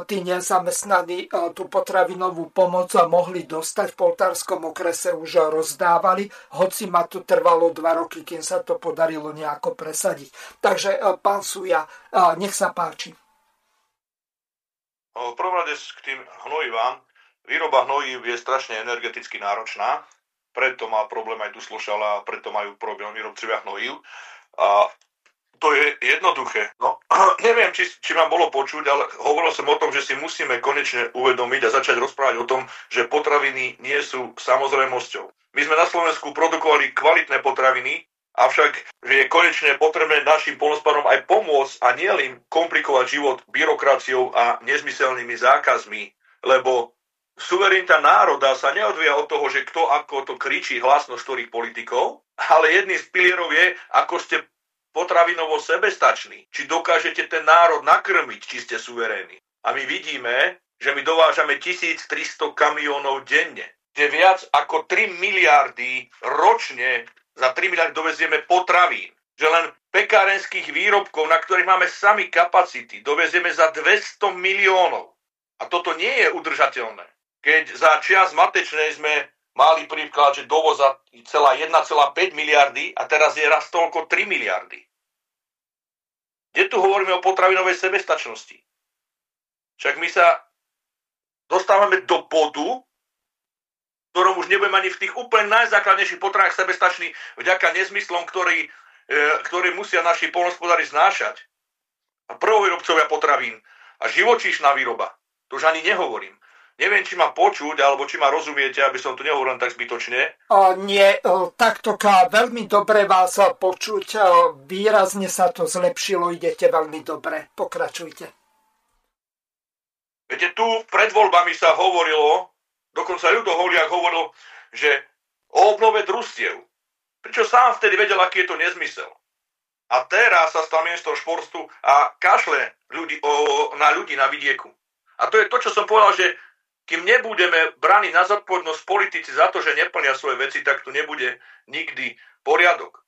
tí nezamestnaní e, tú potravinovú pomoc mohli dostať. V Poltárskom okrese už rozdávali, hoci ma to trvalo dva roky, kým sa to podarilo nejako presadiť. Takže pán Suja, nech sa páči. V prvom rade k tým hnojivám Výroba hnojív je strašne energeticky náročná, preto má problém aj Duslošala, preto majú problém výrobcovia hnojív. A to je jednoduché. No, neviem, či, či vám bolo počuť, ale hovoril som o tom, že si musíme konečne uvedomiť a začať rozprávať o tom, že potraviny nie sú samozrejmosťou. My sme na Slovensku produkovali kvalitné potraviny, avšak je konečne potrebné našim polnospodárom aj pomôcť a nielen komplikovať život byrokraciou a nezmyselnými zákazmi, lebo suverenita národa sa neodvíja od toho, že kto ako to kričí hlasno ktorých politikov, ale jedným z pilierov je, ako ste potravinovo sebestační, či dokážete ten národ nakrmiť, či ste suverénni. A my vidíme, že my dovážame 1300 kamionov denne, kde viac ako 3 miliardy ročne za 3 miliardy dovezieme potravín. Že len pekárenských výrobkov, na ktorých máme sami kapacity, dovezieme za 200 miliónov. A toto nie je udržateľné keď za čias matečnej sme mali príklad, že dovoza celá 1,5 miliardy a teraz je raz toľko 3 miliardy. Kde tu hovoríme o potravinovej sebestačnosti? Však my sa dostávame do bodu, v ktorom už nebudeme ani v tých úplne najzákladnejších potravách sebestační vďaka nezmyslom, ktorý, e, ktorý musia naši polnospodári znášať. A prvovýrobcovia potravín a živočíšna výroba. To už ani nehovorím. Neviem, či ma počuť, alebo či ma rozumiete, aby som tu nehovoril tak zbytočne. O, nie, o, takto veľmi dobre vás počuť. O, výrazne sa to zlepšilo, idete veľmi dobre. Pokračujte. Viete, tu pred voľbami sa hovorilo, dokonca Ľudo Holiak hovoril, že o obnove družstiev. Pričo sám vtedy vedel, aký je to nezmysel. A teraz sa stal ministrom športu a kašle ľudí, o, na ľudí na vidieku. A to je to, čo som povedal, že kým nebudeme brani na zodpovednosť politici za to, že neplnia svoje veci, tak tu nebude nikdy poriadok.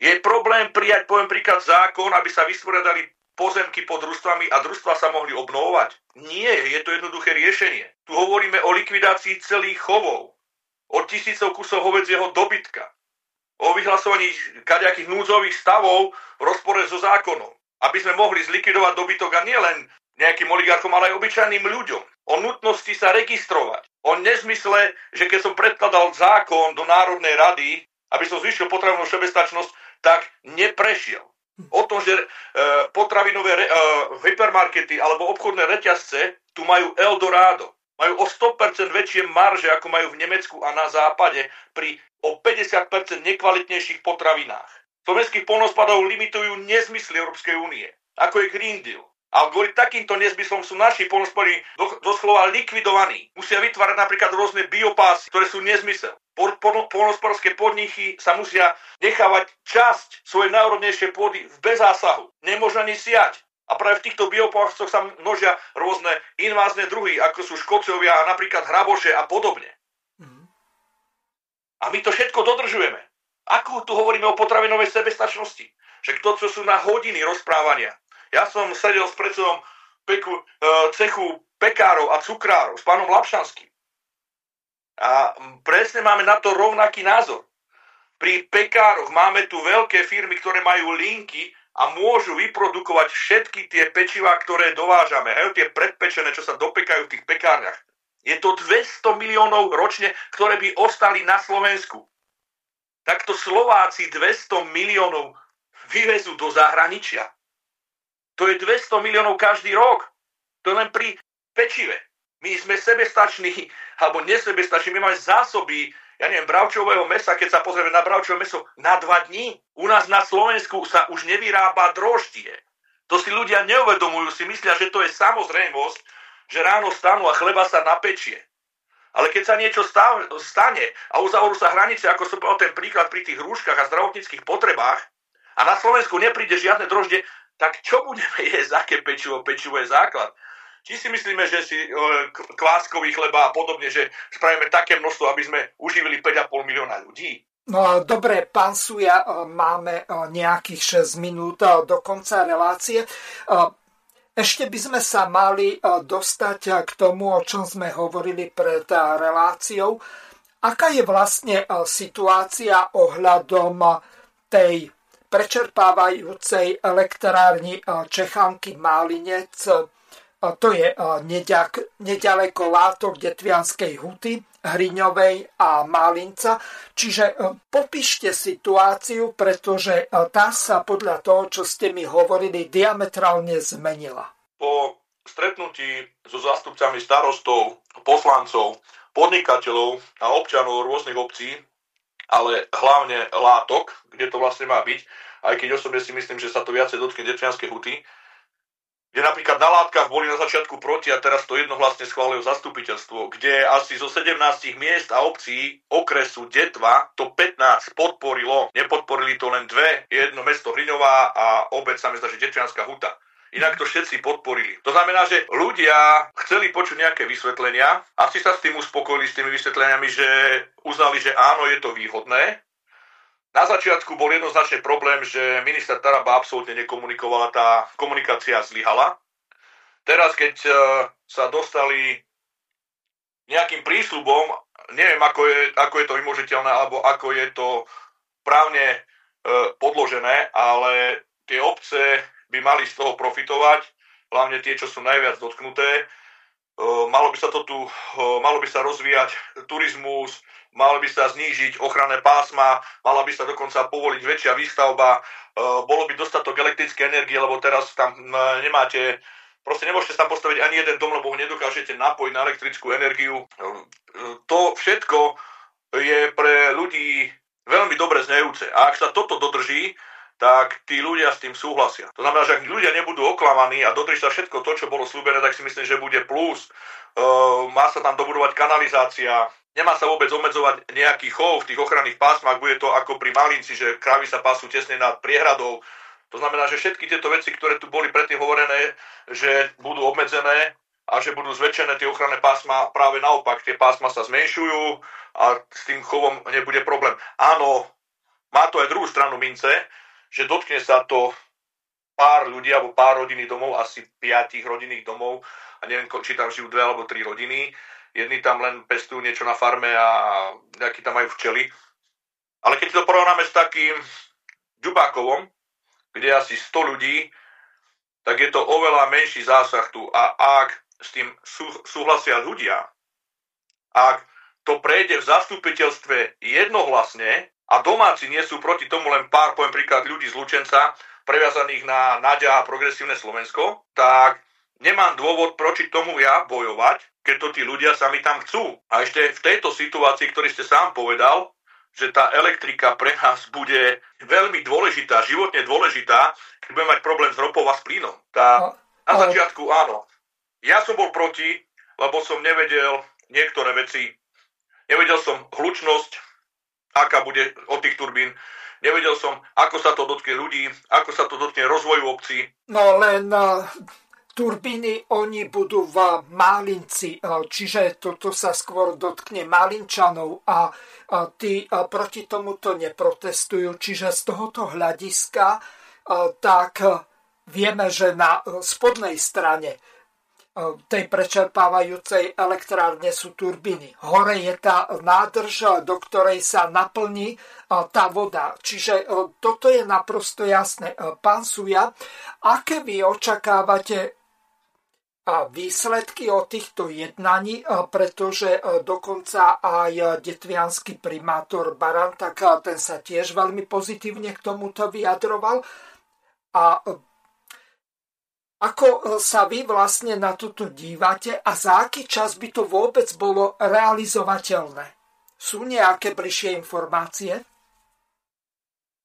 Je problém prijať, poviem príklad, zákon, aby sa vysporiadali pozemky pod družstvami a družstva sa mohli obnovovať? Nie, je to jednoduché riešenie. Tu hovoríme o likvidácii celých chovov, o tisícov kusov hovedzieho dobytka, o vyhlasovaní kadejakých núdzových stavov v rozpore so zákonom, aby sme mohli zlikvidovať dobytok a nielen nejakým oligarchom, ale aj obyčajným ľuďom o nutnosti sa registrovať, o nezmysle, že keď som predkladal zákon do Národnej rady, aby som zvýšil potravinovú sebestačnosť, tak neprešiel. O tom, že e, potravinové e, hypermarkety alebo obchodné reťazce tu majú Eldorado. Majú o 100% väčšie marže, ako majú v Nemecku a na západe pri o 50% nekvalitnejších potravinách. Slovenských polnospadov limitujú nezmysly Európskej únie, ako je Green Deal, a kvôli takýmto nezmyslom sú naši polnospodári doslova likvidovaní. Musia vytvárať napríklad rôzne biopásy, ktoré sú nezmysel. Polnospodárske podniky sa musia nechávať časť svojej národnejšej pôdy v bezásahu. Nemôžu ani siať. A práve v týchto biopásoch sa množia rôzne invázne druhy, ako sú škocovia a napríklad hraboše a podobne. A my to všetko dodržujeme. Ako tu hovoríme o potravinovej sebestačnosti? Že to, čo sú na hodiny rozprávania, ja som sedel s predsedom peku, e, cechu pekárov a cukrárov, s pánom Lapšanským. A presne máme na to rovnaký názor. Pri pekároch máme tu veľké firmy, ktoré majú linky a môžu vyprodukovať všetky tie pečivá, ktoré dovážame. Aj tie predpečené, čo sa dopekajú v tých pekárniach. Je to 200 miliónov ročne, ktoré by ostali na Slovensku. Takto Slováci 200 miliónov vyvezú do zahraničia. To je 200 miliónov každý rok. To len pri pečive. My sme sebestační, alebo nesebestační, my máme zásoby, ja neviem, bravčového mesa, keď sa pozrieme na bravčové meso, na dva dní. U nás na Slovensku sa už nevyrába droždie. To si ľudia neuvedomujú, si myslia, že to je samozrejmosť, že ráno stanú a chleba sa napečie. Ale keď sa niečo stane a uzavorú sa hranice, ako som povedal ten príklad pri tých rúškach a zdravotníckých potrebách, a na Slovensku nepríde žiadne droždie, tak čo budeme jesť, aké pečivo? Pečivo je základ. Či si myslíme, že si e, kváskový chleba a podobne, že spravíme také množstvo, aby sme uživili 5,5 milióna ľudí? No dobre, pán Suja, e, máme e, nejakých 6 minút do konca relácie. Ešte by sme sa mali dostať k tomu, o čom sme hovorili pred reláciou. Aká je vlastne situácia ohľadom tej prečerpávajúcej elektrárni Čechánky Málinec. To je nedaleko látok Detvianskej huty, Hriňovej a Málinca. Čiže popíšte situáciu, pretože tá sa podľa toho, čo ste mi hovorili, diametrálne zmenila. Po stretnutí so zástupcami starostov, poslancov, podnikateľov a občanov rôznych obcí ale hlavne látok, kde to vlastne má byť, aj keď osobne si myslím, že sa to viacej dotkne Detvianskej huty, kde napríklad na látkach boli na začiatku proti a teraz to jednohlasne schválilo zastupiteľstvo, kde asi zo 17 miest a obcí okresu Detva to 15 podporilo, nepodporili to len dve, jedno mesto Hriňová a obec sa mi zdá, že Detvianská huta. Inak to všetci podporili. To znamená, že ľudia chceli počuť nejaké vysvetlenia, asi sa s tým uspokojili s tými vysvetleniami, že uznali, že áno, je to výhodné. Na začiatku bol jednoznačne problém, že minister Taraba absolútne nekomunikovala, tá komunikácia zlyhala. Teraz, keď e, sa dostali nejakým prísľubom, neviem, ako je, ako je to vymožiteľné, alebo ako je to právne e, podložené, ale tie obce by mali z toho profitovať, hlavne tie, čo sú najviac dotknuté. malo by sa to tu, malo by sa rozvíjať turizmus, malo by sa znížiť ochranné pásma, mala by sa dokonca povoliť väčšia výstavba, bolo by dostatok elektrické energie, lebo teraz tam nemáte Proste nemôžete tam postaviť ani jeden dom, lebo ho nedokážete napojiť na elektrickú energiu. To všetko je pre ľudí veľmi dobre znejúce. A ak sa toto dodrží, tak tí ľudia s tým súhlasia. To znamená, že ak ľudia nebudú oklamaní a dodrží sa všetko to, čo bolo slúbené, tak si myslím, že bude plus. Uh, má sa tam dobudovať kanalizácia, nemá sa vôbec obmedzovať nejaký chov v tých ochranných pásmach, bude to ako pri Malinci, že krávy sa pású tesne nad priehradou, to znamená, že všetky tieto veci, ktoré tu boli predtým hovorené, že budú obmedzené a že budú zväčšené tie ochranné pásma, práve naopak, tie pásma sa zmenšujú a s tým chovom nebude problém. Áno, má to aj druhú stranu mince, že dotkne sa to pár ľudí alebo pár rodinných domov, asi piatich rodinných domov a neviem, či tam žijú dve alebo tri rodiny. Jedni tam len pestujú niečo na farme a nejaký tam majú včely. Ale keď to porovnáme s takým Ďubákovom, kde je asi 100 ľudí, tak je to oveľa menší zásah tu. A ak s tým sú, súhlasia ľudia, ak to prejde v zastupiteľstve jednohlasne a domáci nie sú proti tomu len pár, poviem príklad, ľudí z Lučenca, previazaných na Nadia a progresívne Slovensko, tak nemám dôvod proti tomu ja bojovať, keď to tí ľudia sami tam chcú. A ešte v tejto situácii, ktorý ste sám povedal, že tá elektrika pre nás bude veľmi dôležitá, životne dôležitá, keď budeme mať problém s ropou a s plynom. Tá, na začiatku áno. Ja som bol proti, lebo som nevedel niektoré veci. Nevedel som hlučnosť, aká bude od tých turbín. Nevedel som, ako sa to dotkne ľudí, ako sa to dotkne rozvoju obcí. No len turbíny, oni budú v Málinci, čiže toto sa skôr dotkne Málinčanov a tí proti tomuto neprotestujú. Čiže z tohoto hľadiska tak vieme, že na spodnej strane tej prečerpávajúcej elektrárne sú turbíny. Hore je tá nádrž, do ktorej sa naplní tá voda. Čiže toto je naprosto jasné. Pán Suja, aké vy očakávate výsledky o týchto jednaní, pretože dokonca aj detvianský primátor Baran, tak ten sa tiež veľmi pozitívne k tomuto vyjadroval. A ako sa vy vlastne na toto dívate a za aký čas by to vôbec bolo realizovateľné? Sú nejaké bližšie informácie?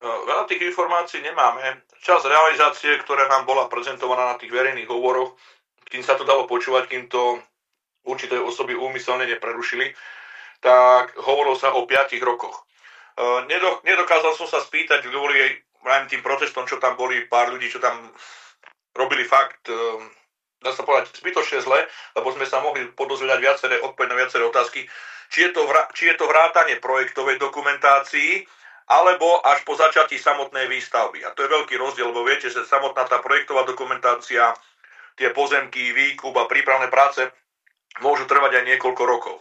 Veľa tých informácií nemáme. Čas realizácie, ktorá nám bola prezentovaná na tých verejných hovoroch, kým sa to dalo počúvať, kým to určité osoby úmyselne neprerušili, tak hovorilo sa o 5 rokoch. E, nedokázal som sa spýtať kvôli tým protestom, čo tam boli, pár ľudí, čo tam robili fakt, e, dá sa povedať, zbytočne zle, lebo sme sa mohli podozvedať viaceré, odpovedť na viaceré otázky, či je, to vrá, či je to vrátanie projektovej dokumentácii, alebo až po začatí samotnej výstavby. A to je veľký rozdiel, lebo viete, že samotná tá projektová dokumentácia tie pozemky, výkup a prípravné práce môžu trvať aj niekoľko rokov.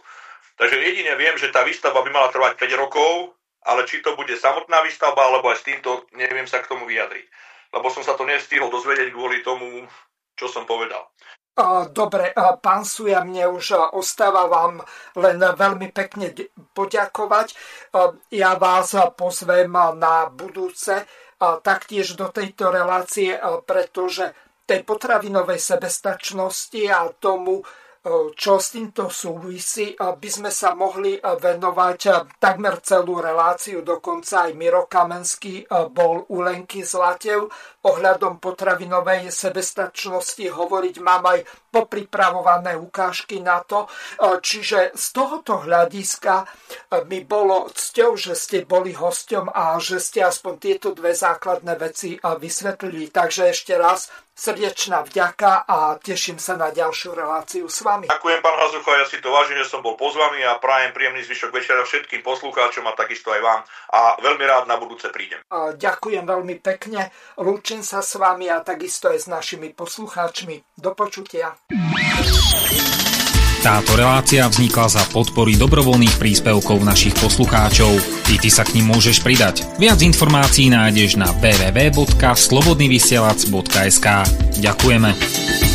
Takže jedine viem, že tá výstavba by mala trvať 5 rokov, ale či to bude samotná výstavba, alebo aj s týmto, neviem sa k tomu vyjadriť. Lebo som sa to nestihol dozvedieť kvôli tomu, čo som povedal. Dobre, pán Suja, mne už ostáva vám len veľmi pekne poďakovať. Ja vás pozvem na budúce taktiež do tejto relácie, pretože tej potravinovej sebestačnosti a tomu, čo s týmto súvisí, by sme sa mohli venovať takmer celú reláciu. Dokonca aj Miro Kamenský bol u Lenky Zlatev ohľadom potravinovej sebestačnosti hovoriť. Mám aj popripravované ukážky na to. Čiže z tohoto hľadiska mi bolo cťou, že ste boli hosťom a že ste aspoň tieto dve základné veci vysvetlili. Takže ešte raz srdečná vďaka a teším sa na ďalšiu reláciu s vami. Ďakujem, pán Hazucho, ja si to vážim, že som bol pozvaný a prajem príjemný zvyšok večera všetkým poslucháčom a takisto aj vám a veľmi rád na budúce prídem. Ďakujem veľmi pekne, lúčim sa s vami a takisto aj s našimi poslucháčmi. Do počutia. Táto relácia vznikla za podpory dobrovoľných príspevkov našich poslucháčov. I ty sa k ním môžeš pridať. Viac informácií nájdeš na www.slobodnyvysielac.sk Ďakujeme.